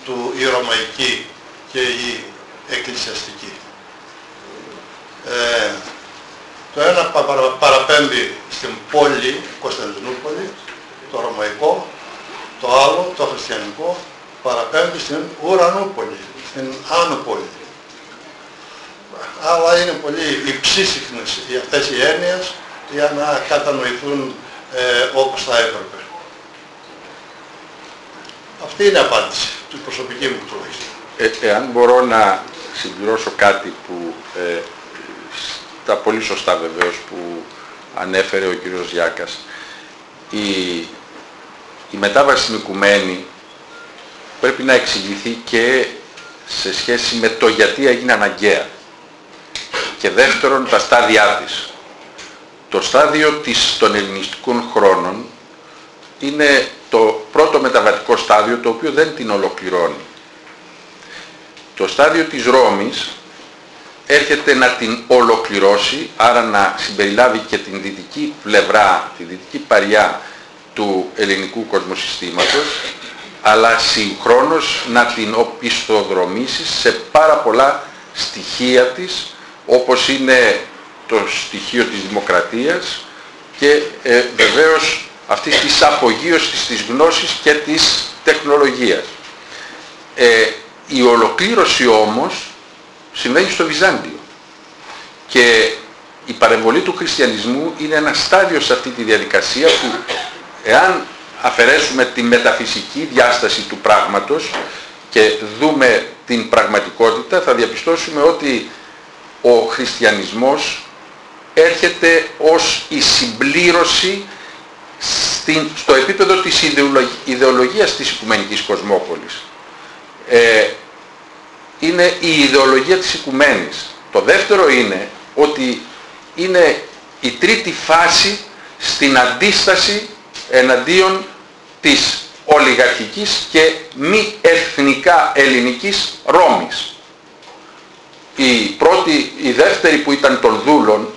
του η ρωμαϊκή και η εκκλησιαστική. Ε, το ένα πα- παρα- παραπέμπει στην πόλη Κωνσταντινούπολη, το ρωμαϊκό, το άλλο, το χριστιανικό, παραπέμπει στην ουρανούπολη, στην άνω πόλη. Αλλά είναι πολύ υψίσυχνες οι αυτές οι έννοιες για να κατανοηθούν ε, όπως θα έπρεπε. Αυτή είναι η απάντηση του προσωπική μου τουλάχιστον. Ε, εάν μπορώ να συμπληρώσω κάτι που ε, στα πολύ σωστά βεβαίως που ανέφερε ο κύριος Γιάκας η, η μετάβαση στην οικουμένη πρέπει να εξηγηθεί και σε σχέση με το γιατί έγινε αναγκαία και δεύτερον τα στάδια της. Το στάδιο της, των ελληνιστικών χρόνων είναι το πρώτο μεταβατικό στάδιο το οποίο δεν την ολοκληρώνει. Το στάδιο της Ρώμης έρχεται να την ολοκληρώσει, άρα να συμπεριλάβει και την δυτική πλευρά, τη δυτική παριά του ελληνικού κοσμοσυστήματος, αλλά συγχρόνως να την οπισθοδρομήσει σε πάρα πολλά στοιχεία της, όπως είναι το στοιχείο της δημοκρατίας και ε, βεβαίως αυτής της απογείωσης της γνώσης και της τεχνολογίας. Ε, η ολοκλήρωση όμως συμβαίνει στο Βυζάντιο και η παρεμβολή του χριστιανισμού είναι ένα στάδιο σε αυτή τη διαδικασία που εάν αφαιρέσουμε τη μεταφυσική διάσταση του πράγματος και δούμε την πραγματικότητα θα διαπιστώσουμε ότι ο χριστιανισμός έρχεται ως η συμπλήρωση στο επίπεδο της ιδεολογίας της Οικουμενικής Κοσμόπολης. Ε, είναι η ιδεολογία της Οικουμένης. Το δεύτερο είναι ότι είναι η τρίτη φάση στην αντίσταση εναντίον της ολιγαρχικής και μη εθνικά ελληνικής Ρώμης. Η πρώτη, η δεύτερη που ήταν των δούλων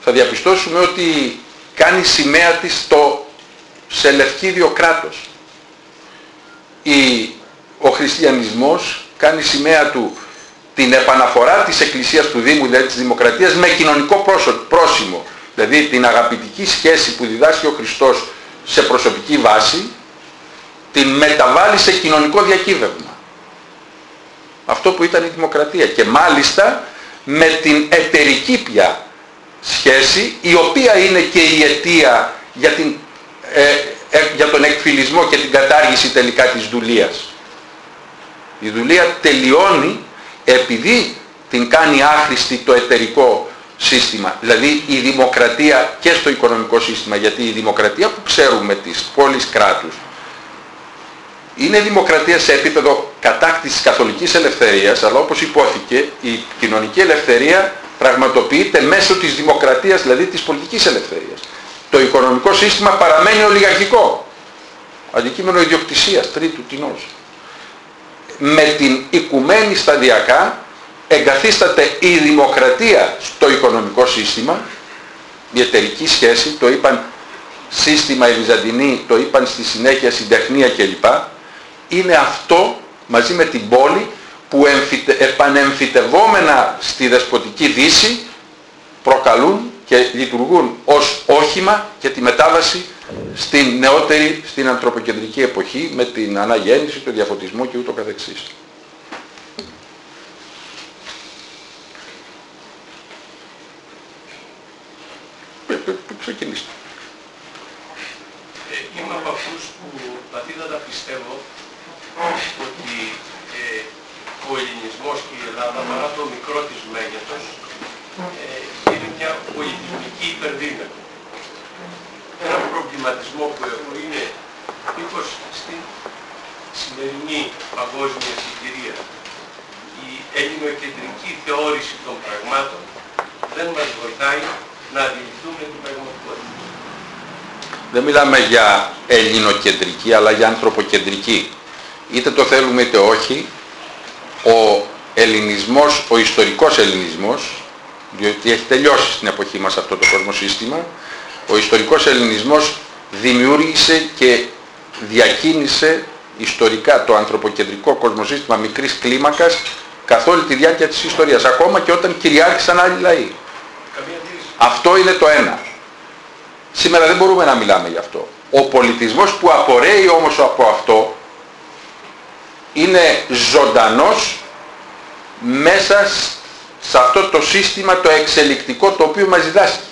θα διαπιστώσουμε ότι κάνει σημαία της το σελευκίδιο κράτος. Η, ο χριστιανισμός κάνει σημαία του την επαναφορά της Εκκλησίας του Δήμου, δηλαδή της Δημοκρατίας, με κοινωνικό πρόσημο. Δηλαδή την αγαπητική σχέση που διδάσκει ο Χριστός σε προσωπική βάση, την μεταβάλλει σε κοινωνικό διακύβευμα. Αυτό που ήταν η Δημοκρατία. Και μάλιστα με την εταιρική πια σχέση, η οποία είναι και η αιτία για, την, ε, ε, για τον εκφυλισμό και την κατάργηση τελικά της δουλείας. Η δουλεία τελειώνει επειδή την κάνει άχρηστη το εταιρικό σύστημα. Δηλαδή η δημοκρατία και στο οικονομικό σύστημα, γιατί η δημοκρατία που ξέρουμε της πόλης κράτους είναι δημοκρατία σε επίπεδο κατάκτησης καθολικής ελευθερίας, αλλά όπως υπόθηκε η κοινωνική ελευθερία πραγματοποιείται μέσω της δημοκρατίας, δηλαδή της πολιτικής ελευθερίας. Το οικονομικό σύστημα παραμένει ολιγαρχικό. Αντικείμενο ιδιοκτησίας, τρίτου τεινός με την οικουμένη σταδιακά εγκαθίσταται η δημοκρατία στο οικονομικό σύστημα, η εταιρική σχέση, το είπαν σύστημα η Βυζαντινή, το είπαν στη συνέχεια συντεχνία κλπ. Είναι αυτό μαζί με την πόλη που επανεμφυτευόμενα στη δεσποτική δύση προκαλούν και λειτουργούν ως όχημα για τη μετάβαση στην νεότερη, στην ανθρωποκεντρική εποχή με την αναγέννηση, τον διαφωτισμό και ούτω καθεξής. Ξεκινήστε. Ε, είμαι από αυτούς που βαθύτατα πιστεύω ότι ε, ο ελληνισμός και η Ελλάδα παρά το μικρό της μέγεθος ε, είναι μια πολιτισμική υπερδύναμη ένα προβληματισμό που έχω είναι μήπως στην σημερινή παγκόσμια συγκυρία η ελληνοκεντρική θεώρηση των πραγμάτων δεν μας βοηθάει να αντιληφθούμε την πραγματικότητα. Δεν μιλάμε για ελληνοκεντρική αλλά για ανθρωποκεντρική. Είτε το θέλουμε είτε όχι, ο ελληνισμός, ο ιστορικός ελληνισμός, διότι έχει τελειώσει στην εποχή μας αυτό το κοσμοσύστημα, ο ιστορικός ελληνισμός δημιούργησε και διακίνησε ιστορικά το ανθρωποκεντρικό κοσμοσύστημα μικρής κλίμακας καθ' όλη τη διάρκεια της ιστορίας, ακόμα και όταν κυριάρχησαν άλλοι λαοί. Αυτό είναι το ένα. Σήμερα δεν μπορούμε να μιλάμε γι' αυτό. Ο πολιτισμός που απορρέει όμως από αυτό είναι ζωντανός μέσα σε αυτό το σύστημα το εξελικτικό το οποίο μας διδάσκει.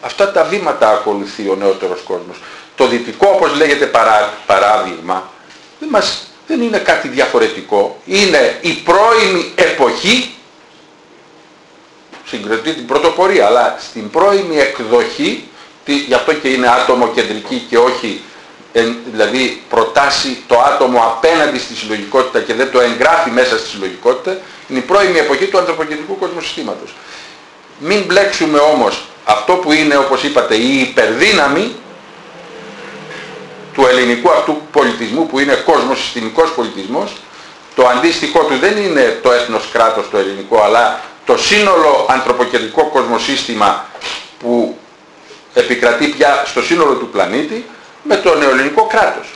Αυτά τα βήματα ακολουθεί ο νεότερος κόσμος. Το δυτικό όπως λέγεται παρά, παράδειγμα δεν, μας, δεν είναι κάτι διαφορετικό. Είναι η πρώιμη εποχή συγκροτεί την πρωτοπορία αλλά στην πρώιμη εκδοχή γι' αυτό και είναι άτομο κεντρική και όχι δηλαδή προτάσει το άτομο απέναντι στη συλλογικότητα και δεν το εγγράφει μέσα στη συλλογικότητα είναι η πρώιμη εποχή του ανθρωποκεντρικού κοσμοσυστήματος. Μην μπλέξουμε όμως αυτό που είναι όπως είπατε η υπερδύναμη του ελληνικού αυτού πολιτισμού που είναι κόσμος συστημικός πολιτισμός το αντίστοιχό του δεν είναι το έθνος κράτος το ελληνικό αλλά το σύνολο ανθρωποκεντρικό κοσμοσύστημα που επικρατεί πια στο σύνολο του πλανήτη με το νεοελληνικό κράτος.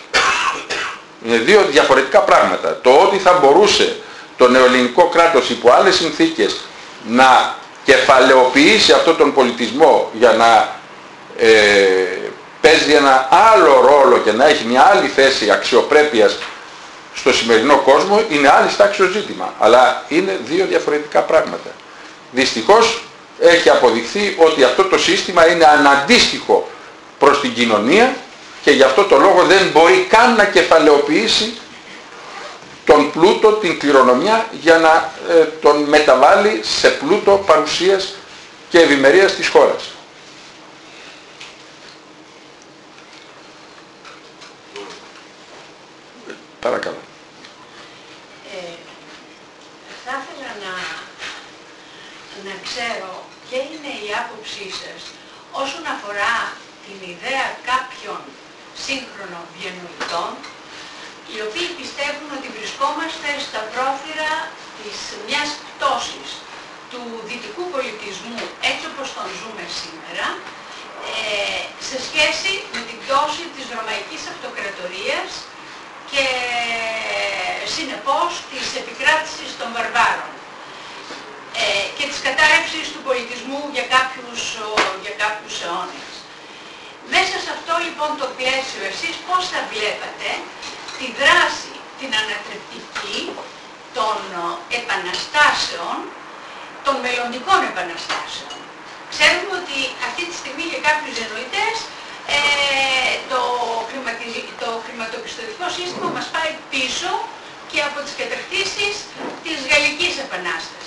Είναι δύο διαφορετικά πράγματα. Το ότι θα μπορούσε το νεοελληνικό κράτος υπό άλλες συνθήκες να κεφαλαιοποιήσει αυτόν τον πολιτισμό για να ε, παίζει ένα άλλο ρόλο και να έχει μια άλλη θέση αξιοπρέπειας στο σημερινό κόσμο είναι άλλη τάξης ζήτημα. Αλλά είναι δύο διαφορετικά πράγματα. Δυστυχώς έχει αποδειχθεί ότι αυτό το σύστημα είναι αναντίστοιχο προς την κοινωνία και γι' αυτό το λόγο δεν μπορεί καν να κεφαλαιοποιήσει τον πλούτο, την κληρονομιά για να ε, τον μεταβάλει σε πλούτο παρουσίας και ευημερίας της χώρας. Παρακαλώ. Ε, θα ήθελα να, να ξέρω ποια είναι η άποψή σας όσον αφορά την ιδέα κάποιων σύγχρονων διανοητών οι οποίοι πιστεύουν ότι βρισκόμαστε στα πρόθυρα της μιας πτώσης του δυτικού πολιτισμού έτσι όπως τον ζούμε σήμερα ε, σε σχέση με την πτώση της Ρωμαϊκής Αυτοκρατορίας και συνεπώς της επικράτησης των βαρβάρων ε, και της κατάρρευσης του πολιτισμού για κάποιους, για κάποιους αιώνες. Μέσα σε αυτό λοιπόν το πλαίσιο εσείς πώς θα βλέπατε τη δράση, την ανατρεπτική των επαναστάσεων, των μελλοντικών επαναστάσεων. Ξέρουμε ότι αυτή τη στιγμή για κάποιους εννοητές ε, το, το χρηματοπιστωτικό σύστημα μας πάει πίσω και από τις κατακτήσεις της Γαλλικής Επανάστασης.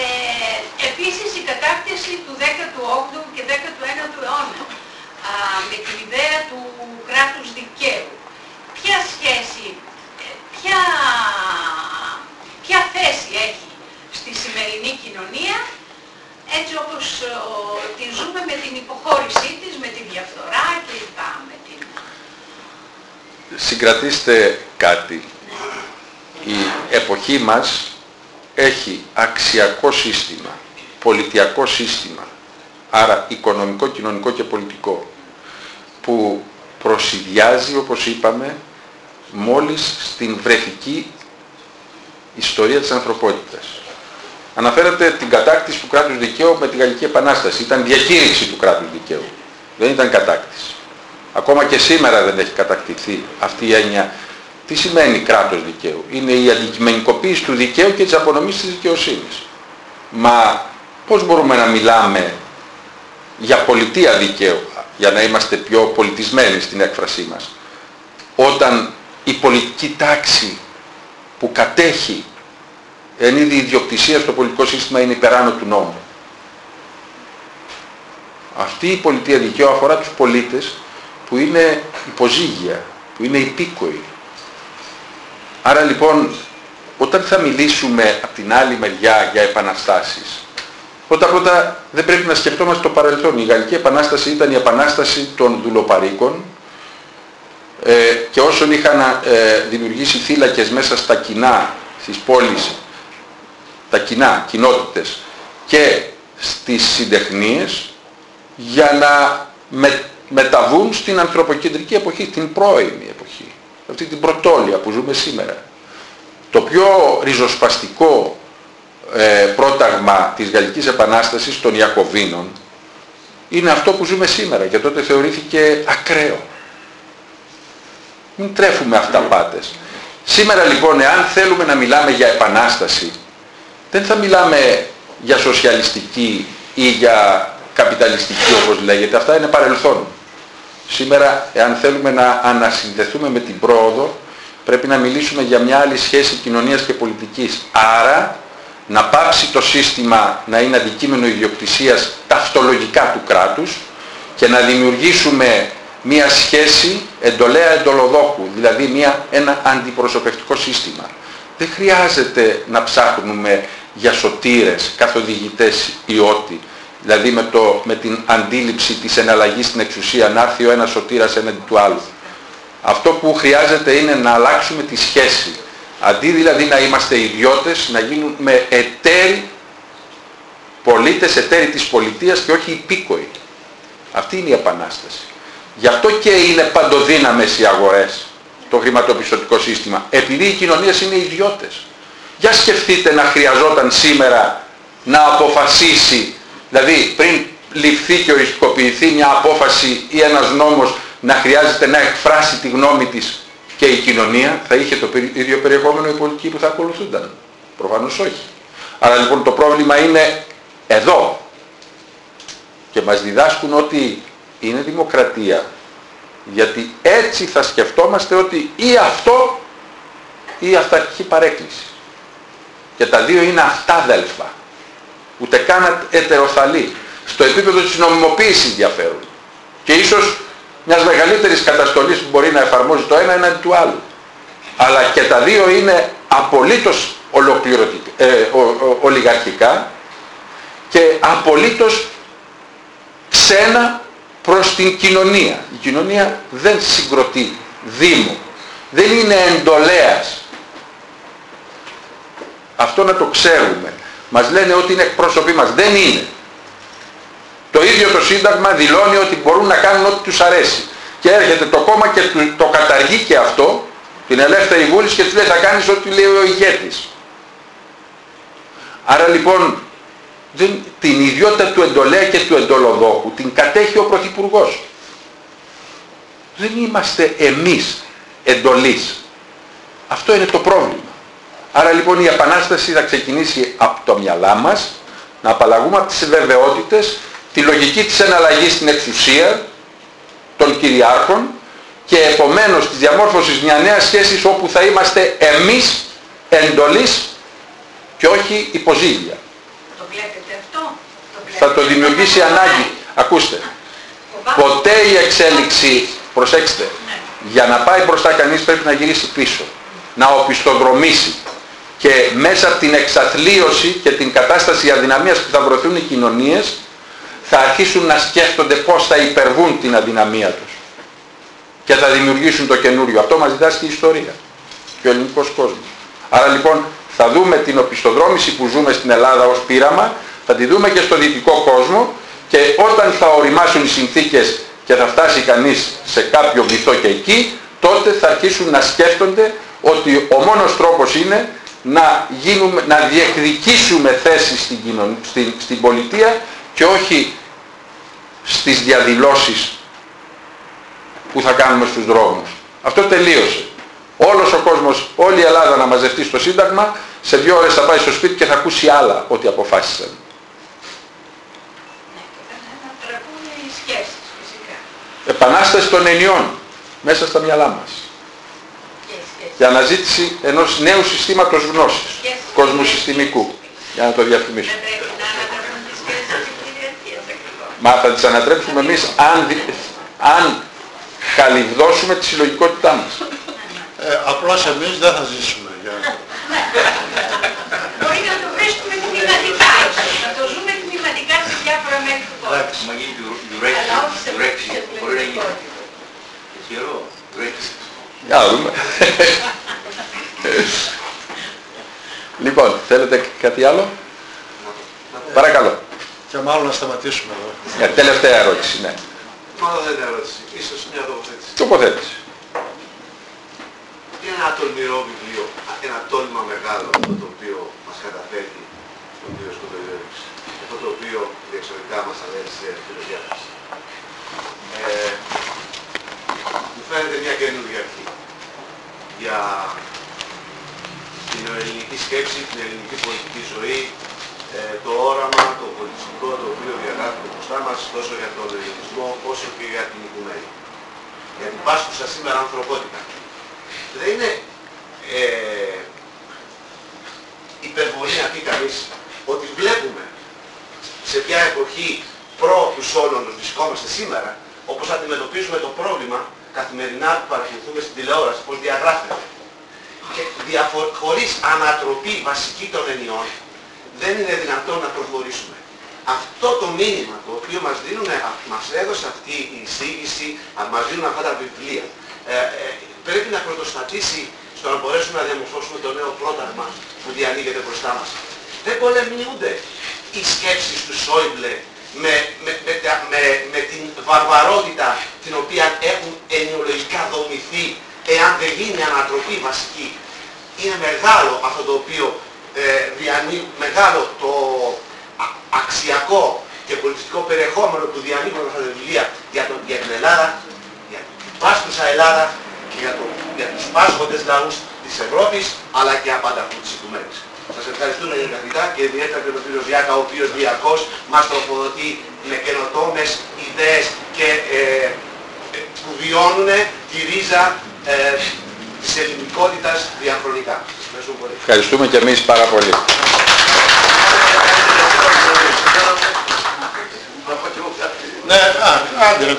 Ε, επίσης η κατάκτηση του 18ου και 19ου αιώνα α, με την ιδέα του κράτους δικαίου. Ποια σχέση, ε, ποια, ποια θέση έχει στη σημερινή κοινωνία έτσι όπως τη ζούμε με την υποχώρησή της, με τη διαφθορά κλπ. Με την... Συγκρατήστε κάτι. Η εποχή μας έχει αξιακό σύστημα, πολιτιακό σύστημα, άρα οικονομικό, κοινωνικό και πολιτικό, που προσυδειάζει, όπως είπαμε, μόλις στην βρεφική ιστορία της ανθρωπότητας. Αναφέρατε την κατάκτηση του κράτους δικαίου με τη Γαλλική Επανάσταση. Ήταν διακήρυξη του κράτους δικαίου. Δεν ήταν κατάκτηση. Ακόμα και σήμερα δεν έχει κατακτηθεί αυτή η έννοια. Τι σημαίνει κράτος δικαίου; Είναι η αντικειμενικοποίηση του δικαίου και της απονομής της δικαιοσύνης. Μα πώς μπορούμε να μιλάμε για πολιτεία δικαίου, για να είμαστε πιο πολιτισμένοι στην έκφρασή μας, όταν η πολιτική τάξη που κατέχει εν είδη ιδιοκτησίας στο πολιτικό σύστημα είναι υπεράνω του νόμου. Αυτή η πολιτεία δικαίου αφορά τους πολίτες που είναι υποζύγια, που είναι υπήκοοι. Άρα λοιπόν όταν θα μιλήσουμε από την άλλη μεριά για επαναστάσεις, πρώτα πρώτα δεν πρέπει να σκεφτόμαστε το παρελθόν. Η Γαλλική Επανάσταση ήταν η επανάσταση των δουλοπαρίκων ε, και όσων είχαν ε, δημιουργήσει θύλακες μέσα στα κοινά, στις πόλεις τα κοινά, κοινότητες και στις συντεχνίες για να με, μεταβούν στην ανθρωποκεντρική εποχή, την πρώιμη εποχή, αυτή την πρωτόλια που ζούμε σήμερα. Το πιο ριζοσπαστικό ε, πρόταγμα της Γαλλικής Επανάστασης των Ιακωβίνων είναι αυτό που ζούμε σήμερα και τότε θεωρήθηκε ακραίο. Μην τρέφουμε αυταπάτες. Σήμερα λοιπόν εάν θέλουμε να μιλάμε για επανάσταση δεν θα μιλάμε για σοσιαλιστική ή για καπιταλιστική όπως λέγεται. Αυτά είναι παρελθόν. Σήμερα, εάν θέλουμε να ανασυνδεθούμε με την πρόοδο, πρέπει να μιλήσουμε για μια άλλη σχέση κοινωνίας και πολιτικής. Άρα, να πάψει το σύστημα να είναι αντικείμενο ιδιοκτησίας ταυτολογικά του κράτους και να δημιουργήσουμε μια σχέση εντολέα εντολοδόκου, δηλαδή μια, ένα αντιπροσωπευτικό σύστημα. Δεν χρειάζεται να ψάχνουμε για σωτήρες, καθοδηγητές ή ό,τι. Δηλαδή με, το, με την αντίληψη της εναλλαγής στην εξουσία, να έρθει ο ένας σωτήρας έναντι του άλλου. Αυτό που χρειάζεται είναι να αλλάξουμε τη σχέση. Αντί δηλαδή να είμαστε ιδιώτες, να γίνουμε εταίροι, πολίτες εταίροι της πολιτείας και όχι υπήκοοι. Αυτή είναι η επανάσταση. Γι' αυτό και είναι παντοδύναμες οι αγορές, το χρηματοπιστωτικό σύστημα. Επειδή οι κοινωνίες είναι ιδιώτες. Για σκεφτείτε να χρειαζόταν σήμερα να αποφασίσει, δηλαδή πριν ληφθεί και οριστικοποιηθεί μια απόφαση ή ένας νόμος να χρειάζεται να εκφράσει τη γνώμη της και η κοινωνία, θα είχε το ίδιο περιεχόμενο η πολιτική που θα ακολουθούνταν. Προφανώς όχι. Άρα λοιπόν το πρόβλημα είναι εδώ και μας διδάσκουν ότι είναι δημοκρατία γιατί έτσι θα σκεφτόμαστε ότι ή αυτό ή αυταρχική παρέκκληση και τα δύο είναι αυτάδελφα ούτε καν ετεροθαλή στο επίπεδο της νομιμοποίησης διαφέρουν και ίσως μιας μεγαλύτερης καταστολής που μπορεί να εφαρμόζει το ένα έναντι του άλλου αλλά και τα δύο είναι απολύτως ε, ολιγαρχικά και απολύτως ξένα προς την κοινωνία. Η κοινωνία δεν συγκροτεί Δήμο. Δεν είναι εντολέας. Αυτό να το ξέρουμε. Μας λένε ότι είναι εκπρόσωποι μας. Δεν είναι. Το ίδιο το Σύνταγμα δηλώνει ότι μπορούν να κάνουν ό,τι τους αρέσει. Και έρχεται το κόμμα και το καταργεί και αυτό, την ελεύθερη βούληση και του λέει θα κάνεις ό,τι λέει ο ηγέτης. Άρα λοιπόν δεν, την ιδιότητα του εντολέα και του εντολοδόχου την κατέχει ο Πρωθυπουργός. Δεν είμαστε εμείς εντολής. Αυτό είναι το πρόβλημα. Άρα λοιπόν η επανάσταση θα ξεκινήσει από το μυαλά μας, να απαλλαγούμε από τις βεβαιότητες, τη λογική της εναλλαγής στην εξουσία των κυριάρχων και επομένως της διαμόρφωσης μιας νέας σχέσης όπου θα είμαστε εμείς εντολής και όχι υποζύγια. Το βλέπετε αυτό; θα το δημιουργήσει ανάγκη. Ακούστε. Ποτέ η εξέλιξη, προσέξτε, ναι. για να πάει μπροστά κανείς πρέπει να γυρίσει πίσω. Να οπισθοδρομήσει. Και μέσα από την εξαθλίωση και την κατάσταση αδυναμίας που θα βρεθούν οι κοινωνίες θα αρχίσουν να σκέφτονται πώς θα υπερβούν την αδυναμία τους. Και θα δημιουργήσουν το καινούριο. Αυτό μας διδάσκει η ιστορία. Και ο ελληνικός κόσμος. Άρα λοιπόν θα δούμε την οπισθοδρόμηση που ζούμε στην Ελλάδα ως πείραμα, θα τη δούμε και στο δυτικό κόσμο και όταν θα οριμάσουν οι συνθήκες και θα φτάσει κανείς σε κάποιο βυθό και εκεί, τότε θα αρχίσουν να σκέφτονται ότι ο μόνος τρόπος είναι να, γίνουμε, να διεκδικήσουμε θέσεις στην, στην, στην πολιτεία και όχι στις διαδηλώσεις που θα κάνουμε στους δρόμους. Αυτό τελείωσε. Όλος ο κόσμος, όλη η Ελλάδα να μαζευτεί στο Σύνταγμα, σε δύο ώρες θα πάει στο σπίτι και θα ακούσει άλλα ό,τι αποφάσισαν. Επανάσταση των ενιών μέσα στα μυαλά μας. Για αναζήτηση ενός νέου συστήματος γνώσης, κόσμου συστημικού. Για να το διαφημίσω. Μα θα τις ανατρέψουμε εμείς αν, αν χαλιβδώσουμε τη συλλογικότητά μας. Ε, απλώς εμείς δεν θα ζήσουμε. Για... Μπορεί να το βρίσκουμε κλιματικά, να το ζούμε κλιματικά σε διάφορα μέρη του κόσμου. Μα γίνει Brexit, μπορεί να γίνει. Χειρό, Brexit. Για να δούμε. Λοιπόν, θέλετε κάτι άλλο; Παρακαλώ. Και μάλλον να σταματήσουμε εδώ. Για τελευταία ερώτηση, ναι. Μάλλον δεν είναι ερώτηση. Ίσως μια τοποθέτηση. Τοποθέτηση είναι ένα τολμηρό βιβλίο, ένα τόλμα μεγάλο αυτό το οποίο μας καταθέτει ο κ. Σκοτωριώτης. Αυτό το οποίο διεξοδικά μας ανέλησε φιλοδιάθεση. Ε, μου φαίνεται μια καινούργια αρχή για την ελληνική σκέψη, την ελληνική πολιτική ζωή, ε, το όραμα, το πολιτιστικό το οποίο διαγράφει μπροστά μας τόσο για τον ελληνισμό όσο και για την οικουμένη. Για την πάσχουσα σήμερα ανθρωπότητα δεν είναι ε, υπερβολή να πει κανείς ότι βλέπουμε σε ποια εποχή προ του όλων βρισκόμαστε σήμερα, όπως αντιμετωπίζουμε το πρόβλημα καθημερινά που παρακολουθούμε στην τηλεόραση, πώς διαγράφεται. Και διαφο χωρίς ανατροπή βασική των ενιών, δεν είναι δυνατόν να προχωρήσουμε. Αυτό το μήνυμα το οποίο μας, δίνουν, μας έδωσε αυτή η εισήγηση, μας δίνουν αυτά τα βιβλία, ε, ε, πρέπει να πρωτοστατήσει στο να μπορέσουμε να διαμορφώσουμε το νέο πρόταγμα που διανοίγεται μπροστά μας. Δεν πολεμιούνται οι σκέψεις του Σόιμπλε με, με, με, με, την βαρβαρότητα την οποία έχουν ενοιολογικά δομηθεί εάν δεν γίνει ανατροπή βασική. Είναι μεγάλο αυτό το οποίο ε, διανοίγει, μεγάλο το αξιακό και πολιτιστικό περιεχόμενο που διανοίγουν αυτά τα βιβλία για, για την Ελλάδα, για την πάσχουσα Ελλάδα για, το, για τους πάσχοντες λαούς της Ευρώπης, αλλά και απανταχού της οικουμένης. Σας ευχαριστούμε για καθηγητά και ιδιαίτερα και τον κύριο Διάκα, ο οποίος διαρκώς μας τροφοδοτεί με καινοτόμες ιδέες και ε, ε, που βιώνουν τη ρίζα ε, της ελληνικότητας διαχρονικά. Ευχαριστούμε πολύ. Ευχαριστούμε και εμείς πάρα πολύ. Να πω κι εγώ κάτι. Ναι, α, άντε ρε.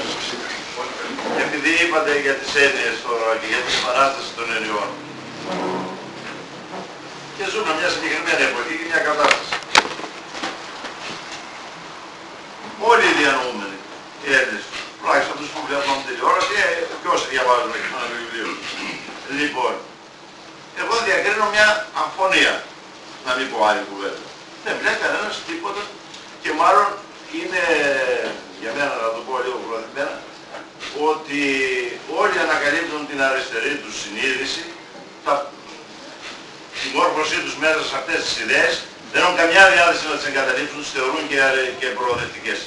Επειδή είπατε για τις έννοιες τώρα και για την παράσταση των εννοιών και ζούμε μια συγκεκριμένη εποχή και μια κατάσταση. Όλοι οι διανοούμενοι, οι Έλληνες, τουλάχιστον τους που βλέπουν την τηλεόραση ε, και όσοι διαβάζουν και στον βιβλίο. Λοιπόν, εγώ διακρίνω μια αμφωνία, να μην πω άλλη κουβέντα. Δεν βλέπει κανένας τίποτα και μάλλον είναι για μένα να το πω λίγο προωθημένα ότι όλοι ανακαλύπτουν την αριστερή τους συνείδηση, τα, τη μόρφωσή τους μέσα σε αυτές τις ιδέες, δεν έχουν καμιά διάθεση να τις εγκαταλείψουν, τις θεωρούν και, και προοδευτικές.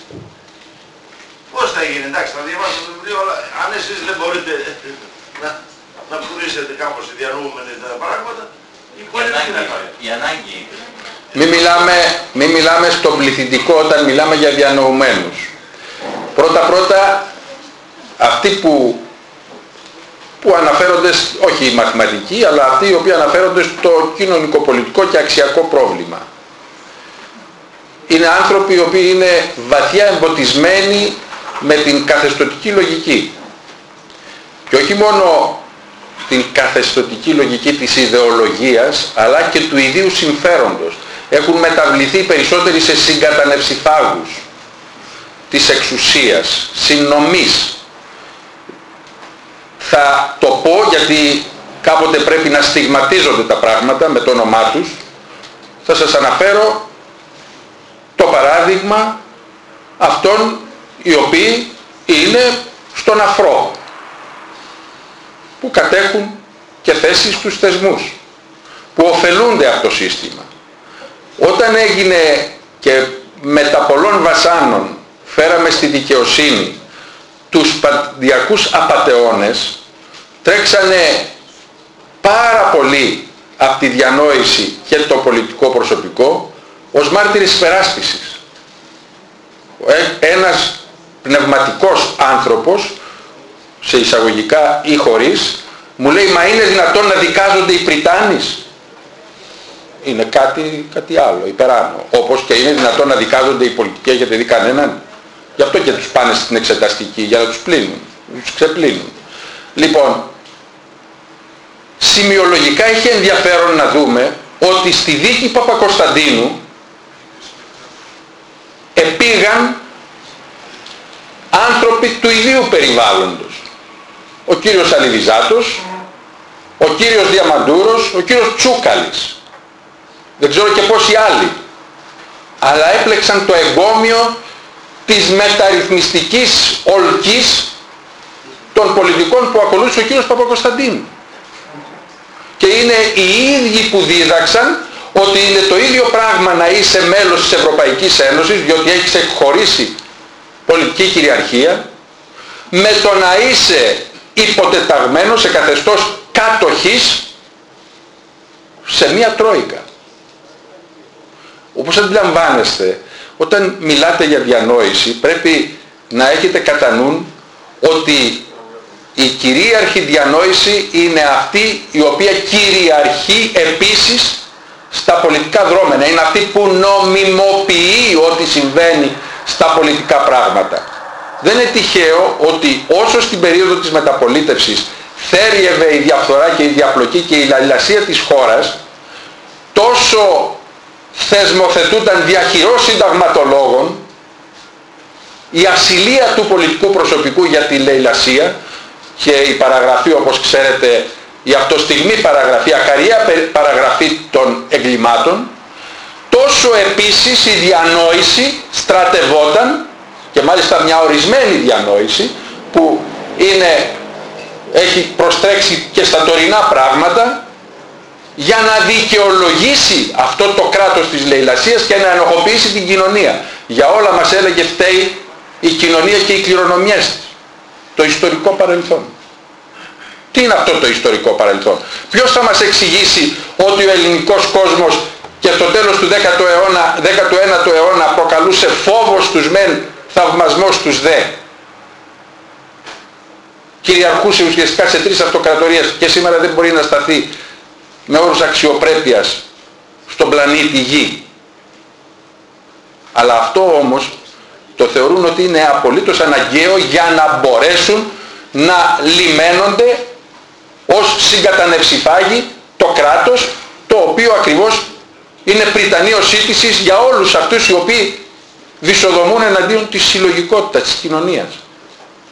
Πώς θα γίνει, εντάξει, θα διαβάσω το βιβλίο, αλλά αν εσείς δεν μπορείτε να, να πουλήσετε κάπως οι διανοούμενοι τα πράγματα, οι υπόλοιποι τι να κάνουν. Η ανάγκη. Μην μιλάμε, μην μιλάμε στον πληθυντικό όταν μιλάμε για διανοουμένους. Πρώτα-πρώτα αυτοί που, που αναφέρονται, όχι οι μαθηματικοί, αλλά αυτοί οι οποίοι αναφέρονται στο κοινωνικοπολιτικό και αξιακό πρόβλημα. Είναι άνθρωποι οι οποίοι είναι βαθιά εμποτισμένοι με την καθεστωτική λογική. Και όχι μόνο την καθεστωτική λογική της ιδεολογίας, αλλά και του ιδίου συμφέροντος. Έχουν μεταβληθεί περισσότεροι σε συγκατανευσιφάγους της εξουσίας, συνομής. Θα το πω γιατί κάποτε πρέπει να στιγματίζονται τα πράγματα με το όνομά τους. Θα σας αναφέρω το παράδειγμα αυτών οι οποίοι είναι στον αφρό που κατέχουν και θέσεις στους θεσμούς που ωφελούνται από το σύστημα. Όταν έγινε και μετά πολλών βασάνων φέραμε στη δικαιοσύνη τους παντιακούς απατεώνες τρέξανε πάρα πολύ από τη διανόηση και το πολιτικό προσωπικό ως μάρτυρες υπεράσπισης. Ε, ένας πνευματικός άνθρωπος σε εισαγωγικά ή χωρίς μου λέει μα είναι δυνατόν να δικάζονται οι Πριτάνης είναι κάτι, κάτι άλλο, υπεράνω. Όπως και είναι δυνατόν να δικάζονται οι πολιτικοί, έχετε δει κανέναν; Γι' αυτό και τους πάνε στην εξεταστική, για να τους πλύνουν, τους ξεπλύνουν. Λοιπόν, σημειολογικά έχει ενδιαφέρον να δούμε ότι στη δίκη Παπακοσταντίνου επήγαν άνθρωποι του ιδίου περιβάλλοντος. Ο κύριος Αλιβιζάτος, ο κύριος Διαμαντούρος, ο κύριος Τσούκαλης. Δεν ξέρω και πόσοι άλλοι. Αλλά έπλεξαν το εγκόμιο της μεταρρυθμιστικής ολκής των πολιτικών που ακολούθησε ο κύριος Παπακοσταντίνου. Και είναι οι ίδιοι που δίδαξαν ότι είναι το ίδιο πράγμα να είσαι μέλος της Ευρωπαϊκής Ένωσης, διότι έχεις εκχωρήσει πολιτική κυριαρχία, με το να είσαι υποτεταγμένος σε καθεστώς κατοχής σε μία τρόικα. Όπως αντιλαμβάνεστε, όταν μιλάτε για διανόηση πρέπει να έχετε κατά νου ότι η κυρίαρχη διανόηση είναι αυτή η οποία κυριαρχεί επίσης στα πολιτικά δρόμενα. Είναι αυτή που νομιμοποιεί ό,τι συμβαίνει στα πολιτικά πράγματα. Δεν είναι τυχαίο ότι όσο στην περίοδο της μεταπολίτευσης θέριευε η διαφθορά και η διαπλοκή και η λαλασία της χώρας, τόσο θεσμοθετούνταν διαχειρός συνταγματολόγων η ασυλία του πολιτικού προσωπικού για τη λαιλασία και η παραγραφή όπως ξέρετε η αυτοστιγμή παραγραφή, ακαριά παραγραφή των εγκλημάτων τόσο επίσης η διανόηση στρατευόταν και μάλιστα μια ορισμένη διανόηση που είναι, έχει προστρέξει και στα τωρινά πράγματα για να δικαιολογήσει αυτό το κράτος της λαιλασίας και να ενοχοποιήσει την κοινωνία. Για όλα μας έλεγε φταίει η κοινωνία και οι κληρονομιές της. Το ιστορικό παρελθόν. Τι είναι αυτό το ιστορικό παρελθόν; Ποιος θα μας εξηγήσει ότι ο ελληνικός κόσμος και στο τέλος του 10ου αιώνα, 19ου αιώνα προκαλούσε φόβος στους μεν, θαυμασμός στους δε. Κυριαρχούσε ουσιαστικά σε τρεις αυτοκρατορίες και σήμερα δεν μπορεί να σταθεί με όρους αξιοπρέπειας στον πλανήτη Γη. Αλλά αυτό όμως το θεωρούν ότι είναι απολύτως αναγκαίο για να μπορέσουν να λιμένονται ως συγκατανευσιφάγοι το κράτος το οποίο ακριβώς είναι πριτανείο σύντησης για όλους αυτούς οι οποίοι δυσοδομούν εναντίον της συλλογικότητας της κοινωνίας.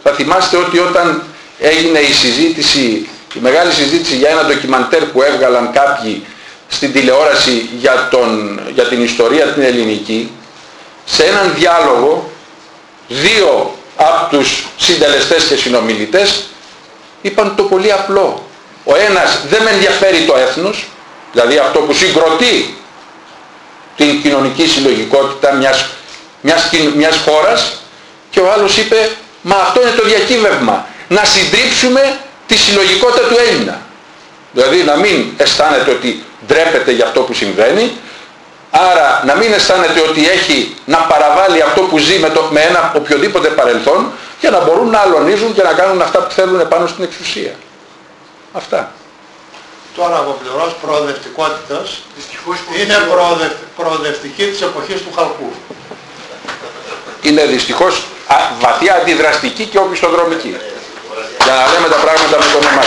Θα θυμάστε ότι όταν έγινε η συζήτηση, η μεγάλη συζήτηση για ένα ντοκιμαντέρ που έβγαλαν κάποιοι στην τηλεόραση για, τον, για την ιστορία την ελληνική, σε έναν διάλογο δύο από τους συντελεστές και συνομιλητές είπαν το πολύ απλό. Ο ένας δεν με ενδιαφέρει το έθνος, δηλαδή αυτό που συγκροτεί την κοινωνική συλλογικότητα μιας, μιας, μιας χώρας και ο άλλος είπε μα αυτό είναι το διακύβευμα. Να συντρίψουμε τη συλλογικότητα του Έλληνα δηλαδή να μην αισθάνεται ότι ντρέπεται για αυτό που συμβαίνει άρα να μην αισθάνεται ότι έχει να παραβάλει αυτό που ζει με, το, με ένα οποιοδήποτε παρελθόν και να μπορούν να αλωνίζουν και να κάνουν αυτά που θέλουν πάνω στην εξουσία. Αυτά τώρα από πλευράς προοδευτικότητας είναι προοδευτική της εποχής του Χαλκού. Είναι δυστυχώς βαθιά αντιδραστική και οπισθοδρομική. Για να λέμε τα πράγματα με το όνομά